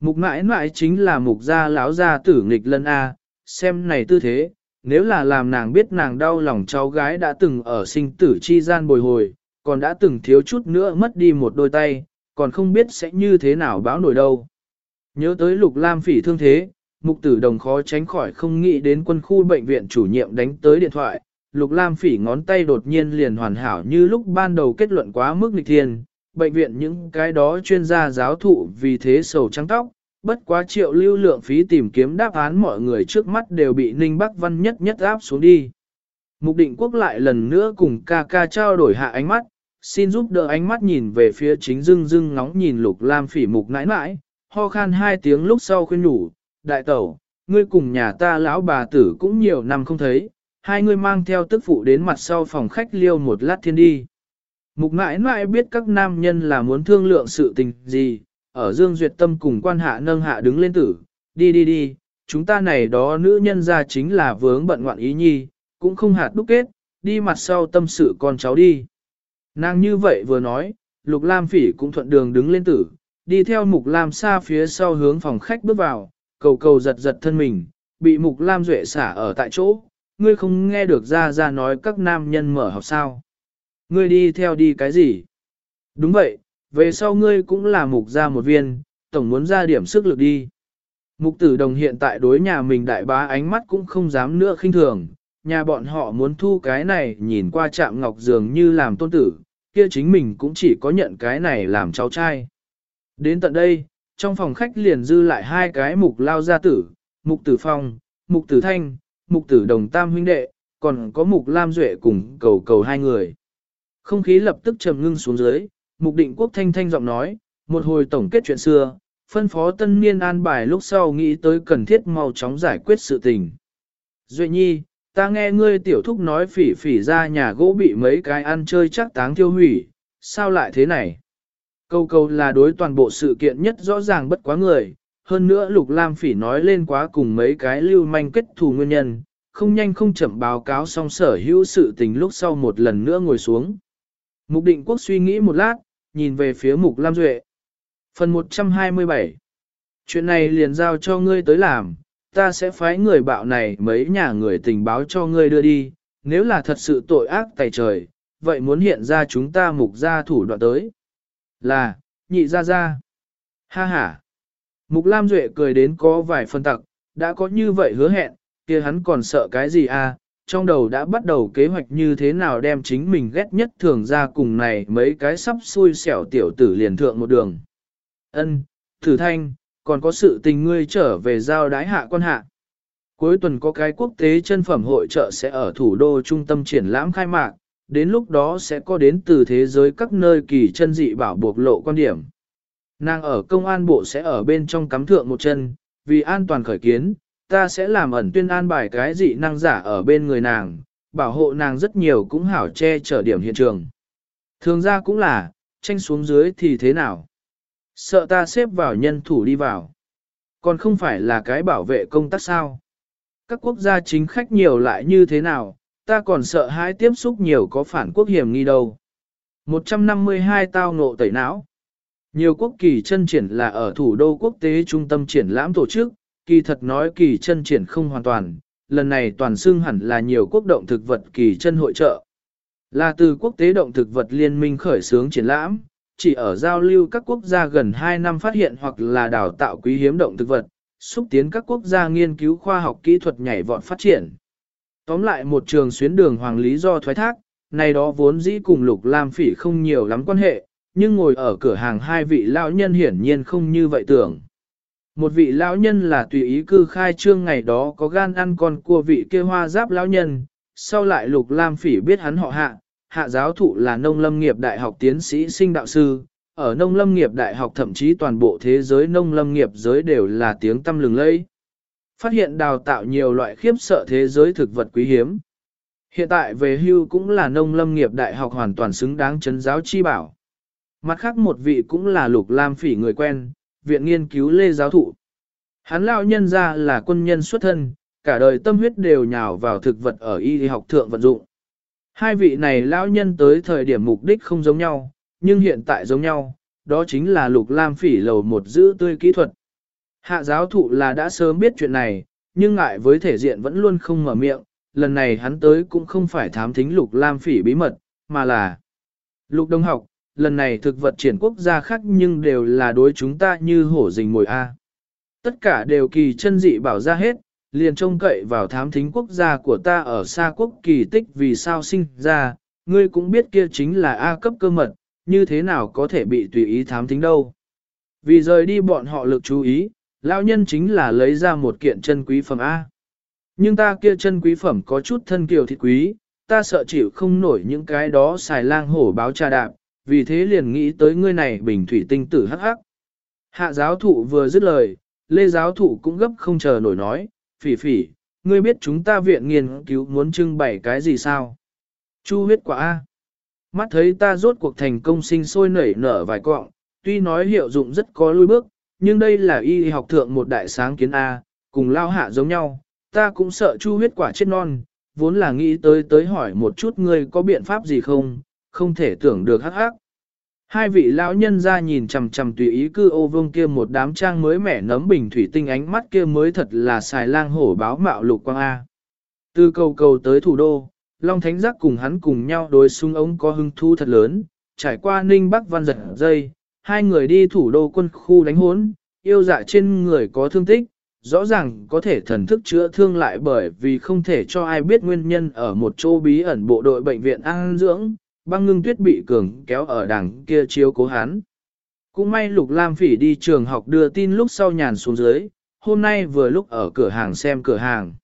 Mục mãi mãi chính là mục gia lão gia tử nghịch lân A, xem này tư thế, nếu là làm nàng biết nàng đau lòng cháu gái đã từng ở sinh tử chi gian bồi hồi, còn đã từng thiếu chút nữa mất đi một đôi tay, còn không biết sẽ như thế nào báo nổi đâu. Nhớ tới lục lam phỉ thương thế, mục tử đồng khó tránh khỏi không nghĩ đến quân khu bệnh viện chủ nhiệm đánh tới điện thoại, lục lam phỉ ngón tay đột nhiên liền hoàn hảo như lúc ban đầu kết luận quá mức nghịch thiên, bệnh viện những cái đó chuyên gia giáo thụ vì thế sầu trắng tóc, bất quá triệu lưu lượng phí tìm kiếm đáp án mọi người trước mắt đều bị Ninh Bắc Văn nhất nhất áp xuống đi. Mục định quốc lại lần nữa cùng ca ca trao đổi hạ ánh mắt, xin giúp đỡ ánh mắt nhìn về phía chính dưng dưng ngóng nhìn lục lam phỉ mục nãi nãi, ho khan hai tiếng lúc sau khuyên nhủ, đại tẩu, ngươi cùng nhà ta lão bà tử cũng nhiều năm không thấy, hai người mang theo tức phụ đến mặt sau phòng khách liêu một lát thiên đi. Mục nãi nãi biết các nam nhân là muốn thương lượng sự tình gì, ở Dương Duyệt Tâm cùng quan hạ nâng hạ đứng lên tử, đi đi đi, chúng ta này đó nữ nhân ra chính là vướng bận ngoạn ý nhi, cũng không hạt đúc kết, đi mặt sau tâm sự con cháu đi. Nàng như vậy vừa nói, Lục Lam Phỉ cũng thuận đường đứng lên tử, đi theo Mục Lam xa phía sau hướng phòng khách bước vào, cầu cầu giật giật thân mình, bị Mục Lam duệ xả ở tại chỗ, ngươi không nghe được ra ra nói các nam nhân mở học sao. Ngươi đi theo đi cái gì? Đúng vậy, về sau ngươi cũng là mục gia một viên, tổng muốn ra điểm sức lực đi. Mục tử đồng hiện tại đối nhà mình đại bá ánh mắt cũng không dám nữa khinh thường, nhà bọn họ muốn thu cái này nhìn qua chạm ngọc dường như làm tôn tử, kia chính mình cũng chỉ có nhận cái này làm cháu trai. Đến tận đây, trong phòng khách liền dư lại hai cái mục lao gia tử, mục tử phong, mục tử thanh, mục tử đồng tam huynh đệ, còn có mục lam duệ cùng cầu cầu hai người. Không khí lập tức trầm ngưng xuống dưới, mục định quốc thanh thanh giọng nói, một hồi tổng kết chuyện xưa, phân phó tân niên an bài lúc sau nghĩ tới cần thiết mau chóng giải quyết sự tình. Duệ nhi, ta nghe ngươi tiểu thúc nói phỉ phỉ ra nhà gỗ bị mấy cái ăn chơi chắc táng tiêu hủy, sao lại thế này? Câu câu là đối toàn bộ sự kiện nhất rõ ràng bất quá người, hơn nữa Lục Lam Phỉ nói lên quá cùng mấy cái lưu manh kết thù nguyên nhân, không nhanh không chậm báo cáo xong sở hữu sự tình lúc sau một lần nữa ngồi xuống. Mục định quốc suy nghĩ một lát, nhìn về phía Mục Lam Duệ. Phần 127 Chuyện này liền giao cho ngươi tới làm, ta sẽ phái người bạo này mấy nhà người tình báo cho ngươi đưa đi, nếu là thật sự tội ác tày trời, vậy muốn hiện ra chúng ta mục gia thủ đoạn tới. Là, nhị gia gia Ha ha. Mục Lam Duệ cười đến có vài phân tặc, đã có như vậy hứa hẹn, kia hắn còn sợ cái gì à, trong đầu đã bắt đầu kế hoạch như thế nào đem chính mình ghét nhất thường ra cùng này mấy cái sắp xui xẻo tiểu tử liền thượng một đường. Ân, thử thanh, còn có sự tình ngươi trở về giao đái hạ quan hạ. Cuối tuần có cái quốc tế chân phẩm hội trợ sẽ ở thủ đô trung tâm triển lãm khai mạc, đến lúc đó sẽ có đến từ thế giới các nơi kỳ chân dị bảo buộc lộ quan điểm. Nàng ở công an bộ sẽ ở bên trong cắm thượng một chân, vì an toàn khởi kiến, ta sẽ làm ẩn tuyên an bài cái dị năng giả ở bên người nàng, bảo hộ nàng rất nhiều cũng hảo che chở điểm hiện trường. Thường ra cũng là, tranh xuống dưới thì thế nào? Sợ ta xếp vào nhân thủ đi vào. Còn không phải là cái bảo vệ công tác sao? Các quốc gia chính khách nhiều lại như thế nào, ta còn sợ hãi tiếp xúc nhiều có phản quốc hiểm nghi đâu. 152 tao ngộ tẩy não. Nhiều quốc kỳ chân triển là ở thủ đô quốc tế trung tâm triển lãm tổ chức, kỳ thật nói kỳ chân triển không hoàn toàn, lần này toàn xưng hẳn là nhiều quốc động thực vật kỳ chân hội trợ. Là từ quốc tế động thực vật liên minh khởi xướng triển lãm, chỉ ở giao lưu các quốc gia gần 2 năm phát hiện hoặc là đào tạo quý hiếm động thực vật, xúc tiến các quốc gia nghiên cứu khoa học kỹ thuật nhảy vọt phát triển. Tóm lại một trường xuyến đường hoàng lý do thoái thác, này đó vốn dĩ cùng lục lam phỉ không nhiều lắm quan hệ, nhưng ngồi ở cửa hàng hai vị lão nhân hiển nhiên không như vậy tưởng. Một vị lão nhân là tùy ý cư khai trương ngày đó có gan ăn con cua vị kia hoa giáp lão nhân, sau lại lục lam phỉ biết hắn họ hạ, hạ giáo thụ là nông lâm nghiệp đại học tiến sĩ sinh đạo sư, ở nông lâm nghiệp đại học thậm chí toàn bộ thế giới nông lâm nghiệp giới đều là tiếng tâm lừng lẫy. Phát hiện đào tạo nhiều loại khiếp sợ thế giới thực vật quý hiếm. Hiện tại về hưu cũng là nông lâm nghiệp đại học hoàn toàn xứng đáng chấn giáo chi bảo. Mặt khác một vị cũng là lục lam phỉ người quen, viện nghiên cứu lê giáo thụ. Hắn lão nhân ra là quân nhân xuất thân, cả đời tâm huyết đều nhào vào thực vật ở y học thượng vận dụng. Hai vị này lão nhân tới thời điểm mục đích không giống nhau, nhưng hiện tại giống nhau, đó chính là lục lam phỉ lầu một giữ tươi kỹ thuật. Hạ giáo thụ là đã sớm biết chuyện này, nhưng ngại với thể diện vẫn luôn không mở miệng, lần này hắn tới cũng không phải thám thính lục lam phỉ bí mật, mà là lục đông học, lần này thực vật triển quốc gia khác nhưng đều là đối chúng ta như hổ rình mồi A. Tất cả đều kỳ chân dị bảo ra hết, liền trông cậy vào thám thính quốc gia của ta ở xa quốc kỳ tích vì sao sinh ra, ngươi cũng biết kia chính là A cấp cơ mật, như thế nào có thể bị tùy ý thám thính đâu. Vì rời đi bọn họ lực chú ý, lão nhân chính là lấy ra một kiện chân quý phẩm A. Nhưng ta kia chân quý phẩm có chút thân kiều thịt quý, ta sợ chịu không nổi những cái đó xài lang hổ báo trà đạp, vì thế liền nghĩ tới ngươi này bình thủy tinh tử hắc hắc. Hạ giáo thụ vừa dứt lời, lê giáo thụ cũng gấp không chờ nổi nói, phỉ phỉ, ngươi biết chúng ta viện nghiên cứu muốn trưng bày cái gì sao? Chu huyết quả A. Mắt thấy ta rốt cuộc thành công sinh sôi nảy nở vài cọng, tuy nói hiệu dụng rất có lui bước, nhưng đây là y học thượng một đại sáng kiến A, cùng lao hạ giống nhau, ta cũng sợ chu huyết quả chết non, vốn là nghĩ tới tới hỏi một chút ngươi có biện pháp gì không, không thể tưởng được hắc hắc. Hai vị lão nhân ra nhìn chằm chằm tùy ý cư ô vương kia một đám trang mới mẻ nấm bình thủy tinh ánh mắt kia mới thật là xài lang hổ báo mạo lục quang A. Từ cầu cầu tới thủ đô, Long Thánh Giác cùng hắn cùng nhau đối xung ống có hưng thu thật lớn, trải qua ninh bắc văn giật dây, hai người đi thủ đô quân khu đánh hốn, yêu dạ trên người có thương tích, rõ ràng có thể thần thức chữa thương lại bởi vì không thể cho ai biết nguyên nhân ở một chỗ bí ẩn bộ đội bệnh viện an dưỡng, băng ngưng tuyết bị cường kéo ở đằng kia chiếu cố hắn. Cũng may Lục Lam Phỉ đi trường học đưa tin lúc sau nhàn xuống dưới, hôm nay vừa lúc ở cửa hàng xem cửa hàng.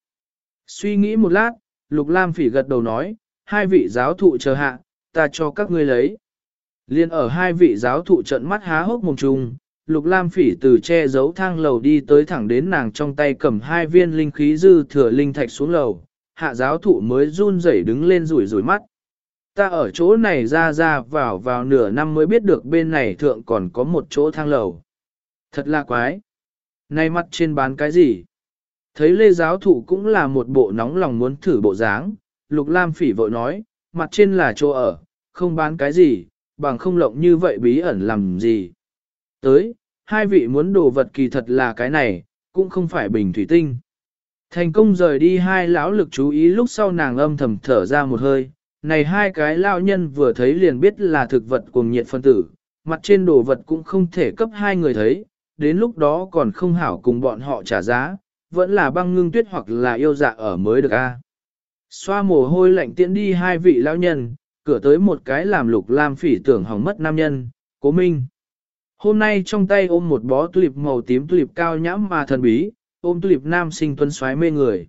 Suy nghĩ một lát, Lục Lam Phỉ gật đầu nói, hai vị giáo thụ chờ hạ, ta cho các ngươi lấy. Liên ở hai vị giáo thụ trợn mắt há hốc mồm trùng, Lục Lam Phỉ từ che giấu thang lầu đi tới thẳng đến nàng trong tay cầm hai viên linh khí dư thừa linh thạch xuống lầu, hạ giáo thụ mới run rẩy đứng lên rủi rủi mắt. Ta ở chỗ này ra ra vào vào nửa năm mới biết được bên này thượng còn có một chỗ thang lầu. Thật là quái. Này mặt trên bán cái gì? Thấy lê giáo thụ cũng là một bộ nóng lòng muốn thử bộ dáng, lục lam phỉ vội nói, mặt trên là chỗ ở, không bán cái gì, bằng không lộng như vậy bí ẩn làm gì. Tới, hai vị muốn đồ vật kỳ thật là cái này, cũng không phải bình thủy tinh. Thành công rời đi hai lão lực chú ý lúc sau nàng âm thầm thở ra một hơi, này hai cái lão nhân vừa thấy liền biết là thực vật cùng nhiệt phân tử, mặt trên đồ vật cũng không thể cấp hai người thấy, đến lúc đó còn không hảo cùng bọn họ trả giá, vẫn là băng ngưng tuyết hoặc là yêu dạ ở mới được a. Xoa mồ hôi lạnh tiễn đi hai vị lão nhân, cửa tới một cái làm lục lam phỉ tưởng hỏng mất nam nhân, cố minh. Hôm nay trong tay ôm một bó tulip màu tím tulip cao nhãm mà thần bí, ôm tulip nam sinh tuấn xoáy mê người.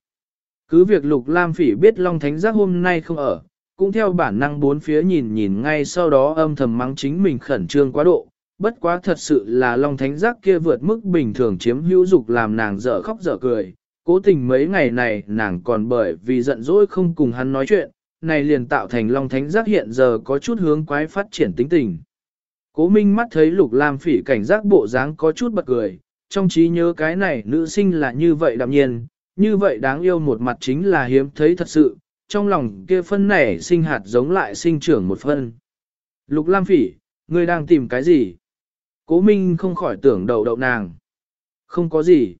Cứ việc lục lam phỉ biết Long Thánh Giác hôm nay không ở, cũng theo bản năng bốn phía nhìn nhìn ngay sau đó âm thầm mắng chính mình khẩn trương quá độ. Bất quá thật sự là Long Thánh Giác kia vượt mức bình thường chiếm hữu dục làm nàng dở khóc dở cười. Cố tình mấy ngày này nàng còn bởi vì giận dỗi không cùng hắn nói chuyện, này liền tạo thành Long Thánh Giác hiện giờ có chút hướng quái phát triển tính tình. Cố Minh mắt thấy Lục Lam Phỉ cảnh giác bộ dáng có chút bật cười, trong trí nhớ cái này nữ sinh là như vậy đạm nhiên, như vậy đáng yêu một mặt chính là hiếm thấy thật sự, trong lòng kia phân nảy sinh hạt giống lại sinh trưởng một phân. Lục Lam Phỉ, ngươi đang tìm cái gì? Cố Minh không khỏi tưởng đầu đậu nàng. Không có gì.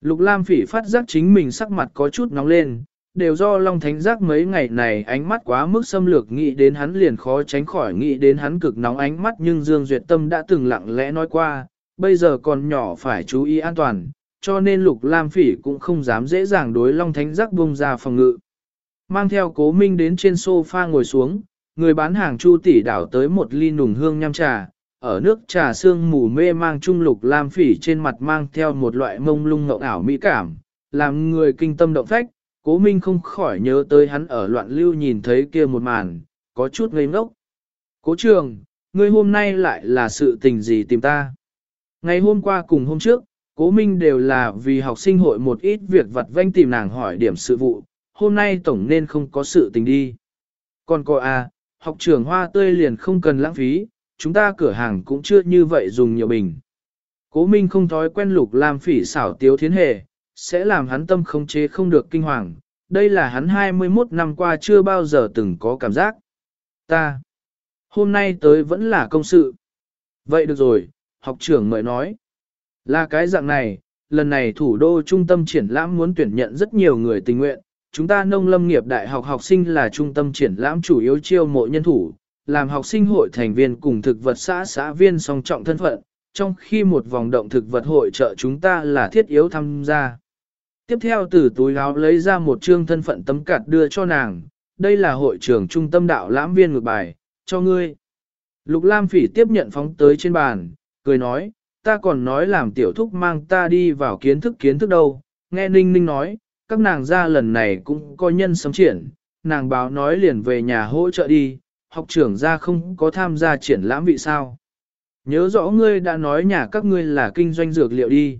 Lục Lam Phỉ phát giác chính mình sắc mặt có chút nóng lên, đều do Long Thánh Giác mấy ngày này ánh mắt quá mức xâm lược nghĩ đến hắn liền khó tránh khỏi nghĩ đến hắn cực nóng ánh mắt nhưng Dương Duyệt Tâm đã từng lặng lẽ nói qua, bây giờ còn nhỏ phải chú ý an toàn, cho nên Lục Lam Phỉ cũng không dám dễ dàng đối Long Thánh Giác bung ra phòng ngự. Mang theo Cố Minh đến trên sofa ngồi xuống, người bán hàng Chu tỷ đảo tới một ly nùng hương nhâm trà, ở nước trà sương mù mê mang trung Lục Lam Phỉ trên mặt mang theo một loại mông lung ngậu ảo mỹ cảm, làm người kinh tâm động phách Cố Minh không khỏi nhớ tới hắn ở loạn lưu nhìn thấy kia một màn, có chút ngây ngốc. Cố trường, ngươi hôm nay lại là sự tình gì tìm ta? Ngày hôm qua cùng hôm trước, cố Minh đều là vì học sinh hội một ít việc vặt vanh tìm nàng hỏi điểm sự vụ, hôm nay tổng nên không có sự tình đi. Còn cô à, học trưởng hoa tươi liền không cần lãng phí, chúng ta cửa hàng cũng chưa như vậy dùng nhiều bình. Cố Minh không thói quen lục làm phỉ xảo tiếu thiến hề, sẽ làm hắn tâm không chế không được kinh hoàng. Đây là hắn 21 năm qua chưa bao giờ từng có cảm giác. Ta, hôm nay tới vẫn là công sự. Vậy được rồi, học trưởng mời nói. Là cái dạng này, lần này thủ đô trung tâm triển lãm muốn tuyển nhận rất nhiều người tình nguyện. Chúng ta nông lâm nghiệp đại học học sinh là trung tâm triển lãm chủ yếu chiêu mộ nhân thủ, làm học sinh hội thành viên cùng thực vật xã xã viên song trọng thân phận, trong khi một vòng động thực vật hội trợ chúng ta là thiết yếu tham gia. Tiếp theo từ túi áo lấy ra một chương thân phận tấm cạt đưa cho nàng, đây là hội trưởng trung tâm đạo lãm viên ngược bài, cho ngươi. Lục Lam Phỉ tiếp nhận phóng tới trên bàn, cười nói, ta còn nói làm tiểu thúc mang ta đi vào kiến thức kiến thức đâu, nghe Ninh Ninh nói, các nàng ra lần này cũng có nhân sống triển, nàng báo nói liền về nhà hỗ trợ đi, học trưởng ra không có tham gia triển lãm vị sao. Nhớ rõ ngươi đã nói nhà các ngươi là kinh doanh dược liệu đi.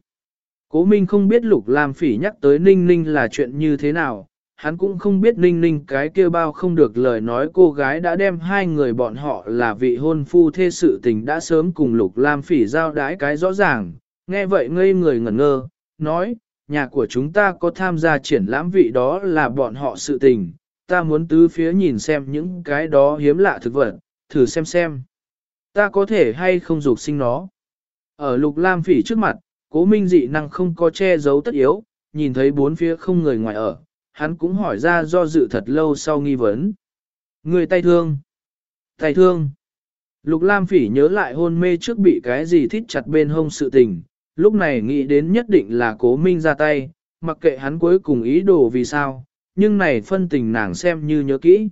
Cố Minh không biết Lục Lam Phỉ nhắc tới Ninh Ninh là chuyện như thế nào, hắn cũng không biết Ninh Ninh cái kia bao không được lời nói cô gái đã đem hai người bọn họ là vị hôn phu thê sự tình đã sớm cùng Lục Lam Phỉ giao đái cái rõ ràng, nghe vậy ngây người ngẩn ngơ, nói, nhà của chúng ta có tham gia triển lãm vị đó là bọn họ sự tình, ta muốn tứ phía nhìn xem những cái đó hiếm lạ thực vật, thử xem xem. Ta có thể hay không dục sinh nó. Ở Lục Lam Phỉ trước mặt, Cố minh dị năng không có che giấu tất yếu, nhìn thấy bốn phía không người ngoài ở, hắn cũng hỏi ra do dự thật lâu sau nghi vấn. Người tay thương. Tay thương. Lục Lam Phỉ nhớ lại hôn mê trước bị cái gì thít chặt bên hông sự tình, lúc này nghĩ đến nhất định là cố minh ra tay, mặc kệ hắn cuối cùng ý đồ vì sao, nhưng này phân tình nàng xem như nhớ kỹ.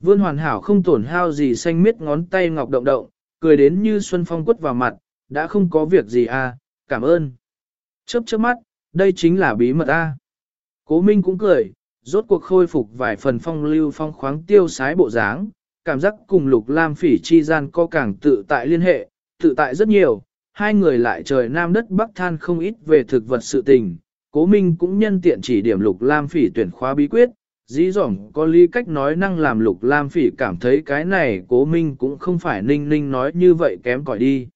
Vươn hoàn hảo không tổn hao gì xanh miết ngón tay ngọc động động, cười đến như xuân phong quất vào mặt, đã không có việc gì à, cảm ơn. Chớp chớp mắt, đây chính là bí mật A. Cố Minh cũng cười, rốt cuộc khôi phục vài phần phong lưu phong khoáng tiêu sái bộ dáng, cảm giác cùng lục lam phỉ chi gian có càng tự tại liên hệ, tự tại rất nhiều, hai người lại trời nam đất bắc than không ít về thực vật sự tình. Cố Minh cũng nhân tiện chỉ điểm lục lam phỉ tuyển khóa bí quyết, Dĩ dỏm có lý cách nói năng làm lục lam phỉ cảm thấy cái này cố minh cũng không phải ninh ninh nói như vậy kém cỏi đi.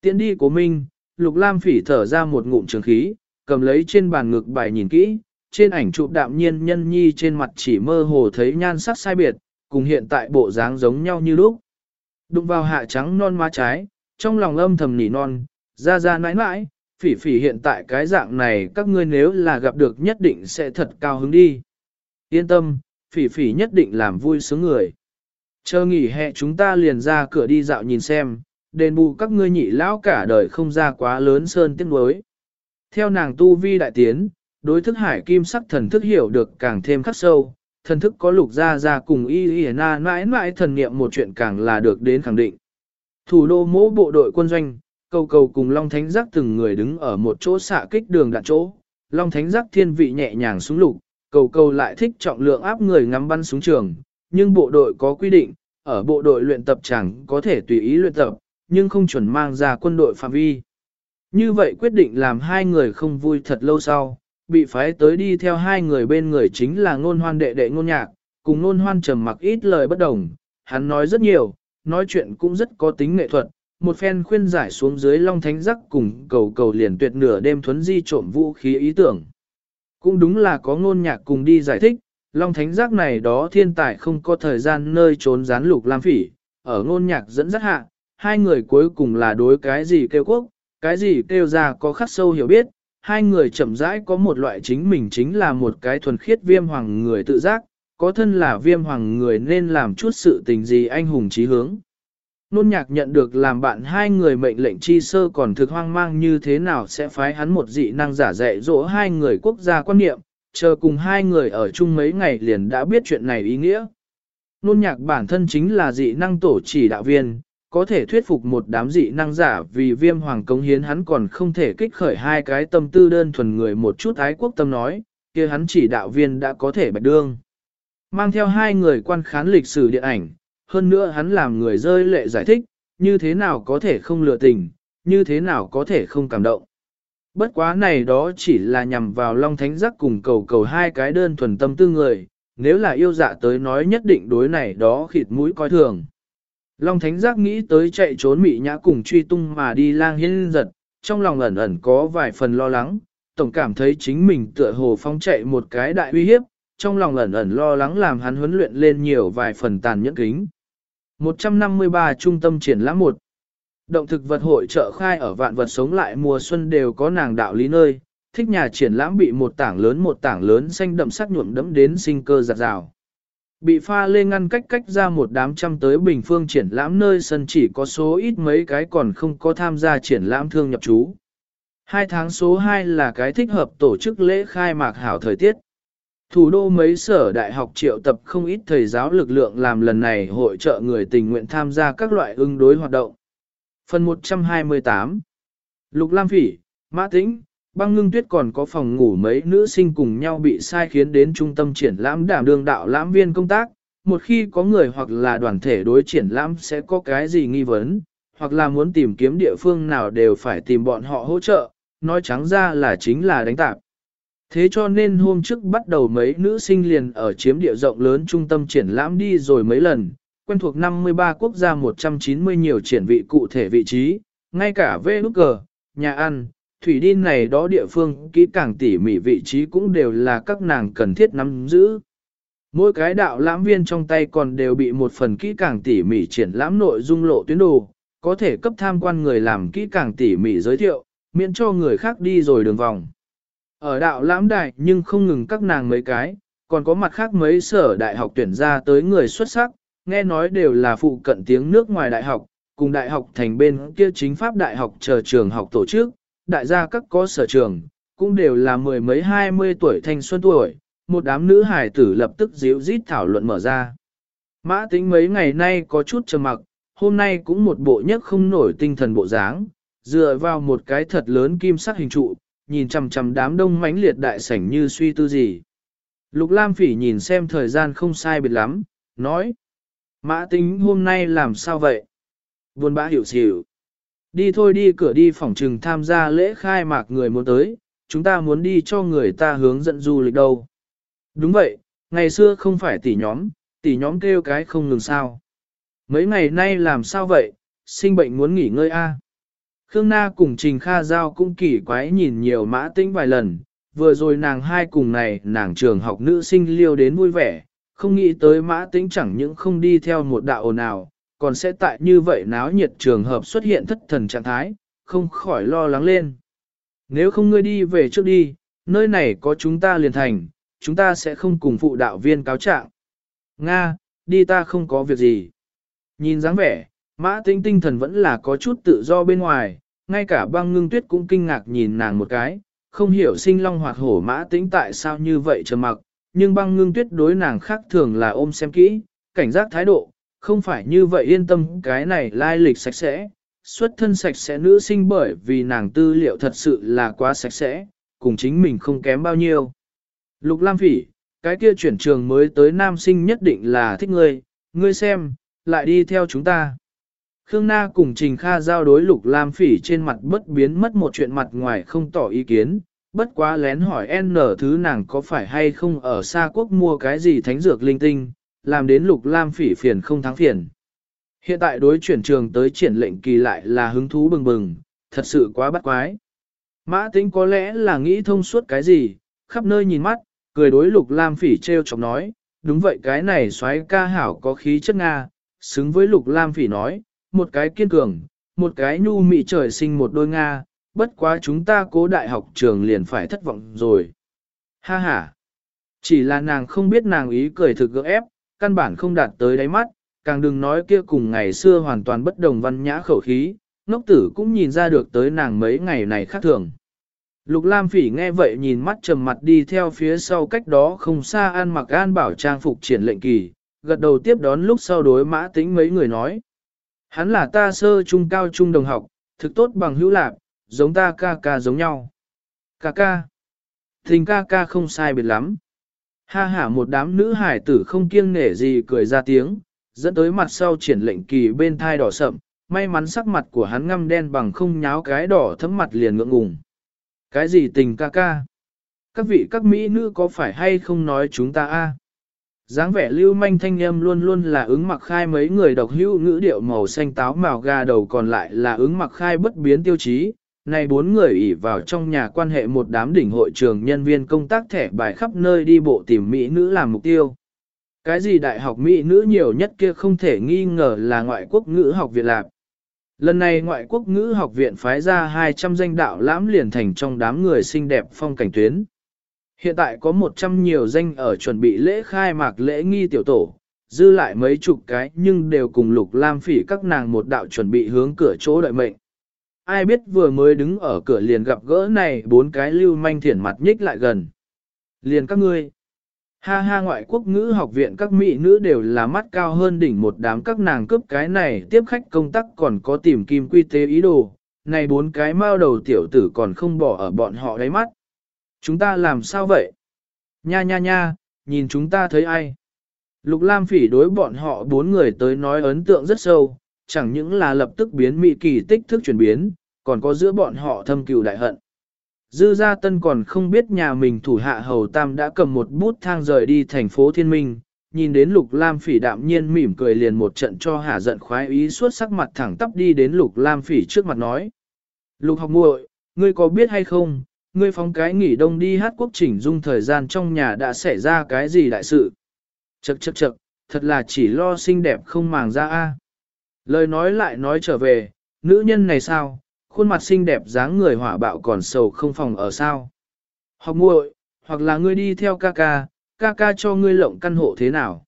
Tiến đi cố minh, lục lam phỉ thở ra một ngụm trường khí, cầm lấy trên bàn ngực bài nhìn kỹ, trên ảnh chụp đạm nhiên nhân nhi trên mặt chỉ mơ hồ thấy nhan sắc sai biệt, cùng hiện tại bộ dáng giống nhau như lúc. Đụng vào hạ trắng non má trái, trong lòng âm thầm nỉ non, ra ra nãi nãi, phỉ phỉ hiện tại cái dạng này các ngươi nếu là gặp được nhất định sẽ thật cao hứng đi. Yên tâm, phỉ phỉ nhất định làm vui sướng người. Chờ nghỉ hè chúng ta liền ra cửa đi dạo nhìn xem, đền bù các ngươi nhị lão cả đời không ra quá lớn sơn tiếc nuối. Theo nàng tu vi đại tiến, đối thức hải kim sắc thần thức hiểu được càng thêm khắc sâu, thần thức có lục ra ra cùng y y na mãi mãi thần niệm một chuyện càng là được đến khẳng định. Thủ đô mỗ bộ đội quân doanh, cầu cầu cùng Long Thánh Giác từng người đứng ở một chỗ xạ kích đường đạn chỗ, Long Thánh Giác thiên vị nhẹ nhàng xuống lục, cầu cầu lại thích trọng lượng áp người ngắm bắn súng trường, nhưng bộ đội có quy định, ở bộ đội luyện tập chẳng có thể tùy ý luyện tập, nhưng không chuẩn mang ra quân đội phạm vi. Như vậy quyết định làm hai người không vui thật lâu sau, bị phái tới đi theo hai người bên người chính là ngôn hoan đệ đệ ngôn nhạc, cùng ngôn hoan trầm mặc ít lời bất đồng, hắn nói rất nhiều, nói chuyện cũng rất có tính nghệ thuật, một phen khuyên giải xuống dưới long thánh giác cùng cầu cầu liền tuyệt nửa đêm thuấn di trộm vũ khí ý tưởng. Cũng đúng là có ngôn nhạc cùng đi giải thích, long thánh giác này đó thiên tài không có thời gian nơi trốn gián lục lam phỉ, ở ngôn nhạc dẫn dắt hạ, hai người cuối cùng là đối cái gì kêu quốc, cái gì kêu ra có khắc sâu hiểu biết, hai người chậm rãi có một loại chính mình chính là một cái thuần khiết viêm hoàng người tự giác, có thân là viêm hoàng người nên làm chút sự tình gì anh hùng trí hướng. Nôn nhạc nhận được làm bạn hai người mệnh lệnh chi sơ còn thực hoang mang như thế nào sẽ phái hắn một dị năng giả dạy dỗ hai người quốc gia quan niệm, chờ cùng hai người ở chung mấy ngày liền đã biết chuyện này ý nghĩa. Nôn nhạc bản thân chính là dị năng tổ chỉ đạo viên, có thể thuyết phục một đám dị năng giả vì viêm hoàng cống hiến hắn còn không thể kích khởi hai cái tâm tư đơn thuần người một chút ái quốc tâm nói, kia hắn chỉ đạo viên đã có thể bạch đương. Mang theo hai người quan khán lịch sử điện ảnh, hơn nữa hắn làm người rơi lệ giải thích, như thế nào có thể không lừa tình, như thế nào có thể không cảm động. Bất quá này đó chỉ là nhằm vào Long Thánh Giác cùng cầu cầu hai cái đơn thuần tâm tư người, nếu là yêu dạ tới nói nhất định đối này đó khịt mũi coi thường. Long Thánh Giác nghĩ tới chạy trốn mị nhã cùng truy tung mà đi lang hiên giật, trong lòng ẩn ẩn có vài phần lo lắng, tổng cảm thấy chính mình tựa hồ phong chạy một cái đại uy hiếp, trong lòng ẩn ẩn lo lắng làm hắn huấn luyện lên nhiều vài phần tàn nhẫn kính. 153 Trung tâm triển lãm 1 Động thực vật hội trợ khai ở vạn vật sống lại mùa xuân đều có nàng đạo lý nơi, thích nhà triển lãm bị một tảng lớn một tảng lớn xanh đậm sắc nhuộm đẫm đến sinh cơ giặt rào. Bị pha lê ngăn cách cách ra một đám trăm tới bình phương triển lãm nơi sân chỉ có số ít mấy cái còn không có tham gia triển lãm thương nhập chú Hai tháng số 2 là cái thích hợp tổ chức lễ khai mạc hảo thời tiết. Thủ đô mấy sở đại học triệu tập không ít thầy giáo lực lượng làm lần này hội trợ người tình nguyện tham gia các loại ứng đối hoạt động. Phần 128 Lục Lam Phỉ, Mã Tĩnh, băng ngưng tuyết còn có phòng ngủ mấy nữ sinh cùng nhau bị sai khiến đến trung tâm triển lãm đảm đương đạo lãm viên công tác. Một khi có người hoặc là đoàn thể đối triển lãm sẽ có cái gì nghi vấn, hoặc là muốn tìm kiếm địa phương nào đều phải tìm bọn họ hỗ trợ, nói trắng ra là chính là đánh tạp. Thế cho nên hôm trước bắt đầu mấy nữ sinh liền ở chiếm địa rộng lớn trung tâm triển lãm đi rồi mấy lần, quen thuộc 53 quốc gia 190 nhiều triển vị cụ thể vị trí, ngay cả vê nút cờ, nhà ăn, thủy đi này đó địa phương kỹ càng tỉ mỉ vị trí cũng đều là các nàng cần thiết nắm giữ. Mỗi cái đạo lãm viên trong tay còn đều bị một phần kỹ càng tỉ mỉ triển lãm nội dung lộ tuyến đồ, có thể cấp tham quan người làm kỹ càng tỉ mỉ giới thiệu, miễn cho người khác đi rồi đường vòng. Ở đạo lãm đại nhưng không ngừng các nàng mấy cái, còn có mặt khác mấy sở đại học tuyển ra tới người xuất sắc, nghe nói đều là phụ cận tiếng nước ngoài đại học, cùng đại học thành bên kia chính pháp đại học chờ trường học tổ chức, đại gia các có sở trường, cũng đều là mười mấy hai mươi tuổi thanh xuân tuổi, một đám nữ hải tử lập tức díu rít thảo luận mở ra. Mã tính mấy ngày nay có chút trầm mặc, hôm nay cũng một bộ nhất không nổi tinh thần bộ dáng, dựa vào một cái thật lớn kim sắc hình trụ, nhìn chằm chằm đám đông mãnh liệt đại sảnh như suy tư gì. Lục Lam Phỉ nhìn xem thời gian không sai biệt lắm, nói: "Mã Tính hôm nay làm sao vậy?" Buồn bã hiểu xỉu. Đi thôi đi cửa đi phòng trừng tham gia lễ khai mạc người muốn tới, chúng ta muốn đi cho người ta hướng dẫn du lịch đâu. Đúng vậy, ngày xưa không phải tỷ nhóm, tỷ nhóm kêu cái không ngừng sao. Mấy ngày nay làm sao vậy, sinh bệnh muốn nghỉ ngơi a. Khương Na cùng Trình Kha Giao cũng kỳ quái nhìn nhiều mã tĩnh vài lần, vừa rồi nàng hai cùng này nàng trường học nữ sinh liêu đến vui vẻ, không nghĩ tới mã tĩnh chẳng những không đi theo một đạo ồn ào, còn sẽ tại như vậy náo nhiệt trường hợp xuất hiện thất thần trạng thái, không khỏi lo lắng lên. Nếu không ngươi đi về trước đi, nơi này có chúng ta liền thành, chúng ta sẽ không cùng phụ đạo viên cáo trạng. Nga, đi ta không có việc gì. Nhìn dáng vẻ, mã tinh tinh thần vẫn là có chút tự do bên ngoài, ngay cả băng ngưng tuyết cũng kinh ngạc nhìn nàng một cái, không hiểu sinh long hoặc hổ mã Tinh tại sao như vậy trầm mặc, nhưng băng ngưng tuyết đối nàng khác thường là ôm xem kỹ, cảnh giác thái độ, không phải như vậy yên tâm cái này lai lịch sạch sẽ, xuất thân sạch sẽ nữ sinh bởi vì nàng tư liệu thật sự là quá sạch sẽ, cùng chính mình không kém bao nhiêu. Lục Lam Phỉ, cái kia chuyển trường mới tới nam sinh nhất định là thích ngươi, ngươi xem, lại đi theo chúng ta. Khương Na cùng Trình Kha giao đối Lục Lam Phỉ trên mặt bất biến mất một chuyện mặt ngoài không tỏ ý kiến, bất quá lén hỏi N thứ nàng có phải hay không ở xa quốc mua cái gì thánh dược linh tinh, làm đến Lục Lam Phỉ phiền không thắng phiền. Hiện tại đối chuyển trường tới triển lệnh kỳ lại là hứng thú bừng bừng, thật sự quá bắt quái. Mã tính có lẽ là nghĩ thông suốt cái gì, khắp nơi nhìn mắt, cười đối lục lam phỉ treo chọc nói, đúng vậy cái này soái ca hảo có khí chất Nga, xứng với lục lam phỉ nói, một cái kiên cường, một cái nhu mị trời sinh một đôi Nga, bất quá chúng ta cố đại học trường liền phải thất vọng rồi. Ha ha! Chỉ là nàng không biết nàng ý cười thực gỡ ép, căn bản không đạt tới đáy mắt, càng đừng nói kia cùng ngày xưa hoàn toàn bất đồng văn nhã khẩu khí, ngốc tử cũng nhìn ra được tới nàng mấy ngày này khác thường. Lục Lam Phỉ nghe vậy nhìn mắt trầm mặt đi theo phía sau cách đó không xa An Mặc An bảo trang phục triển lệnh kỳ, gật đầu tiếp đón lúc sau đối mã tĩnh mấy người nói. Hắn là ta sơ trung cao trung đồng học, thực tốt bằng hữu lạc, giống ta ca ca giống nhau. Ca ca. Thình ca ca không sai biệt lắm. Ha ha một đám nữ hải tử không kiêng nể gì cười ra tiếng, dẫn tới mặt sau triển lệnh kỳ bên thai đỏ sậm, may mắn sắc mặt của hắn ngăm đen bằng không nháo cái đỏ thấm mặt liền ngượng ngùng. Cái gì tình ca ca? Các vị các mỹ nữ có phải hay không nói chúng ta a? Dáng vẻ lưu manh thanh âm luôn luôn là ứng mặc khai mấy người độc hữu ngữ điệu màu xanh táo màu ga đầu còn lại là ứng mặc khai bất biến tiêu chí. Này bốn người ỉ vào trong nhà quan hệ một đám đỉnh hội trường nhân viên công tác thẻ bài khắp nơi đi bộ tìm mỹ nữ làm mục tiêu. Cái gì đại học mỹ nữ nhiều nhất kia không thể nghi ngờ là ngoại quốc ngữ học viện lạc. Lần này ngoại quốc ngữ học viện phái ra 200 danh đạo lãm liền thành trong đám người xinh đẹp phong cảnh tuyến. Hiện tại có 100 nhiều danh ở chuẩn bị lễ khai mạc lễ nghi tiểu tổ, dư lại mấy chục cái nhưng đều cùng lục lam phỉ các nàng một đạo chuẩn bị hướng cửa chỗ đợi mệnh. Ai biết vừa mới đứng ở cửa liền gặp gỡ này bốn cái lưu manh thiển mặt nhích lại gần. Liền các ngươi. Ha ha ngoại quốc ngữ học viện các mỹ nữ đều là mắt cao hơn đỉnh một đám các nàng cướp cái này tiếp khách công tác còn có tìm kim quy tế ý đồ, này bốn cái mao đầu tiểu tử còn không bỏ ở bọn họ đáy mắt. Chúng ta làm sao vậy? Nha nha nha, nhìn chúng ta thấy ai? Lục Lam phỉ đối bọn họ bốn người tới nói ấn tượng rất sâu, chẳng những là lập tức biến mỹ kỳ tích thức chuyển biến, còn có giữa bọn họ thâm cừu đại hận. Dư gia tân còn không biết nhà mình thủ hạ hầu tam đã cầm một bút thang rời đi thành phố thiên minh, nhìn đến lục lam phỉ đạm nhiên mỉm cười liền một trận cho hả giận khoái ý suốt sắc mặt thẳng tắp đi đến lục lam phỉ trước mặt nói. Lục học muội, ngươi có biết hay không, ngươi phóng cái nghỉ đông đi hát quốc chỉnh dung thời gian trong nhà đã xảy ra cái gì đại sự. Chậc chậc chậc, thật là chỉ lo xinh đẹp không màng ra a. Lời nói lại nói trở về, nữ nhân này sao, khuôn mặt xinh đẹp dáng người hỏa bạo còn sầu không phòng ở sao. Học muội, hoặc là ngươi đi theo ca ca, ca ca cho ngươi lộng căn hộ thế nào.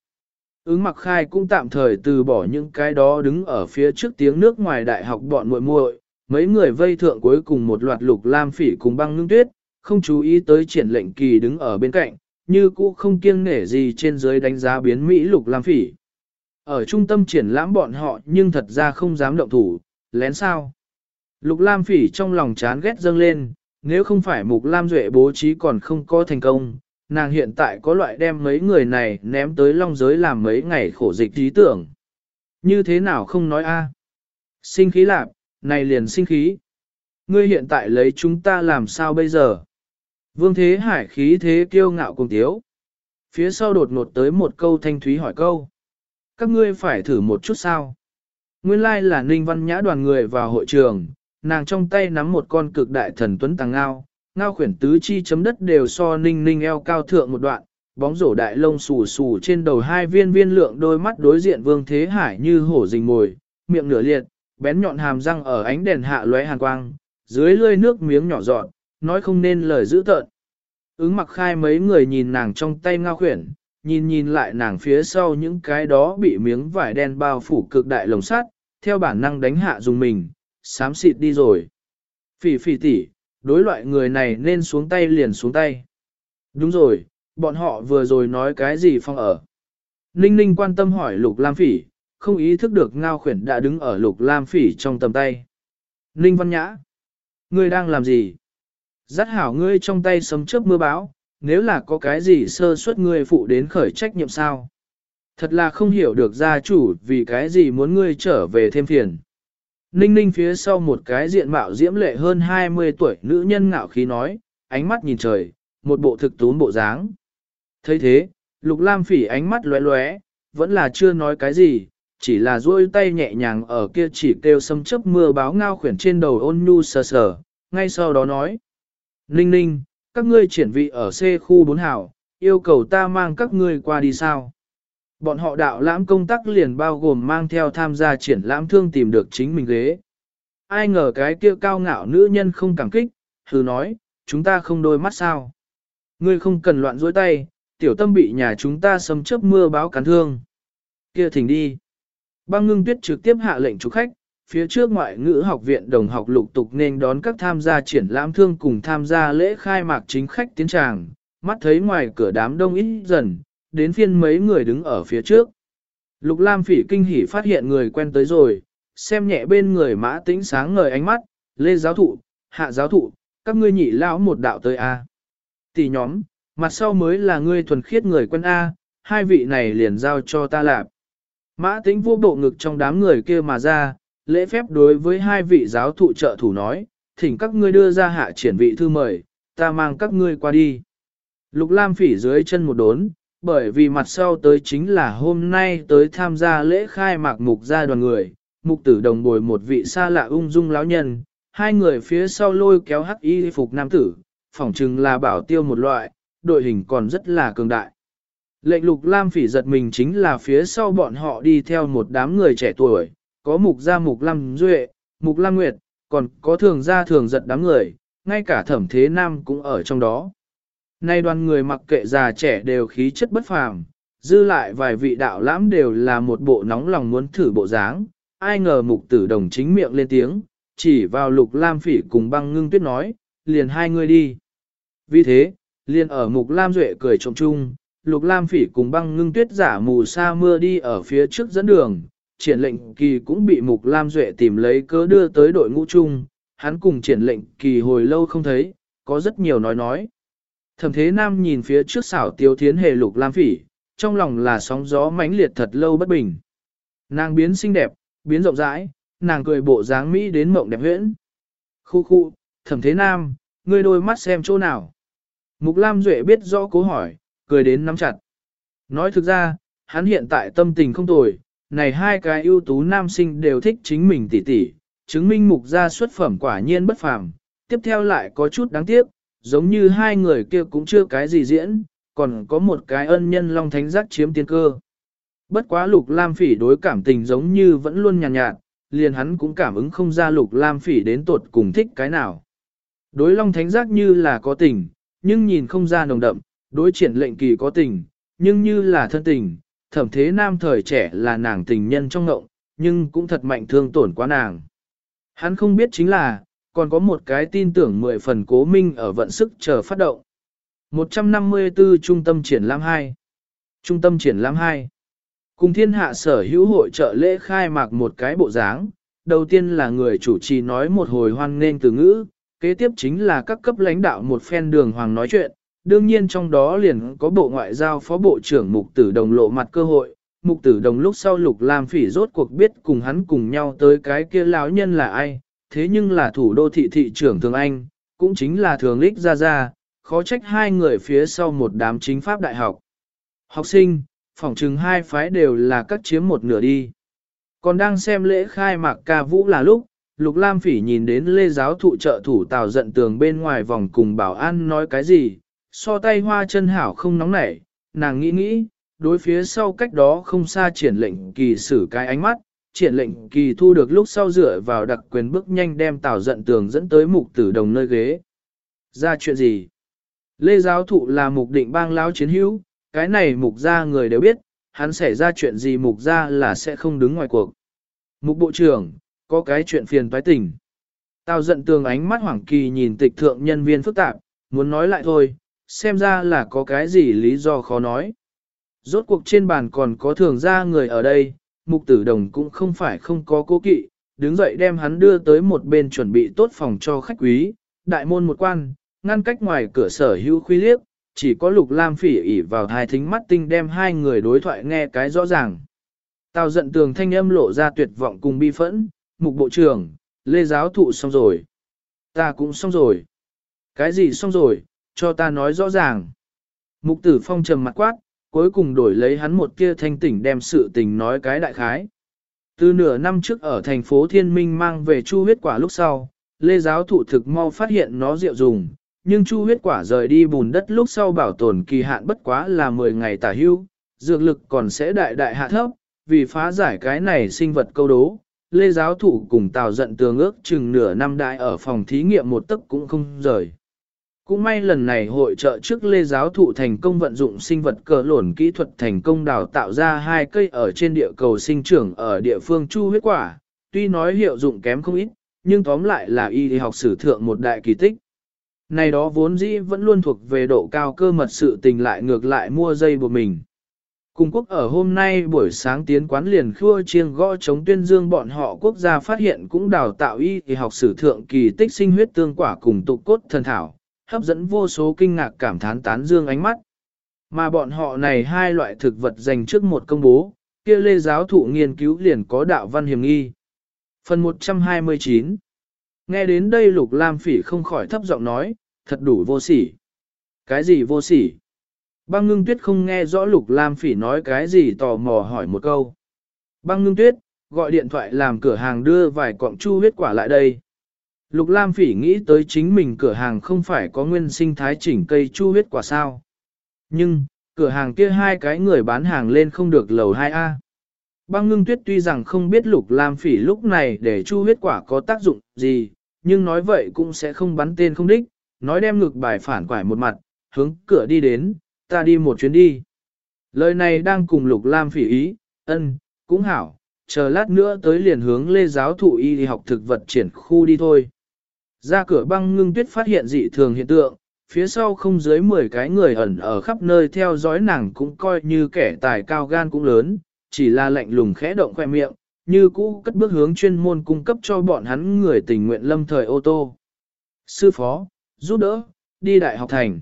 Ứng mặc khai cũng tạm thời từ bỏ những cái đó đứng ở phía trước tiếng nước ngoài đại học bọn muội muội, mấy người vây thượng cuối cùng một loạt lục lam phỉ cùng băng ngưng tuyết, không chú ý tới triển lệnh kỳ đứng ở bên cạnh, như cũ không kiêng nể gì trên dưới đánh giá biến Mỹ lục lam phỉ. Ở trung tâm triển lãm bọn họ nhưng thật ra không dám động thủ, lén sao. Lục Lam Phỉ trong lòng chán ghét dâng lên, nếu không phải Mục Lam Duệ bố trí còn không có thành công, nàng hiện tại có loại đem mấy người này ném tới long giới làm mấy ngày khổ dịch trí tưởng. Như thế nào không nói a? Sinh khí lạp, này liền sinh khí. Ngươi hiện tại lấy chúng ta làm sao bây giờ? Vương Thế Hải khí thế kiêu ngạo cùng tiếu. Phía sau đột ngột tới một câu thanh thúy hỏi câu. Các ngươi phải thử một chút sao? Nguyên lai là Ninh Văn Nhã đoàn người vào hội trường, nàng trong tay nắm một con cực đại thần tuấn tàng ngao, ngao khuyển tứ chi chấm đất đều so Ninh Ninh eo cao thượng một đoạn, bóng rổ đại lông xù xù trên đầu hai viên viên lượng đôi mắt đối diện Vương Thế Hải như hổ rình mồi, miệng nửa liệt, bén nhọn hàm răng ở ánh đèn hạ lóe hàn quang, dưới lươi nước miếng nhỏ giọt, nói không nên lời dữ tợn. Ứng mặc khai mấy người nhìn nàng trong tay ngao khuyển, nhìn nhìn lại nàng phía sau những cái đó bị miếng vải đen bao phủ cực đại lồng sắt, theo bản năng đánh hạ dùng mình, sám xịt đi rồi. Phỉ phỉ tỉ, đối loại người này nên xuống tay liền xuống tay. Đúng rồi, bọn họ vừa rồi nói cái gì phong ở. Ninh ninh quan tâm hỏi lục lam phỉ, không ý thức được ngao khuyển đã đứng ở lục lam phỉ trong tầm tay. Ninh văn nhã, ngươi đang làm gì? Dắt hảo ngươi trong tay sấm chớp mưa bão nếu là có cái gì sơ suất ngươi phụ đến khởi trách nhiệm sao? Thật là không hiểu được gia chủ vì cái gì muốn ngươi trở về thêm phiền. Ninh ninh phía sau một cái diện mạo diễm lệ hơn 20 tuổi nữ nhân ngạo khí nói, ánh mắt nhìn trời, một bộ thực tún bộ dáng. thấy thế, lục lam phỉ ánh mắt lóe lóe, vẫn là chưa nói cái gì, chỉ là duỗi tay nhẹ nhàng ở kia chỉ kêu sấm chớp mưa báo ngao khuyển trên đầu ôn nhu sờ sờ, ngay sau đó nói. Ninh ninh, các ngươi triển vị ở C khu 4 hảo, yêu cầu ta mang các ngươi qua đi sao? Bọn họ đạo lãm công tác liền bao gồm mang theo tham gia triển lãm thương tìm được chính mình ghế. Ai ngờ cái kia cao ngạo nữ nhân không cảm kích, thử nói, chúng ta không đôi mắt sao. Ngươi không cần loạn dối tay, tiểu tâm bị nhà chúng ta sấm chớp mưa báo cắn thương. Kia thỉnh đi. Băng ngưng tuyết trực tiếp hạ lệnh chủ khách, phía trước ngoại ngữ học viện đồng học lục tục nên đón các tham gia triển lãm thương cùng tham gia lễ khai mạc chính khách tiến tràng, mắt thấy ngoài cửa đám đông ít dần, đến phiên mấy người đứng ở phía trước. Lục Lam phỉ kinh hỉ phát hiện người quen tới rồi, xem nhẹ bên người mã tĩnh sáng ngời ánh mắt, lê giáo thụ, hạ giáo thụ, các ngươi nhị lão một đạo tới A. Tỷ nhóm, mặt sau mới là ngươi thuần khiết người quen A, hai vị này liền giao cho ta làm. Mã tĩnh vô bộ ngực trong đám người kia mà ra, lễ phép đối với hai vị giáo thụ trợ thủ nói, thỉnh các ngươi đưa ra hạ triển vị thư mời, ta mang các ngươi qua đi. Lục Lam phỉ dưới chân một đốn, bởi vì mặt sau tới chính là hôm nay tới tham gia lễ khai mạc mục gia đoàn người, mục tử đồng bồi một vị xa lạ ung dung lão nhân, hai người phía sau lôi kéo hắc y phục nam tử, phỏng chừng là bảo tiêu một loại, đội hình còn rất là cường đại. Lệnh lục lam phỉ giật mình chính là phía sau bọn họ đi theo một đám người trẻ tuổi, có mục gia mục lam duệ, mục lam nguyệt, còn có thường gia thường giật đám người, ngay cả thẩm thế nam cũng ở trong đó. Nay đoàn người mặc kệ già trẻ đều khí chất bất phàm, dư lại vài vị đạo lãm đều là một bộ nóng lòng muốn thử bộ dáng, ai ngờ mục tử đồng chính miệng lên tiếng, chỉ vào lục lam phỉ cùng băng ngưng tuyết nói, liền hai người đi. Vì thế, liền ở mục lam duệ cười trộm chung, lục lam phỉ cùng băng ngưng tuyết giả mù sa mưa đi ở phía trước dẫn đường, triển lệnh kỳ cũng bị mục lam duệ tìm lấy cớ đưa tới đội ngũ chung, hắn cùng triển lệnh kỳ hồi lâu không thấy, có rất nhiều nói nói. Thẩm thế nam nhìn phía trước xảo tiêu thiến hề lục lam phỉ, trong lòng là sóng gió mãnh liệt thật lâu bất bình. Nàng biến xinh đẹp, biến rộng rãi, nàng cười bộ dáng Mỹ đến mộng đẹp huyễn. Khu khu, thẩm thế nam, ngươi đôi mắt xem chỗ nào. Mục Lam Duệ biết rõ cố hỏi, cười đến nắm chặt. Nói thực ra, hắn hiện tại tâm tình không tồi, này hai cái ưu tú nam sinh đều thích chính mình tỉ tỉ, chứng minh mục gia xuất phẩm quả nhiên bất phàm. Tiếp theo lại có chút đáng tiếc, giống như hai người kia cũng chưa cái gì diễn, còn có một cái ân nhân long thánh giác chiếm tiên cơ. Bất quá lục lam phỉ đối cảm tình giống như vẫn luôn nhàn nhạt, nhạt, liền hắn cũng cảm ứng không ra lục lam phỉ đến tột cùng thích cái nào. Đối long thánh giác như là có tình, nhưng nhìn không ra nồng đậm, đối triển lệnh kỳ có tình, nhưng như là thân tình, thẩm thế nam thời trẻ là nàng tình nhân trong ngộng, nhưng cũng thật mạnh thương tổn quá nàng. Hắn không biết chính là, còn có một cái tin tưởng mười phần cố minh ở vận sức chờ phát động. 154 Trung tâm triển lãm 2 Trung tâm triển lãm 2 Cùng thiên hạ sở hữu hội trợ lễ khai mạc một cái bộ dáng, đầu tiên là người chủ trì nói một hồi hoan nghênh từ ngữ, kế tiếp chính là các cấp lãnh đạo một phen đường hoàng nói chuyện, đương nhiên trong đó liền có bộ ngoại giao phó bộ trưởng mục tử đồng lộ mặt cơ hội, mục tử đồng lúc sau lục lam phỉ rốt cuộc biết cùng hắn cùng nhau tới cái kia lão nhân là ai, thế nhưng là thủ đô thị thị trưởng Thường Anh, cũng chính là Thường Lích Gia Gia, khó trách hai người phía sau một đám chính pháp đại học. Học sinh, phỏng chừng hai phái đều là cắt chiếm một nửa đi. Còn đang xem lễ khai mạc ca vũ là lúc, Lục Lam Phỉ nhìn đến Lê giáo thụ trợ thủ Tào giận tường bên ngoài vòng cùng bảo an nói cái gì, so tay hoa chân hảo không nóng nảy, nàng nghĩ nghĩ, đối phía sau cách đó không xa triển lệnh kỳ xử cái ánh mắt, triển lệnh kỳ thu được lúc sau dựa vào đặc quyền bước nhanh đem Tào giận tường dẫn tới mục tử đồng nơi ghế. Ra chuyện gì? Lê giáo thụ là mục định bang lão chiến hữu, cái này mục gia người đều biết, hắn xảy ra chuyện gì mục gia là sẽ không đứng ngoài cuộc. Mục bộ trưởng, có cái chuyện phiền toái tình. Tào giận tường ánh mắt hoảng kỳ nhìn tịch thượng nhân viên phức tạp, muốn nói lại thôi, xem ra là có cái gì lý do khó nói. Rốt cuộc trên bàn còn có thường ra người ở đây, mục tử đồng cũng không phải không có cố kỵ, đứng dậy đem hắn đưa tới một bên chuẩn bị tốt phòng cho khách quý, đại môn một quan, ngăn cách ngoài cửa sở hữu khuy liếc, chỉ có lục lam phỉ ỉ vào hai thính mắt tinh đem hai người đối thoại nghe cái rõ ràng. Tào giận tường thanh âm lộ ra tuyệt vọng cùng bi phẫn, mục bộ trưởng, lê giáo thụ xong rồi. Ta cũng xong rồi. Cái gì xong rồi, cho ta nói rõ ràng. Mục tử phong trầm mặt quát, cuối cùng đổi lấy hắn một kia thanh tỉnh đem sự tình nói cái đại khái. Từ nửa năm trước ở thành phố Thiên Minh mang về chu huyết quả lúc sau, lê giáo thụ thực mau phát hiện nó rượu dùng, nhưng chu huyết quả rời đi bùn đất lúc sau bảo tồn kỳ hạn bất quá là 10 ngày tả hưu, dược lực còn sẽ đại đại hạ thấp, vì phá giải cái này sinh vật câu đố. Lê giáo thủ cùng tào giận tường ước chừng nửa năm đại ở phòng thí nghiệm một tấc cũng không rời. Cũng may lần này hội trợ trước Lê giáo thụ thành công vận dụng sinh vật cờ lổn kỹ thuật thành công đào tạo ra hai cây ở trên địa cầu sinh trưởng ở địa phương chu huyết quả, tuy nói hiệu dụng kém không ít, nhưng tóm lại là y học sử thượng một đại kỳ tích. Này đó vốn dĩ vẫn luôn thuộc về độ cao cơ mật sự tình lại ngược lại mua dây buộc mình. Cùng quốc ở hôm nay buổi sáng tiến quán liền khua chiêng gõ chống tuyên dương bọn họ quốc gia phát hiện cũng đào tạo y thì học sử thượng kỳ tích sinh huyết tương quả cùng tụ cốt thần thảo, hấp dẫn vô số kinh ngạc cảm thán tán dương ánh mắt. Mà bọn họ này hai loại thực vật dành trước một công bố, kia lê giáo thụ nghiên cứu liền có đạo văn hiểm nghi. Phần 129 Nghe đến đây Lục Lam Phỉ không khỏi thấp giọng nói, thật đủ vô sỉ. Cái gì vô sỉ? Băng ngưng tuyết không nghe rõ Lục Lam Phỉ nói cái gì tò mò hỏi một câu. Băng ngưng tuyết, gọi điện thoại làm cửa hàng đưa vài cọng chu huyết quả lại đây. Lục Lam Phỉ nghĩ tới chính mình cửa hàng không phải có nguyên sinh thái chỉnh cây chu huyết quả sao. Nhưng, cửa hàng kia hai cái người bán hàng lên không được lầu 2A. Băng ngưng tuyết tuy rằng không biết Lục Lam Phỉ lúc này để chu huyết quả có tác dụng gì, nhưng nói vậy cũng sẽ không bắn tên không đích, nói đem ngược bài phản quải một mặt, hướng cửa đi đến, ta đi một chuyến đi. Lời này đang cùng Lục Lam phỉ ý, ân, cũng hảo, chờ lát nữa tới liền hướng lê giáo thụ y đi học thực vật triển khu đi thôi. Ra cửa băng ngưng tuyết phát hiện dị thường hiện tượng, phía sau không dưới 10 cái người ẩn ở khắp nơi theo dõi nàng cũng coi như kẻ tài cao gan cũng lớn, chỉ là lạnh lùng khẽ động khoe miệng, như cũ cất bước hướng chuyên môn cung cấp cho bọn hắn người tình nguyện lâm thời ô tô. Sư phó, giúp đỡ, đi đại học thành.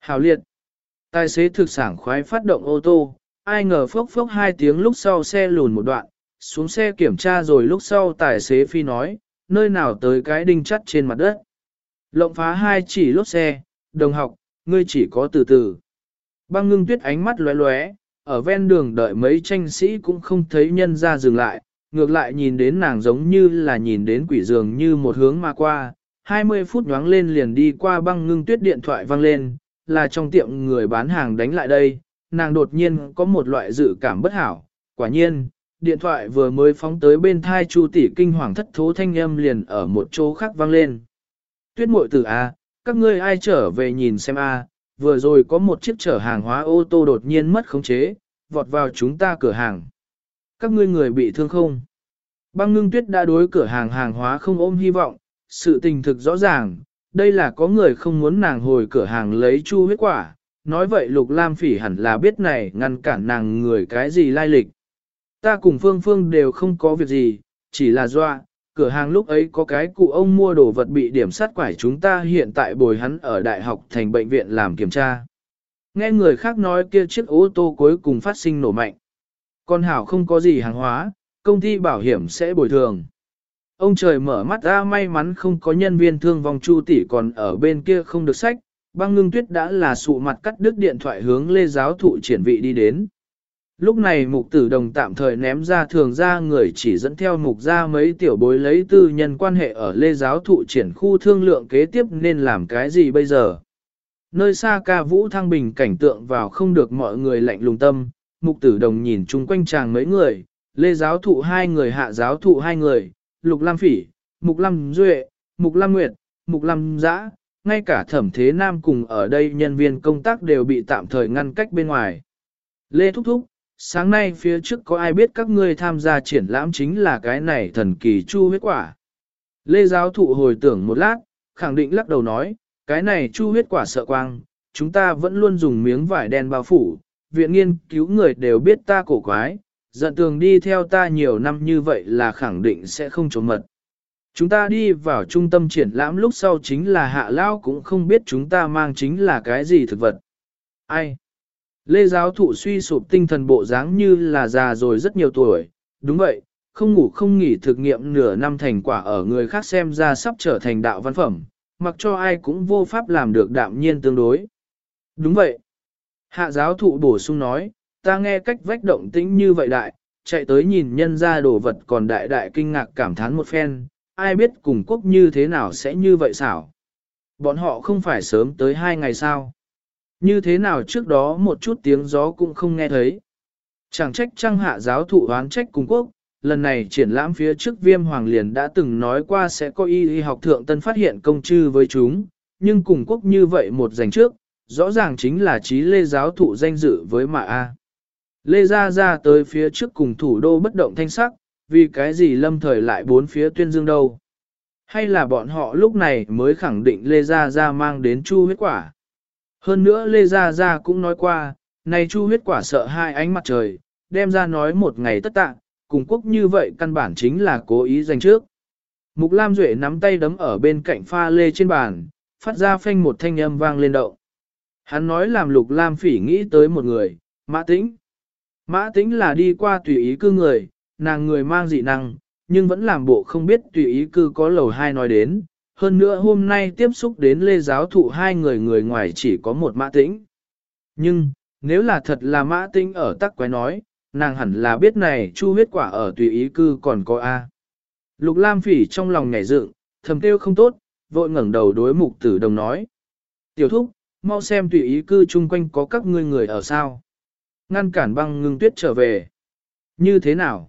Hào liệt. Tài xế thực sản khoái phát động ô tô, ai ngờ phốc phốc hai tiếng lúc sau xe lùn một đoạn, xuống xe kiểm tra rồi lúc sau tài xế phi nói, nơi nào tới cái đinh chắt trên mặt đất. Lộng phá hai chỉ lốp xe, đồng học, ngươi chỉ có từ từ. Băng ngưng tuyết ánh mắt lóe lóe, ở ven đường đợi mấy tranh sĩ cũng không thấy nhân ra dừng lại, ngược lại nhìn đến nàng giống như là nhìn đến quỷ giường như một hướng mà qua, 20 phút nhoáng lên liền đi qua băng ngưng tuyết điện thoại vang lên, là trong tiệm người bán hàng đánh lại đây, nàng đột nhiên có một loại dự cảm bất hảo, quả nhiên, điện thoại vừa mới phóng tới bên thai chu tỷ kinh hoàng thất thố thanh âm liền ở một chỗ khác vang lên. Tuyết muội tử A, các ngươi ai trở về nhìn xem A, vừa rồi có một chiếc chở hàng hóa ô tô đột nhiên mất khống chế, vọt vào chúng ta cửa hàng. Các ngươi người bị thương không? Băng ngưng tuyết đã đối cửa hàng hàng hóa không ôm hy vọng, sự tình thực rõ ràng, đây là có người không muốn nàng hồi cửa hàng lấy chu huyết quả, nói vậy Lục Lam Phỉ hẳn là biết này ngăn cản nàng người cái gì lai lịch. Ta cùng Phương Phương đều không có việc gì, chỉ là doa, cửa hàng lúc ấy có cái cụ ông mua đồ vật bị điểm sát quải chúng ta hiện tại bồi hắn ở đại học thành bệnh viện làm kiểm tra. Nghe người khác nói kia chiếc ô tô cuối cùng phát sinh nổ mạnh. Con hảo không có gì hàng hóa, công ty bảo hiểm sẽ bồi thường. Ông trời mở mắt ra may mắn không có nhân viên thương vong chu tỷ còn ở bên kia không được sách, băng ngưng tuyết đã là sụ mặt cắt đứt điện thoại hướng lê giáo thụ triển vị đi đến. Lúc này mục tử đồng tạm thời ném ra thường ra người chỉ dẫn theo mục ra mấy tiểu bối lấy tư nhân quan hệ ở lê giáo thụ triển khu thương lượng kế tiếp nên làm cái gì bây giờ. Nơi xa ca vũ thăng bình cảnh tượng vào không được mọi người lạnh lùng tâm, mục tử đồng nhìn chung quanh chàng mấy người, lê giáo thụ hai người hạ giáo thụ hai người, lục lam phỉ, mục lam duệ, mục lam nguyệt, mục lam giã, ngay cả thẩm thế nam cùng ở đây nhân viên công tác đều bị tạm thời ngăn cách bên ngoài. Lê Thúc Thúc, sáng nay phía trước có ai biết các ngươi tham gia triển lãm chính là cái này thần kỳ chu huyết quả. Lê giáo thụ hồi tưởng một lát, khẳng định lắc đầu nói, cái này chu huyết quả sợ quang, chúng ta vẫn luôn dùng miếng vải đen bao phủ, viện nghiên cứu người đều biết ta cổ quái, giận tường đi theo ta nhiều năm như vậy là khẳng định sẽ không trốn mật. Chúng ta đi vào trung tâm triển lãm lúc sau chính là hạ lao cũng không biết chúng ta mang chính là cái gì thực vật. Ai? Lê giáo thụ suy sụp tinh thần bộ dáng như là già rồi rất nhiều tuổi, đúng vậy, không ngủ không nghỉ thực nghiệm nửa năm thành quả ở người khác xem ra sắp trở thành đạo văn phẩm, mặc cho ai cũng vô pháp làm được đạm nhiên tương đối. Đúng vậy. Hạ giáo thụ bổ sung nói, ta nghe cách vách động tĩnh như vậy đại, chạy tới nhìn nhân ra đồ vật còn đại đại kinh ngạc cảm thán một phen, ai biết cùng quốc như thế nào sẽ như vậy xảo. Bọn họ không phải sớm tới hai ngày sao. Như thế nào trước đó một chút tiếng gió cũng không nghe thấy. Chẳng trách trăng hạ giáo thụ oán trách cùng quốc, lần này triển lãm phía trước viêm hoàng liền đã từng nói qua sẽ có y y học thượng tân phát hiện công chư với chúng, nhưng cùng quốc như vậy một giành trước, rõ ràng chính là trí lê giáo thụ danh dự với mạ A. Lê Gia Gia tới phía trước cùng thủ đô bất động thanh sắc, vì cái gì lâm thời lại bốn phía tuyên dương đâu. Hay là bọn họ lúc này mới khẳng định Lê Gia Gia mang đến chu huyết quả. Hơn nữa Lê Gia Gia cũng nói qua, này chu huyết quả sợ hai ánh mặt trời, đem ra nói một ngày tất tạ, cùng quốc như vậy căn bản chính là cố ý dành trước. Mục Lam Duệ nắm tay đấm ở bên cạnh pha lê trên bàn, phát ra phanh một thanh âm vang lên đậu. Hắn nói làm Lục Lam Phỉ nghĩ tới một người, Mã Tĩnh. Mã Tĩnh là đi qua tùy ý cư người, nàng người mang dị năng, nhưng vẫn làm bộ không biết tùy ý cư có lầu hai nói đến. Hơn nữa hôm nay tiếp xúc đến lê giáo thụ hai người người ngoài chỉ có một Mã Tĩnh. Nhưng, nếu là thật là Mã Tĩnh ở tắc quái nói, nàng hẳn là biết này chu huyết quả ở tùy ý cư còn có A. Lục Lam Phỉ trong lòng nhảy dựng, thầm kêu không tốt, vội ngẩng đầu đối mục tử đồng nói. Tiểu thúc, mau xem tùy ý cư chung quanh có các ngươi người ở sao. Ngăn cản băng ngưng tuyết trở về. Như thế nào?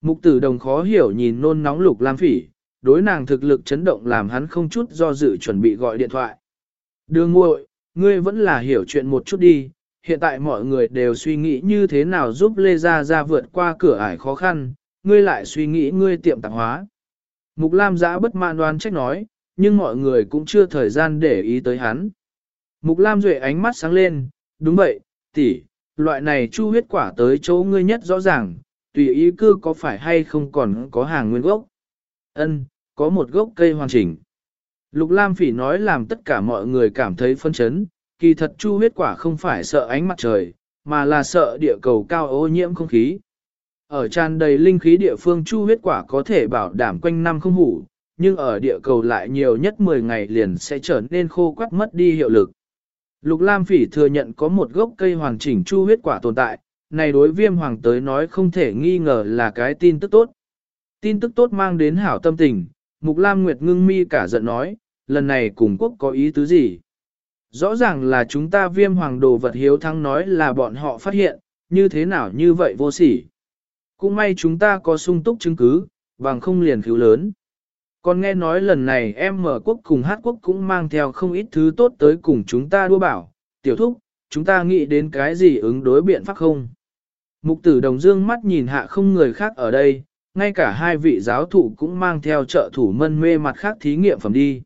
Mục tử đồng khó hiểu nhìn nôn nóng lục lam phỉ, đối nàng thực lực chấn động làm hắn không chút do dự chuẩn bị gọi điện thoại. Đường muội, ngươi vẫn là hiểu chuyện một chút đi, hiện tại mọi người đều suy nghĩ như thế nào giúp Lê Gia Gia vượt qua cửa ải khó khăn, ngươi lại suy nghĩ ngươi tiệm tạp hóa. Mục Lam giã bất mãn đoán trách nói, nhưng mọi người cũng chưa thời gian để ý tới hắn. Mục Lam Duệ ánh mắt sáng lên, đúng vậy, tỷ, loại này chu huyết quả tới chỗ ngươi nhất rõ ràng, tùy ý cư có phải hay không còn có hàng nguyên gốc. Ân, có một gốc cây hoàn chỉnh. Lục Lam Phỉ nói làm tất cả mọi người cảm thấy phân chấn, kỳ thật chu huyết quả không phải sợ ánh mặt trời, mà là sợ địa cầu cao ô nhiễm không khí. Ở tràn đầy linh khí địa phương chu huyết quả có thể bảo đảm quanh năm không hủ, nhưng ở địa cầu lại nhiều nhất 10 ngày liền sẽ trở nên khô quắt mất đi hiệu lực. Lục Lam Phỉ thừa nhận có một gốc cây hoàn chỉnh chu huyết quả tồn tại, này đối viêm hoàng tới nói không thể nghi ngờ là cái tin tức tốt. Tin tức tốt mang đến hảo tâm tình, Mục Lam Nguyệt ngưng mi cả giận nói, lần này cùng quốc có ý tứ gì? Rõ ràng là chúng ta viêm hoàng đồ vật hiếu thắng nói là bọn họ phát hiện, như thế nào như vậy vô sỉ. Cũng may chúng ta có sung túc chứng cứ, vàng không liền cứu lớn. Còn nghe nói lần này em mở quốc cùng hát quốc cũng mang theo không ít thứ tốt tới cùng chúng ta đua bảo, tiểu thúc, chúng ta nghĩ đến cái gì ứng đối biện pháp không? Mục tử đồng dương mắt nhìn hạ không người khác ở đây, ngay cả hai vị giáo thủ cũng mang theo trợ thủ mân mê mặt khác thí nghiệm phẩm đi.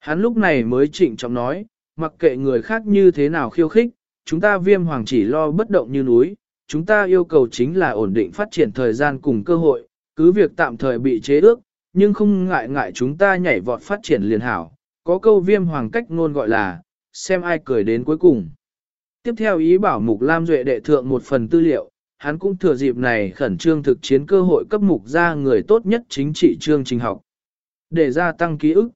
Hắn lúc này mới trịnh trọng nói, mặc kệ người khác như thế nào khiêu khích, chúng ta viêm hoàng chỉ lo bất động như núi, chúng ta yêu cầu chính là ổn định phát triển thời gian cùng cơ hội, cứ việc tạm thời bị chế ước, nhưng không ngại ngại chúng ta nhảy vọt phát triển liền hảo, có câu viêm hoàng cách ngôn gọi là, xem ai cười đến cuối cùng. Tiếp theo ý bảo Mục Lam Duệ đệ thượng một phần tư liệu, hắn cũng thừa dịp này khẩn trương thực chiến cơ hội cấp mục ra người tốt nhất chính trị chương trình học. Để gia tăng ký ức.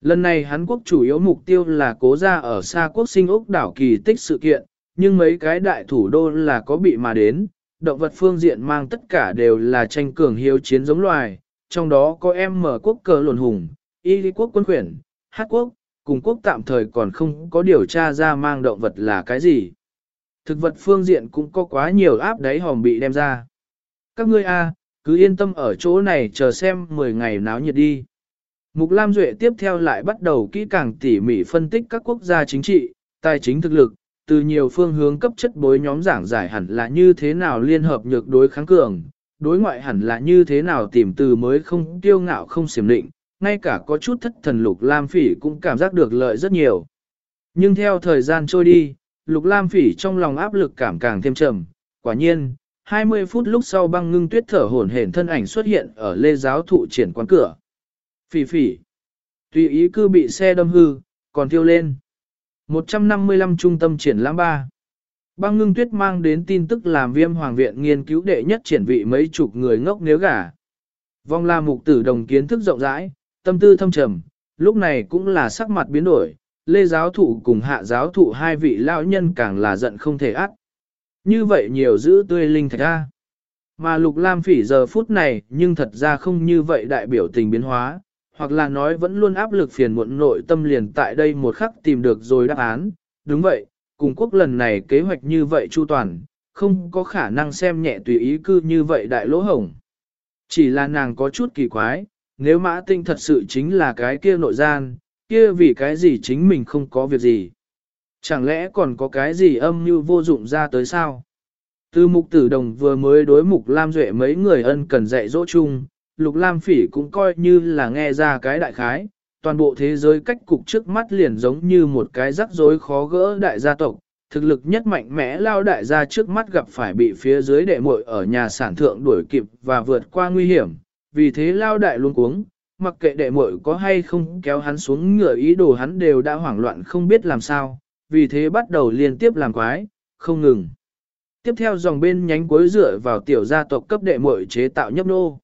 Lần này hắn quốc chủ yếu mục tiêu là cố ra ở xa quốc sinh úc đảo kỳ tích sự kiện, nhưng mấy cái đại thủ đô là có bị mà đến, động vật phương diện mang tất cả đều là tranh cường hiếu chiến giống loài, trong đó có em mở quốc cờ luồn hùng, y lý quốc quân khuyển, hát quốc, cùng quốc tạm thời còn không có điều tra ra mang động vật là cái gì. Thực vật phương diện cũng có quá nhiều áp đáy hòm bị đem ra. Các ngươi a, cứ yên tâm ở chỗ này chờ xem 10 ngày náo nhiệt đi. Mục Lam Duệ tiếp theo lại bắt đầu kỹ càng tỉ mỉ phân tích các quốc gia chính trị, tài chính thực lực, từ nhiều phương hướng cấp chất bối nhóm giảng giải hẳn là như thế nào liên hợp nhược đối kháng cường, đối ngoại hẳn là như thế nào tìm từ mới không tiêu ngạo không xiểm định, ngay cả có chút thất thần Lục Lam Phỉ cũng cảm giác được lợi rất nhiều. Nhưng theo thời gian trôi đi, Lục Lam Phỉ trong lòng áp lực cảm càng thêm trầm, quả nhiên, 20 phút lúc sau băng ngưng tuyết thở hổn hển thân ảnh xuất hiện ở lê giáo thụ triển quán cửa. Phỉ phỉ, tùy ý cư bị xe đâm hư, còn thiêu lên. 155 trung tâm triển lãm 3. Băng ngưng tuyết mang đến tin tức làm viêm hoàng viện nghiên cứu đệ nhất triển vị mấy chục người ngốc nếu gả. Vong la mục tử đồng kiến thức rộng rãi, tâm tư thâm trầm, lúc này cũng là sắc mặt biến đổi, lê giáo thụ cùng hạ giáo thụ hai vị lão nhân càng là giận không thể ắt. Như vậy nhiều giữ tươi linh thạch ra. Mà lục lam phỉ giờ phút này nhưng thật ra không như vậy đại biểu tình biến hóa, hoặc là nói vẫn luôn áp lực phiền muộn nội tâm liền tại đây một khắc tìm được rồi đáp án. Đúng vậy, cùng quốc lần này kế hoạch như vậy chu toàn, không có khả năng xem nhẹ tùy ý cư như vậy đại lỗ hổng. Chỉ là nàng có chút kỳ quái, nếu mã tinh thật sự chính là cái kia nội gian, kia vì cái gì chính mình không có việc gì. Chẳng lẽ còn có cái gì âm như vô dụng ra tới sao? Từ mục tử đồng vừa mới đối mục Lam Duệ mấy người ân cần dạy dỗ chung, Lục Lam Phỉ cũng coi như là nghe ra cái đại khái, toàn bộ thế giới cách cục trước mắt liền giống như một cái rắc rối khó gỡ đại gia tộc, thực lực nhất mạnh mẽ lao đại gia trước mắt gặp phải bị phía dưới đệ muội ở nhà sản thượng đuổi kịp và vượt qua nguy hiểm, vì thế lao đại luôn cuống, mặc kệ đệ muội có hay không kéo hắn xuống ngựa ý đồ hắn đều đã hoảng loạn không biết làm sao, vì thế bắt đầu liên tiếp làm quái, không ngừng. Tiếp theo dòng bên nhánh cuối dựa vào tiểu gia tộc cấp đệ muội chế tạo nhấp nô.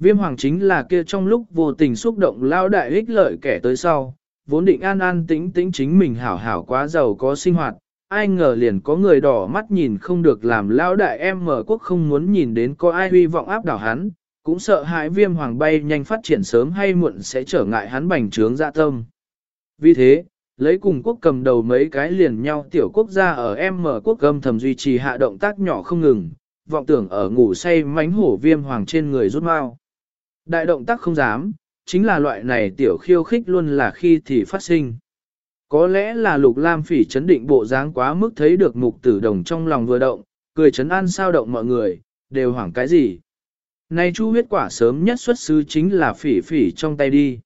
Viêm hoàng chính là kia trong lúc vô tình xúc động lao đại ích lợi kẻ tới sau, vốn định an an tĩnh tĩnh chính mình hảo hảo quá giàu có sinh hoạt, ai ngờ liền có người đỏ mắt nhìn không được làm lao đại em mở quốc không muốn nhìn đến có ai huy vọng áp đảo hắn, cũng sợ hãi viêm hoàng bay nhanh phát triển sớm hay muộn sẽ trở ngại hắn bành trướng dạ tâm. Vì thế, lấy cùng quốc cầm đầu mấy cái liền nhau tiểu quốc gia ở em mở quốc gâm thầm duy trì hạ động tác nhỏ không ngừng, vọng tưởng ở ngủ say mánh hổ viêm hoàng trên người rút mau. Đại động tác không dám, chính là loại này tiểu khiêu khích luôn là khi thì phát sinh. Có lẽ là lục lam phỉ chấn định bộ dáng quá mức thấy được mục tử đồng trong lòng vừa động, cười chấn an sao động mọi người, đều hoảng cái gì. Này chu huyết quả sớm nhất xuất xứ chính là phỉ phỉ trong tay đi.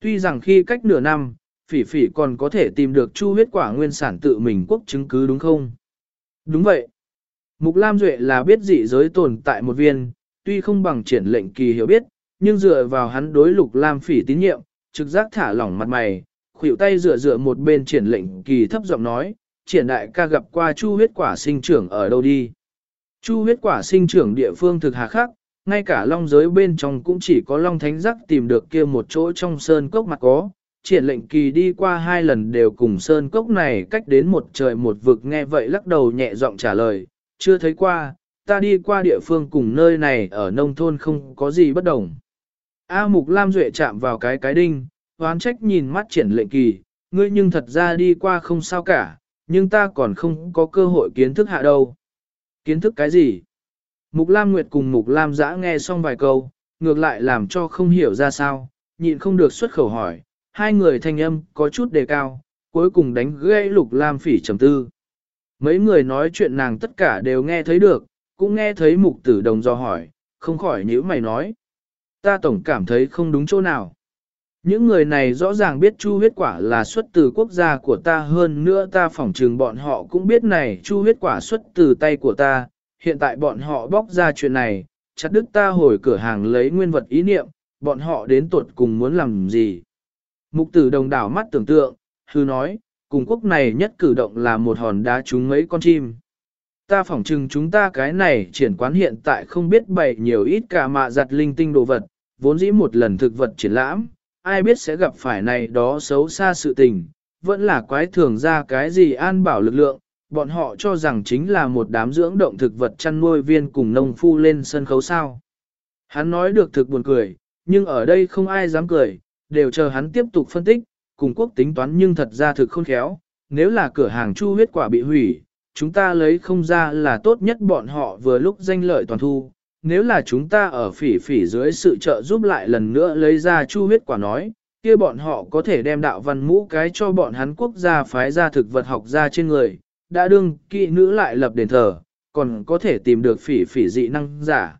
Tuy rằng khi cách nửa năm, phỉ phỉ còn có thể tìm được chu huyết quả nguyên sản tự mình quốc chứng cứ đúng không? Đúng vậy. Mục Lam Duệ là biết dị giới tồn tại một viên, tuy không bằng triển lệnh kỳ hiểu biết, nhưng dựa vào hắn đối lục lam phỉ tín nhiệm, trực giác thả lỏng mặt mày, khuỷu tay dựa dựa một bên triển lệnh kỳ thấp giọng nói, triển đại ca gặp qua chu huyết quả sinh trưởng ở đâu đi. Chu huyết quả sinh trưởng địa phương thực hà khắc, ngay cả long giới bên trong cũng chỉ có long thánh giác tìm được kia một chỗ trong sơn cốc mặt có. Triển lệnh kỳ đi qua hai lần đều cùng sơn cốc này cách đến một trời một vực nghe vậy lắc đầu nhẹ giọng trả lời, chưa thấy qua, ta đi qua địa phương cùng nơi này ở nông thôn không có gì bất đồng. A Mục Lam Duệ chạm vào cái cái đinh, hoán trách nhìn mắt triển lệnh kỳ, ngươi nhưng thật ra đi qua không sao cả, nhưng ta còn không có cơ hội kiến thức hạ đâu. Kiến thức cái gì? Mục Lam Nguyệt cùng Mục Lam Giã nghe xong vài câu, ngược lại làm cho không hiểu ra sao, nhịn không được xuất khẩu hỏi, hai người thanh âm có chút đề cao, cuối cùng đánh gãy Lục Lam phỉ trầm tư. Mấy người nói chuyện nàng tất cả đều nghe thấy được, cũng nghe thấy Mục Tử Đồng do hỏi, không khỏi nhíu mày nói ta tổng cảm thấy không đúng chỗ nào. Những người này rõ ràng biết chu huyết quả là xuất từ quốc gia của ta hơn nữa ta phỏng trừng bọn họ cũng biết này chu huyết quả xuất từ tay của ta, hiện tại bọn họ bóc ra chuyện này, chặt đức ta hồi cửa hàng lấy nguyên vật ý niệm, bọn họ đến tuột cùng muốn làm gì. Mục tử đồng đảo mắt tưởng tượng, hư nói, cùng quốc này nhất cử động là một hòn đá trúng mấy con chim. Ta phỏng chừng chúng ta cái này triển quán hiện tại không biết bày nhiều ít cả mạ giặt linh tinh đồ vật, vốn dĩ một lần thực vật triển lãm, ai biết sẽ gặp phải này đó xấu xa sự tình, vẫn là quái thường ra cái gì an bảo lực lượng, bọn họ cho rằng chính là một đám dưỡng động thực vật chăn nuôi viên cùng nông phu lên sân khấu sao. Hắn nói được thực buồn cười, nhưng ở đây không ai dám cười, đều chờ hắn tiếp tục phân tích, cùng quốc tính toán nhưng thật ra thực khôn khéo, nếu là cửa hàng chu huyết quả bị hủy, chúng ta lấy không ra là tốt nhất bọn họ vừa lúc danh lợi toàn thu. Nếu là chúng ta ở phỉ phỉ dưới sự trợ giúp lại lần nữa lấy ra chu huyết quả nói, kia bọn họ có thể đem đạo văn mũ cái cho bọn hắn quốc gia phái ra thực vật học ra trên người, đã đương kỵ nữ lại lập đền thờ, còn có thể tìm được phỉ phỉ dị năng giả.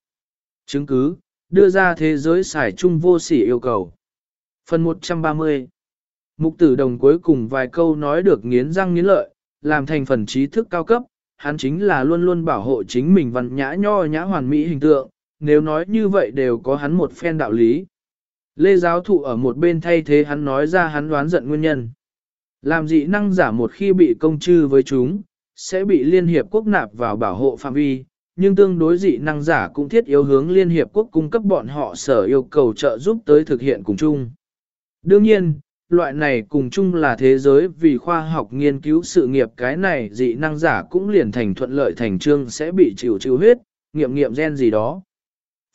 Chứng cứ, đưa ra thế giới xài chung vô sỉ yêu cầu. Phần 130 Mục tử đồng cuối cùng vài câu nói được nghiến răng nghiến lợi, làm thành phần trí thức cao cấp, hắn chính là luôn luôn bảo hộ chính mình văn nhã nho nhã hoàn mỹ hình tượng, nếu nói như vậy đều có hắn một phen đạo lý. Lê giáo thụ ở một bên thay thế hắn nói ra hắn đoán giận nguyên nhân. Làm dị năng giả một khi bị công chư với chúng, sẽ bị Liên Hiệp Quốc nạp vào bảo hộ phạm vi, nhưng tương đối dị năng giả cũng thiết yếu hướng Liên Hiệp Quốc cung cấp bọn họ sở yêu cầu trợ giúp tới thực hiện cùng chung. Đương nhiên, loại này cùng chung là thế giới vì khoa học nghiên cứu sự nghiệp cái này dị năng giả cũng liền thành thuận lợi thành trương sẽ bị chịu chịu huyết, nghiệm nghiệm gen gì đó.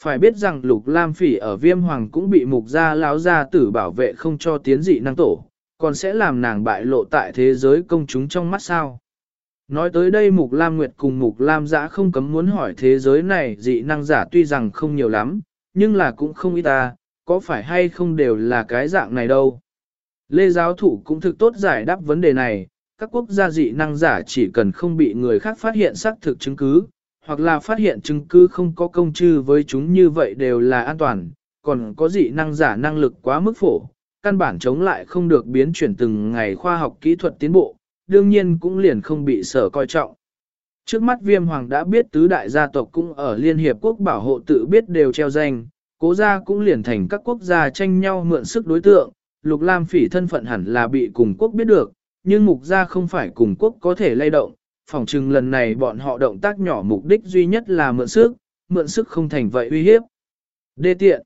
Phải biết rằng lục lam phỉ ở viêm hoàng cũng bị mục gia lão gia tử bảo vệ không cho tiến dị năng tổ, còn sẽ làm nàng bại lộ tại thế giới công chúng trong mắt sao. Nói tới đây Mục Lam Nguyệt cùng Mục Lam Giã không cấm muốn hỏi thế giới này dị năng giả tuy rằng không nhiều lắm, nhưng là cũng không ít ta, có phải hay không đều là cái dạng này đâu. Lê giáo thủ cũng thực tốt giải đáp vấn đề này, các quốc gia dị năng giả chỉ cần không bị người khác phát hiện xác thực chứng cứ, hoặc là phát hiện chứng cứ không có công chư với chúng như vậy đều là an toàn, còn có dị năng giả năng lực quá mức phổ, căn bản chống lại không được biến chuyển từng ngày khoa học kỹ thuật tiến bộ, đương nhiên cũng liền không bị sở coi trọng. Trước mắt viêm hoàng đã biết tứ đại gia tộc cũng ở Liên Hiệp Quốc bảo hộ tự biết đều treo danh, cố gia cũng liền thành các quốc gia tranh nhau mượn sức đối tượng, Lục Lam Phỉ thân phận hẳn là bị cùng quốc biết được, nhưng mục gia không phải cùng quốc có thể lay động, phỏng chừng lần này bọn họ động tác nhỏ mục đích duy nhất là mượn sức, mượn sức không thành vậy uy hiếp. Đê tiện.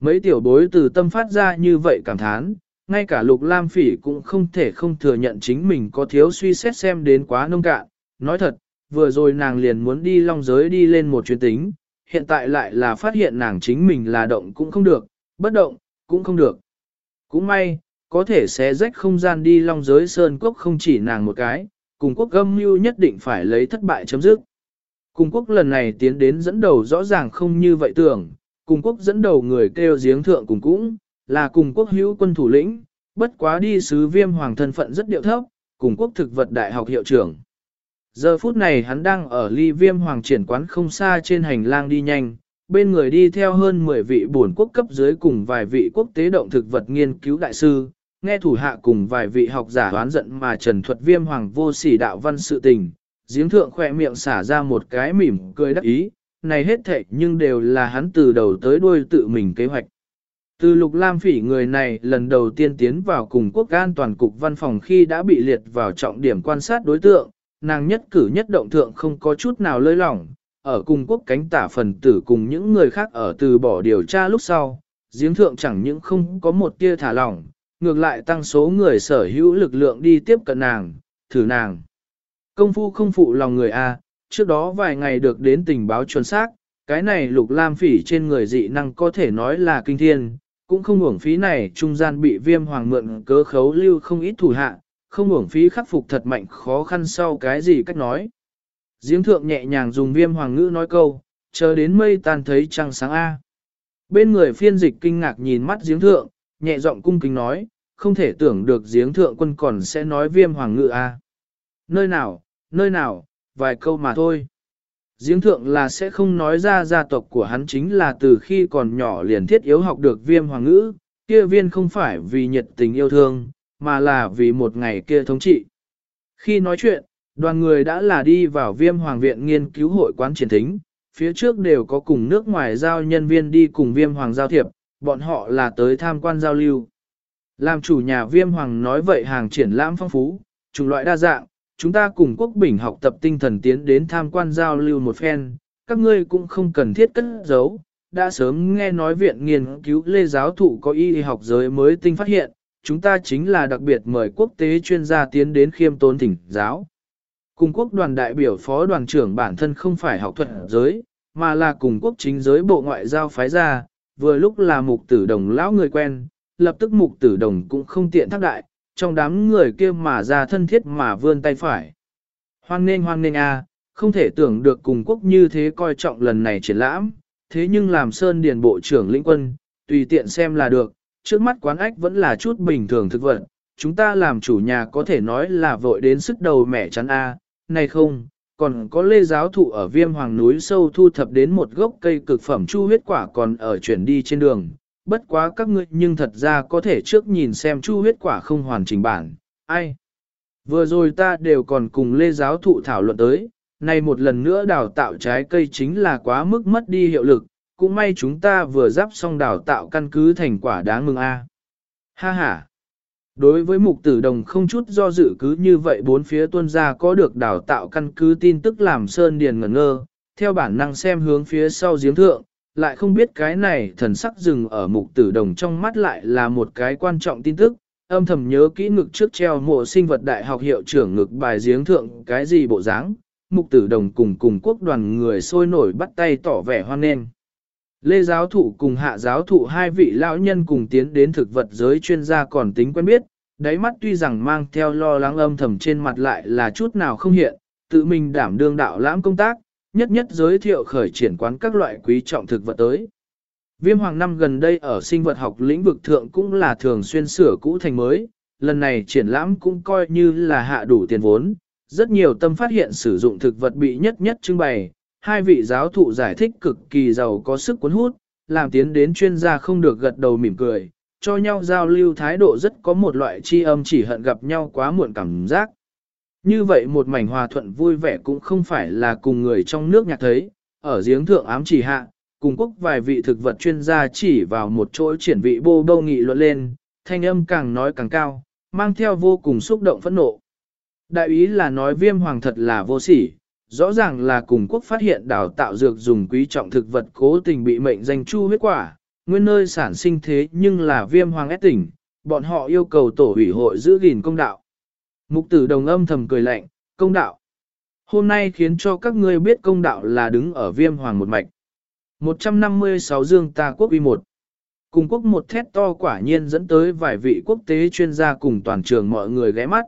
Mấy tiểu bối từ tâm phát ra như vậy cảm thán, ngay cả Lục Lam Phỉ cũng không thể không thừa nhận chính mình có thiếu suy xét xem đến quá nông cạn. Nói thật, vừa rồi nàng liền muốn đi long giới đi lên một chuyến tính, hiện tại lại là phát hiện nàng chính mình là động cũng không được, bất động, cũng không được. Cũng may, có thể xé rách không gian đi long giới sơn quốc không chỉ nàng một cái, cùng quốc gâm mưu nhất định phải lấy thất bại chấm dứt. Cùng quốc lần này tiến đến dẫn đầu rõ ràng không như vậy tưởng, cùng quốc dẫn đầu người kêu giếng thượng cùng cũng, là cùng quốc hữu quân thủ lĩnh, bất quá đi sứ viêm hoàng thân phận rất điệu thấp, cùng quốc thực vật đại học hiệu trưởng. Giờ phút này hắn đang ở ly viêm hoàng triển quán không xa trên hành lang đi nhanh, bên người đi theo hơn 10 vị bổn quốc cấp dưới cùng vài vị quốc tế động thực vật nghiên cứu đại sư, nghe thủ hạ cùng vài vị học giả đoán giận mà trần thuật viêm hoàng vô sỉ đạo văn sự tình, giếng thượng khỏe miệng xả ra một cái mỉm cười đắc ý, này hết thệ nhưng đều là hắn từ đầu tới đuôi tự mình kế hoạch. Từ lục lam phỉ người này lần đầu tiên tiến vào cùng quốc an toàn cục văn phòng khi đã bị liệt vào trọng điểm quan sát đối tượng, nàng nhất cử nhất động thượng không có chút nào lơi lỏng, ở cùng quốc cánh tả phần tử cùng những người khác ở từ bỏ điều tra lúc sau, giếng thượng chẳng những không có một tia thả lỏng, ngược lại tăng số người sở hữu lực lượng đi tiếp cận nàng, thử nàng. Công phu không phụ lòng người A, trước đó vài ngày được đến tình báo chuẩn xác, cái này lục lam phỉ trên người dị năng có thể nói là kinh thiên, cũng không uổng phí này trung gian bị viêm hoàng mượn cớ khấu lưu không ít thủ hạ, không uổng phí khắc phục thật mạnh khó khăn sau cái gì cách nói. diễm thượng nhẹ nhàng dùng viêm hoàng ngữ nói câu, chờ đến mây tan thấy trăng sáng A. Bên người phiên dịch kinh ngạc nhìn mắt giếng thượng, nhẹ giọng cung kính nói, không thể tưởng được giếng thượng quân còn sẽ nói viêm hoàng ngữ A. Nơi nào, nơi nào, vài câu mà thôi. Giếng thượng là sẽ không nói ra gia tộc của hắn chính là từ khi còn nhỏ liền thiết yếu học được viêm hoàng ngữ, kia viên không phải vì nhiệt tình yêu thương, mà là vì một ngày kia thống trị. Khi nói chuyện, đoàn người đã là đi vào viêm hoàng viện nghiên cứu hội quán triển thính, phía trước đều có cùng nước ngoài giao nhân viên đi cùng viêm hoàng giao thiệp, bọn họ là tới tham quan giao lưu. Làm chủ nhà viêm hoàng nói vậy hàng triển lãm phong phú, chủng loại đa dạng, chúng ta cùng quốc bình học tập tinh thần tiến đến tham quan giao lưu một phen, các ngươi cũng không cần thiết cất giấu, đã sớm nghe nói viện nghiên cứu lê giáo thụ có y học giới mới tinh phát hiện, chúng ta chính là đặc biệt mời quốc tế chuyên gia tiến đến khiêm tốn thỉnh giáo. Cùng quốc đoàn đại biểu phó đoàn trưởng bản thân không phải học thuật giới, mà là cùng quốc chính giới bộ ngoại giao phái ra, vừa lúc là mục tử đồng lão người quen, lập tức mục tử đồng cũng không tiện thác đại, trong đám người kia mà ra thân thiết mà vươn tay phải. Hoan nên hoan nên a, à, không thể tưởng được cùng quốc như thế coi trọng lần này triển lãm, thế nhưng làm Sơn Điền Bộ trưởng lĩnh quân, tùy tiện xem là được, trước mắt quán ách vẫn là chút bình thường thực vật, chúng ta làm chủ nhà có thể nói là vội đến sức đầu mẻ chắn a, này không, còn có lê giáo thụ ở viêm hoàng núi sâu thu thập đến một gốc cây cực phẩm chu huyết quả còn ở chuyển đi trên đường, bất quá các ngươi nhưng thật ra có thể trước nhìn xem chu huyết quả không hoàn chỉnh bản, ai. Vừa rồi ta đều còn cùng lê giáo thụ thảo luận tới, nay một lần nữa đào tạo trái cây chính là quá mức mất đi hiệu lực, cũng may chúng ta vừa giáp xong đào tạo căn cứ thành quả đáng mừng a. Ha ha. Đối với mục tử đồng không chút do dự cứ như vậy bốn phía tuân gia có được đào tạo căn cứ tin tức làm Sơn Điền ngẩn ngơ, theo bản năng xem hướng phía sau giếng thượng, lại không biết cái này thần sắc dừng ở mục tử đồng trong mắt lại là một cái quan trọng tin tức, âm thầm nhớ kỹ ngực trước treo mộ sinh vật đại học hiệu trưởng ngực bài giếng thượng cái gì bộ dáng, mục tử đồng cùng cùng quốc đoàn người sôi nổi bắt tay tỏ vẻ hoan nghênh. Lê giáo thụ cùng hạ giáo thụ hai vị lão nhân cùng tiến đến thực vật giới chuyên gia còn tính quen biết, đáy mắt tuy rằng mang theo lo lắng âm thầm trên mặt lại là chút nào không hiện, tự mình đảm đương đạo lãm công tác, nhất nhất giới thiệu khởi triển quán các loại quý trọng thực vật tới. Viêm hoàng năm gần đây ở sinh vật học lĩnh vực thượng cũng là thường xuyên sửa cũ thành mới, lần này triển lãm cũng coi như là hạ đủ tiền vốn, rất nhiều tâm phát hiện sử dụng thực vật bị nhất nhất trưng bày, hai vị giáo thụ giải thích cực kỳ giàu có sức cuốn hút, làm tiến đến chuyên gia không được gật đầu mỉm cười, cho nhau giao lưu thái độ rất có một loại tri âm chỉ hận gặp nhau quá muộn cảm giác. Như vậy một mảnh hòa thuận vui vẻ cũng không phải là cùng người trong nước nhạc thấy, ở giếng thượng ám chỉ hạ, cùng quốc vài vị thực vật chuyên gia chỉ vào một chỗ triển vị bô bâu nghị luận lên, thanh âm càng nói càng cao, mang theo vô cùng xúc động phẫn nộ. Đại ý là nói viêm hoàng thật là vô sỉ, rõ ràng là cùng quốc phát hiện đào tạo dược dùng quý trọng thực vật cố tình bị mệnh danh chu huyết quả, nguyên nơi sản sinh thế nhưng là viêm hoàng ép tỉnh, bọn họ yêu cầu tổ ủy hội giữ gìn công đạo. Mục tử đồng âm thầm cười lạnh, công đạo. Hôm nay khiến cho các ngươi biết công đạo là đứng ở viêm hoàng một mạch. 156 dương ta quốc uy một. Cùng quốc một thét to quả nhiên dẫn tới vài vị quốc tế chuyên gia cùng toàn trường mọi người ghé mắt.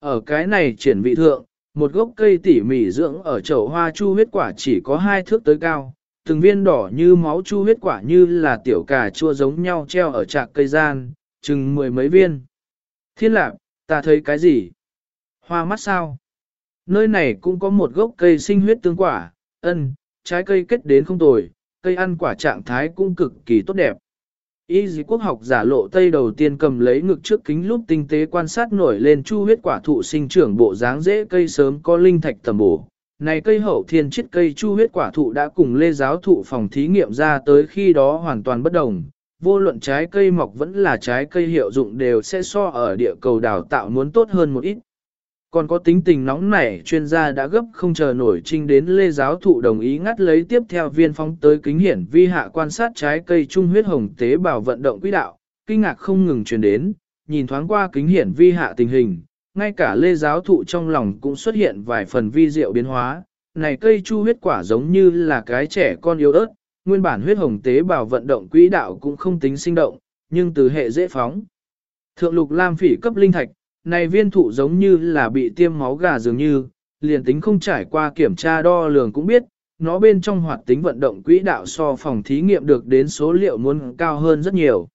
Ở cái này triển vị thượng, một gốc cây tỉ mỉ dưỡng ở chậu hoa chu huyết quả chỉ có hai thước tới cao, từng viên đỏ như máu chu huyết quả như là tiểu cà chua giống nhau treo ở trạc cây gian, chừng mười mấy viên. Thiên lạc, ta thấy cái gì? Hoa mắt sao? Nơi này cũng có một gốc cây sinh huyết tương quả, ân, trái cây kết đến không tồi, cây ăn quả trạng thái cũng cực kỳ tốt đẹp. Y dì quốc học giả lộ tây đầu tiên cầm lấy ngực trước kính lúc tinh tế quan sát nổi lên chu huyết quả thụ sinh trưởng bộ dáng dễ cây sớm có linh thạch tầm bổ. Này cây hậu thiên chiết cây chu huyết quả thụ đã cùng lê giáo thụ phòng thí nghiệm ra tới khi đó hoàn toàn bất đồng. Vô luận trái cây mọc vẫn là trái cây hiệu dụng đều sẽ so ở địa cầu đào tạo muốn tốt hơn một ít. Còn có tính tình nóng nảy chuyên gia đã gấp không chờ nổi trinh đến lê giáo thụ đồng ý ngắt lấy tiếp theo viên phóng tới kính hiển vi hạ quan sát trái cây trung huyết hồng tế bào vận động quỹ đạo, kinh ngạc không ngừng truyền đến, nhìn thoáng qua kính hiển vi hạ tình hình, ngay cả lê giáo thụ trong lòng cũng xuất hiện vài phần vi diệu biến hóa, này cây chu huyết quả giống như là cái trẻ con yếu ớt, nguyên bản huyết hồng tế bào vận động quỹ đạo cũng không tính sinh động, nhưng từ hệ dễ phóng. Thượng lục lam phỉ cấp linh thạch, này viên thụ giống như là bị tiêm máu gà dường như, liền tính không trải qua kiểm tra đo lường cũng biết, nó bên trong hoạt tính vận động quỹ đạo so phòng thí nghiệm được đến số liệu muốn cao hơn rất nhiều.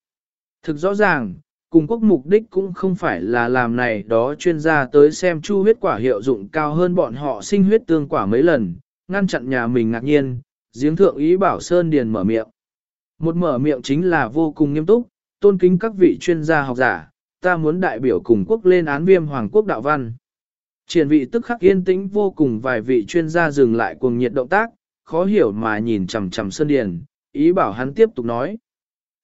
Thực rõ ràng, cùng quốc mục đích cũng không phải là làm này đó chuyên gia tới xem chu huyết quả hiệu dụng cao hơn bọn họ sinh huyết tương quả mấy lần, ngăn chặn nhà mình ngạc nhiên, giếng thượng ý bảo Sơn Điền mở miệng. Một mở miệng chính là vô cùng nghiêm túc, tôn kính các vị chuyên gia học giả, ta muốn đại biểu cùng quốc lên án viêm hoàng quốc đạo văn. Triển vị tức khắc yên tĩnh vô cùng vài vị chuyên gia dừng lại cuồng nhiệt động tác, khó hiểu mà nhìn chằm chằm Sơn Điền, ý bảo hắn tiếp tục nói.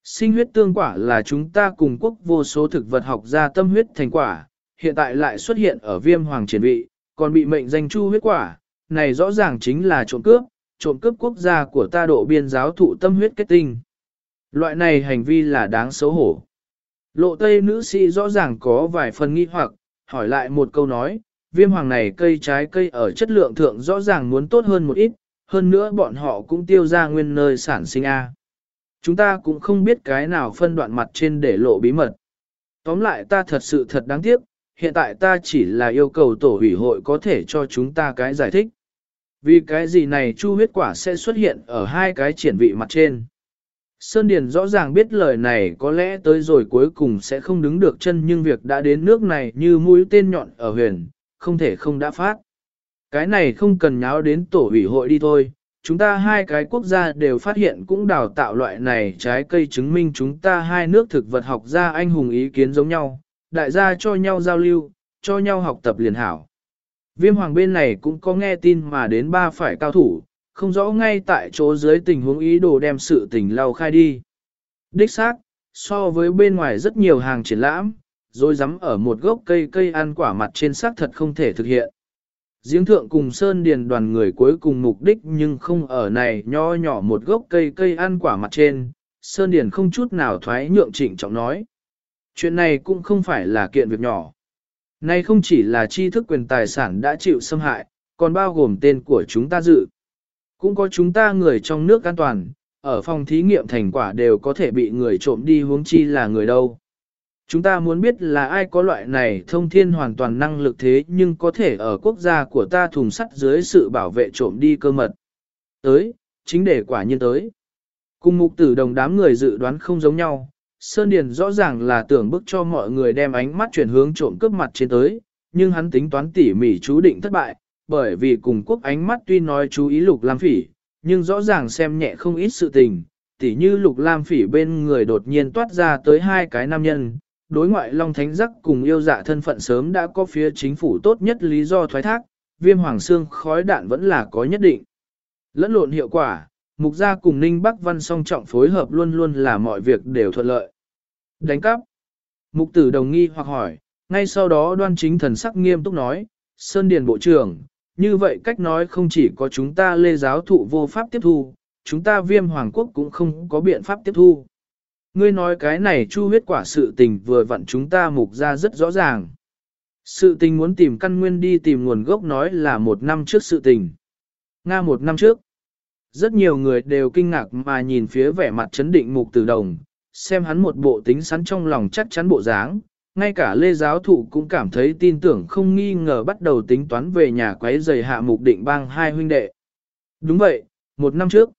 Sinh huyết tương quả là chúng ta cùng quốc vô số thực vật học ra tâm huyết thành quả, hiện tại lại xuất hiện ở viêm hoàng triển vị, còn bị mệnh danh chu huyết quả, này rõ ràng chính là trộm cướp, trộm cướp quốc gia của ta độ biên giáo thụ tâm huyết kết tinh. Loại này hành vi là đáng xấu hổ. Lộ tây nữ sĩ rõ ràng có vài phần nghi hoặc, hỏi lại một câu nói, viêm hoàng này cây trái cây ở chất lượng thượng rõ ràng muốn tốt hơn một ít, hơn nữa bọn họ cũng tiêu ra nguyên nơi sản sinh A. Chúng ta cũng không biết cái nào phân đoạn mặt trên để lộ bí mật. Tóm lại ta thật sự thật đáng tiếc, hiện tại ta chỉ là yêu cầu tổ hủy hội có thể cho chúng ta cái giải thích. Vì cái gì này chu huyết quả sẽ xuất hiện ở hai cái triển vị mặt trên. Sơn Điền rõ ràng biết lời này có lẽ tới rồi cuối cùng sẽ không đứng được chân nhưng việc đã đến nước này như mũi tên nhọn ở huyền, không thể không đã phát. Cái này không cần nháo đến tổ ủy hội đi thôi, chúng ta hai cái quốc gia đều phát hiện cũng đào tạo loại này trái cây chứng minh chúng ta hai nước thực vật học ra anh hùng ý kiến giống nhau, đại gia cho nhau giao lưu, cho nhau học tập liền hảo. Viêm hoàng bên này cũng có nghe tin mà đến ba phải cao thủ, không rõ ngay tại chỗ dưới tình huống ý đồ đem sự tình lau khai đi. Đích xác, so với bên ngoài rất nhiều hàng triển lãm, rồi dám ở một gốc cây cây ăn quả mặt trên xác thật không thể thực hiện. Giếng thượng cùng Sơn Điền đoàn người cuối cùng mục đích nhưng không ở này nho nhỏ một gốc cây cây ăn quả mặt trên, Sơn Điền không chút nào thoái nhượng trịnh trọng nói. Chuyện này cũng không phải là kiện việc nhỏ. Này không chỉ là tri thức quyền tài sản đã chịu xâm hại, còn bao gồm tên của chúng ta dự. Cũng có chúng ta người trong nước an toàn, ở phòng thí nghiệm thành quả đều có thể bị người trộm đi huống chi là người đâu. Chúng ta muốn biết là ai có loại này thông thiên hoàn toàn năng lực thế nhưng có thể ở quốc gia của ta thùng sắt dưới sự bảo vệ trộm đi cơ mật. Tới, chính để quả nhiên tới. Cùng mục tử đồng đám người dự đoán không giống nhau, Sơn Điền rõ ràng là tưởng bức cho mọi người đem ánh mắt chuyển hướng trộm cướp mặt trên tới, nhưng hắn tính toán tỉ mỉ chú định thất bại, bởi vì cùng quốc ánh mắt tuy nói chú ý lục lam phỉ, nhưng rõ ràng xem nhẹ không ít sự tình, tỉ như lục lam phỉ bên người đột nhiên toát ra tới hai cái nam nhân, đối ngoại Long Thánh Giác cùng yêu dạ thân phận sớm đã có phía chính phủ tốt nhất lý do thoái thác, viêm hoàng xương khói đạn vẫn là có nhất định. Lẫn lộn hiệu quả, mục gia cùng Ninh Bắc Văn song trọng phối hợp luôn luôn là mọi việc đều thuận lợi. Đánh cắp. Mục tử đồng nghi hoặc hỏi, ngay sau đó đoan chính thần sắc nghiêm túc nói, Sơn Điền Bộ trưởng, như vậy cách nói không chỉ có chúng ta lê giáo thụ vô pháp tiếp thu, chúng ta viêm hoàng quốc cũng không có biện pháp tiếp thu. Ngươi nói cái này chu huyết quả sự tình vừa vặn chúng ta mục ra rất rõ ràng. Sự tình muốn tìm căn nguyên đi tìm nguồn gốc nói là một năm trước sự tình. Nga một năm trước. Rất nhiều người đều kinh ngạc mà nhìn phía vẻ mặt chấn định mục tử đồng, xem hắn một bộ tính sắn trong lòng chắc chắn bộ dáng. Ngay cả lê giáo thụ cũng cảm thấy tin tưởng không nghi ngờ bắt đầu tính toán về nhà quấy giày hạ mục định bang hai huynh đệ. Đúng vậy, một năm trước.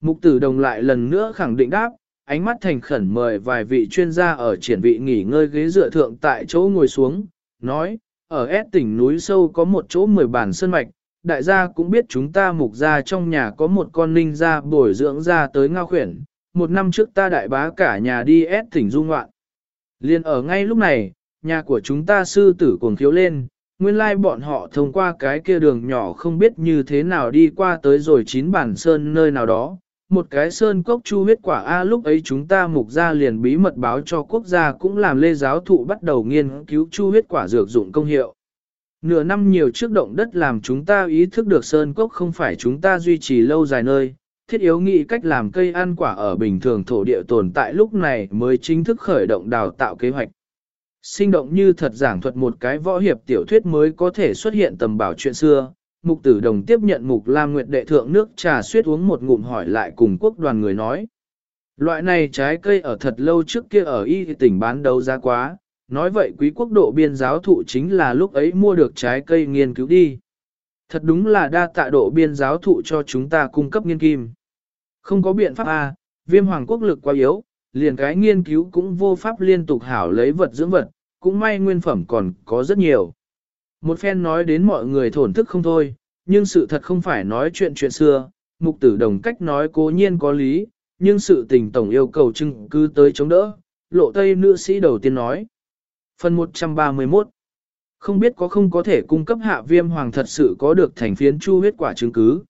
Mục tử đồng lại lần nữa khẳng định đáp, ánh mắt thành khẩn mời vài vị chuyên gia ở triển vị nghỉ ngơi ghế dựa thượng tại chỗ ngồi xuống, nói, ở S tỉnh núi sâu có một chỗ mười bản sơn mạch, đại gia cũng biết chúng ta mục gia trong nhà có một con ninh gia bồi dưỡng ra tới ngao khuyển, một năm trước ta đại bá cả nhà đi ép thỉnh du ngoạn. Liên ở ngay lúc này, nhà của chúng ta sư tử cuồng thiếu lên, nguyên lai bọn họ thông qua cái kia đường nhỏ không biết như thế nào đi qua tới rồi chín bản sơn nơi nào đó, một cái sơn cốc chu huyết quả A lúc ấy chúng ta mục ra liền bí mật báo cho quốc gia cũng làm lê giáo thụ bắt đầu nghiên cứu chu huyết quả dược dụng công hiệu. Nửa năm nhiều trước động đất làm chúng ta ý thức được sơn cốc không phải chúng ta duy trì lâu dài nơi, thiết yếu nghĩ cách làm cây ăn quả ở bình thường thổ địa tồn tại lúc này mới chính thức khởi động đào tạo kế hoạch. Sinh động như thật giảng thuật một cái võ hiệp tiểu thuyết mới có thể xuất hiện tầm bảo chuyện xưa, Mục tử đồng tiếp nhận mục Lam Nguyệt đệ thượng nước trà suyết uống một ngụm hỏi lại cùng quốc đoàn người nói. Loại này trái cây ở thật lâu trước kia ở y tỉnh bán đấu giá quá, nói vậy quý quốc độ biên giáo thụ chính là lúc ấy mua được trái cây nghiên cứu đi. Thật đúng là đa tạ độ biên giáo thụ cho chúng ta cung cấp nghiên kim. Không có biện pháp A, viêm hoàng quốc lực quá yếu, liền cái nghiên cứu cũng vô pháp liên tục hảo lấy vật dưỡng vật, cũng may nguyên phẩm còn có rất nhiều. Một phen nói đến mọi người thổn thức không thôi, nhưng sự thật không phải nói chuyện chuyện xưa, mục tử đồng cách nói cố nhiên có lý, nhưng sự tình tổng yêu cầu chứng cứ tới chống đỡ, lộ tây nữ sĩ đầu tiên nói. Phần 131 Không biết có không có thể cung cấp hạ viêm hoàng thật sự có được thành phiến chu huyết quả chứng cứ.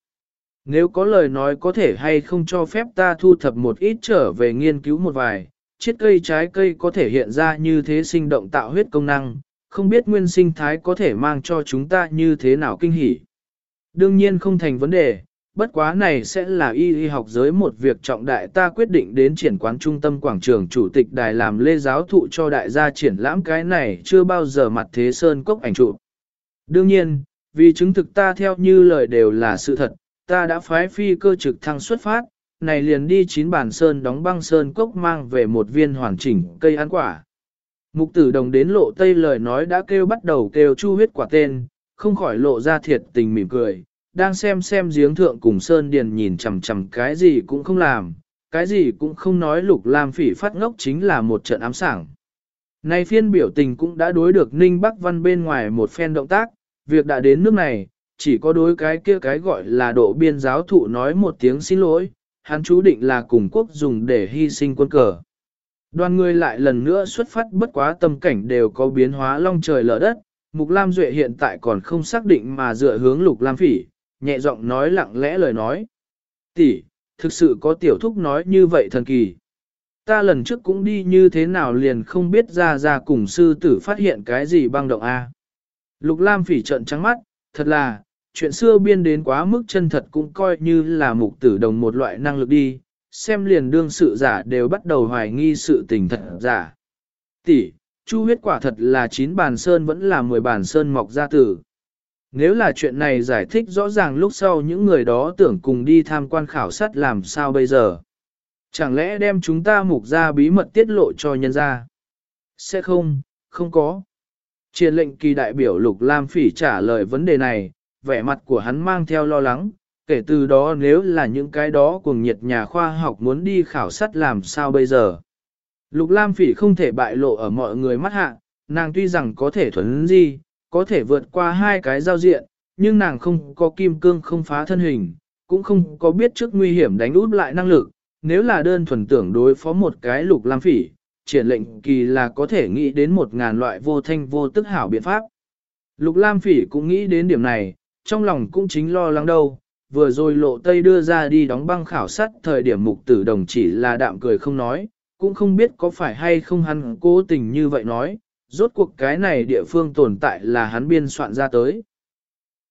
Nếu có lời nói có thể hay không cho phép ta thu thập một ít trở về nghiên cứu một vài, chiếc cây trái cây có thể hiện ra như thế sinh động tạo huyết công năng, không biết nguyên sinh thái có thể mang cho chúng ta như thế nào kinh hỉ. Đương nhiên không thành vấn đề, bất quá này sẽ là y y học giới một việc trọng đại ta quyết định đến triển quán trung tâm quảng trường chủ tịch đài làm lê giáo thụ cho đại gia triển lãm cái này chưa bao giờ mặt thế sơn cốc ảnh trụ. Đương nhiên, vì chứng thực ta theo như lời đều là sự thật, ta đã phái phi cơ trực thăng xuất phát, này liền đi chín bản sơn đóng băng sơn cốc mang về một viên hoàn chỉnh cây ăn quả. Mục tử đồng đến lộ tây lời nói đã kêu bắt đầu kêu chu huyết quả tên, không khỏi lộ ra thiệt tình mỉm cười, đang xem xem giếng thượng cùng Sơn Điền nhìn chằm chằm cái gì cũng không làm, cái gì cũng không nói lục lam phỉ phát ngốc chính là một trận ám sảng. Nay phiên biểu tình cũng đã đối được Ninh Bắc Văn bên ngoài một phen động tác, việc đã đến nước này, chỉ có đối cái kia cái gọi là độ biên giáo thụ nói một tiếng xin lỗi, hắn chú định là cùng quốc dùng để hy sinh quân cờ. Đoàn người lại lần nữa xuất phát bất quá tâm cảnh đều có biến hóa long trời lở đất, Mục Lam Duệ hiện tại còn không xác định mà dựa hướng Lục Lam Phỉ, nhẹ giọng nói lặng lẽ lời nói. Tỷ, thực sự có tiểu thúc nói như vậy thần kỳ. Ta lần trước cũng đi như thế nào liền không biết ra ra cùng sư tử phát hiện cái gì băng động A. Lục Lam phỉ trận trắng mắt, thật là, chuyện xưa biên đến quá mức chân thật cũng coi như là mục tử đồng một loại năng lực đi, xem liền đương sự giả đều bắt đầu hoài nghi sự tình thật giả. Tỷ, chu huyết quả thật là chín bàn sơn vẫn là 10 bàn sơn mọc ra tử. Nếu là chuyện này giải thích rõ ràng lúc sau những người đó tưởng cùng đi tham quan khảo sát làm sao bây giờ? Chẳng lẽ đem chúng ta mục ra bí mật tiết lộ cho nhân ra? Sẽ không, không có. Triển lệnh kỳ đại biểu Lục Lam Phỉ trả lời vấn đề này, vẻ mặt của hắn mang theo lo lắng, kể từ đó nếu là những cái đó cùng nhiệt nhà khoa học muốn đi khảo sát làm sao bây giờ. Lục Lam Phỉ không thể bại lộ ở mọi người mắt hạ, nàng tuy rằng có thể thuần di, có thể vượt qua hai cái giao diện, nhưng nàng không có kim cương không phá thân hình, cũng không có biết trước nguy hiểm đánh út lại năng lực, nếu là đơn thuần tưởng đối phó một cái lục lam phỉ, triển lệnh kỳ là có thể nghĩ đến một ngàn loại vô thanh vô tức hảo biện pháp. Lục lam phỉ cũng nghĩ đến điểm này, trong lòng cũng chính lo lắng đâu, vừa rồi lộ tây đưa ra đi đóng băng khảo sát thời điểm mục tử đồng chỉ là đạm cười không nói, cũng không biết có phải hay không hắn cố tình như vậy nói, rốt cuộc cái này địa phương tồn tại là hắn biên soạn ra tới.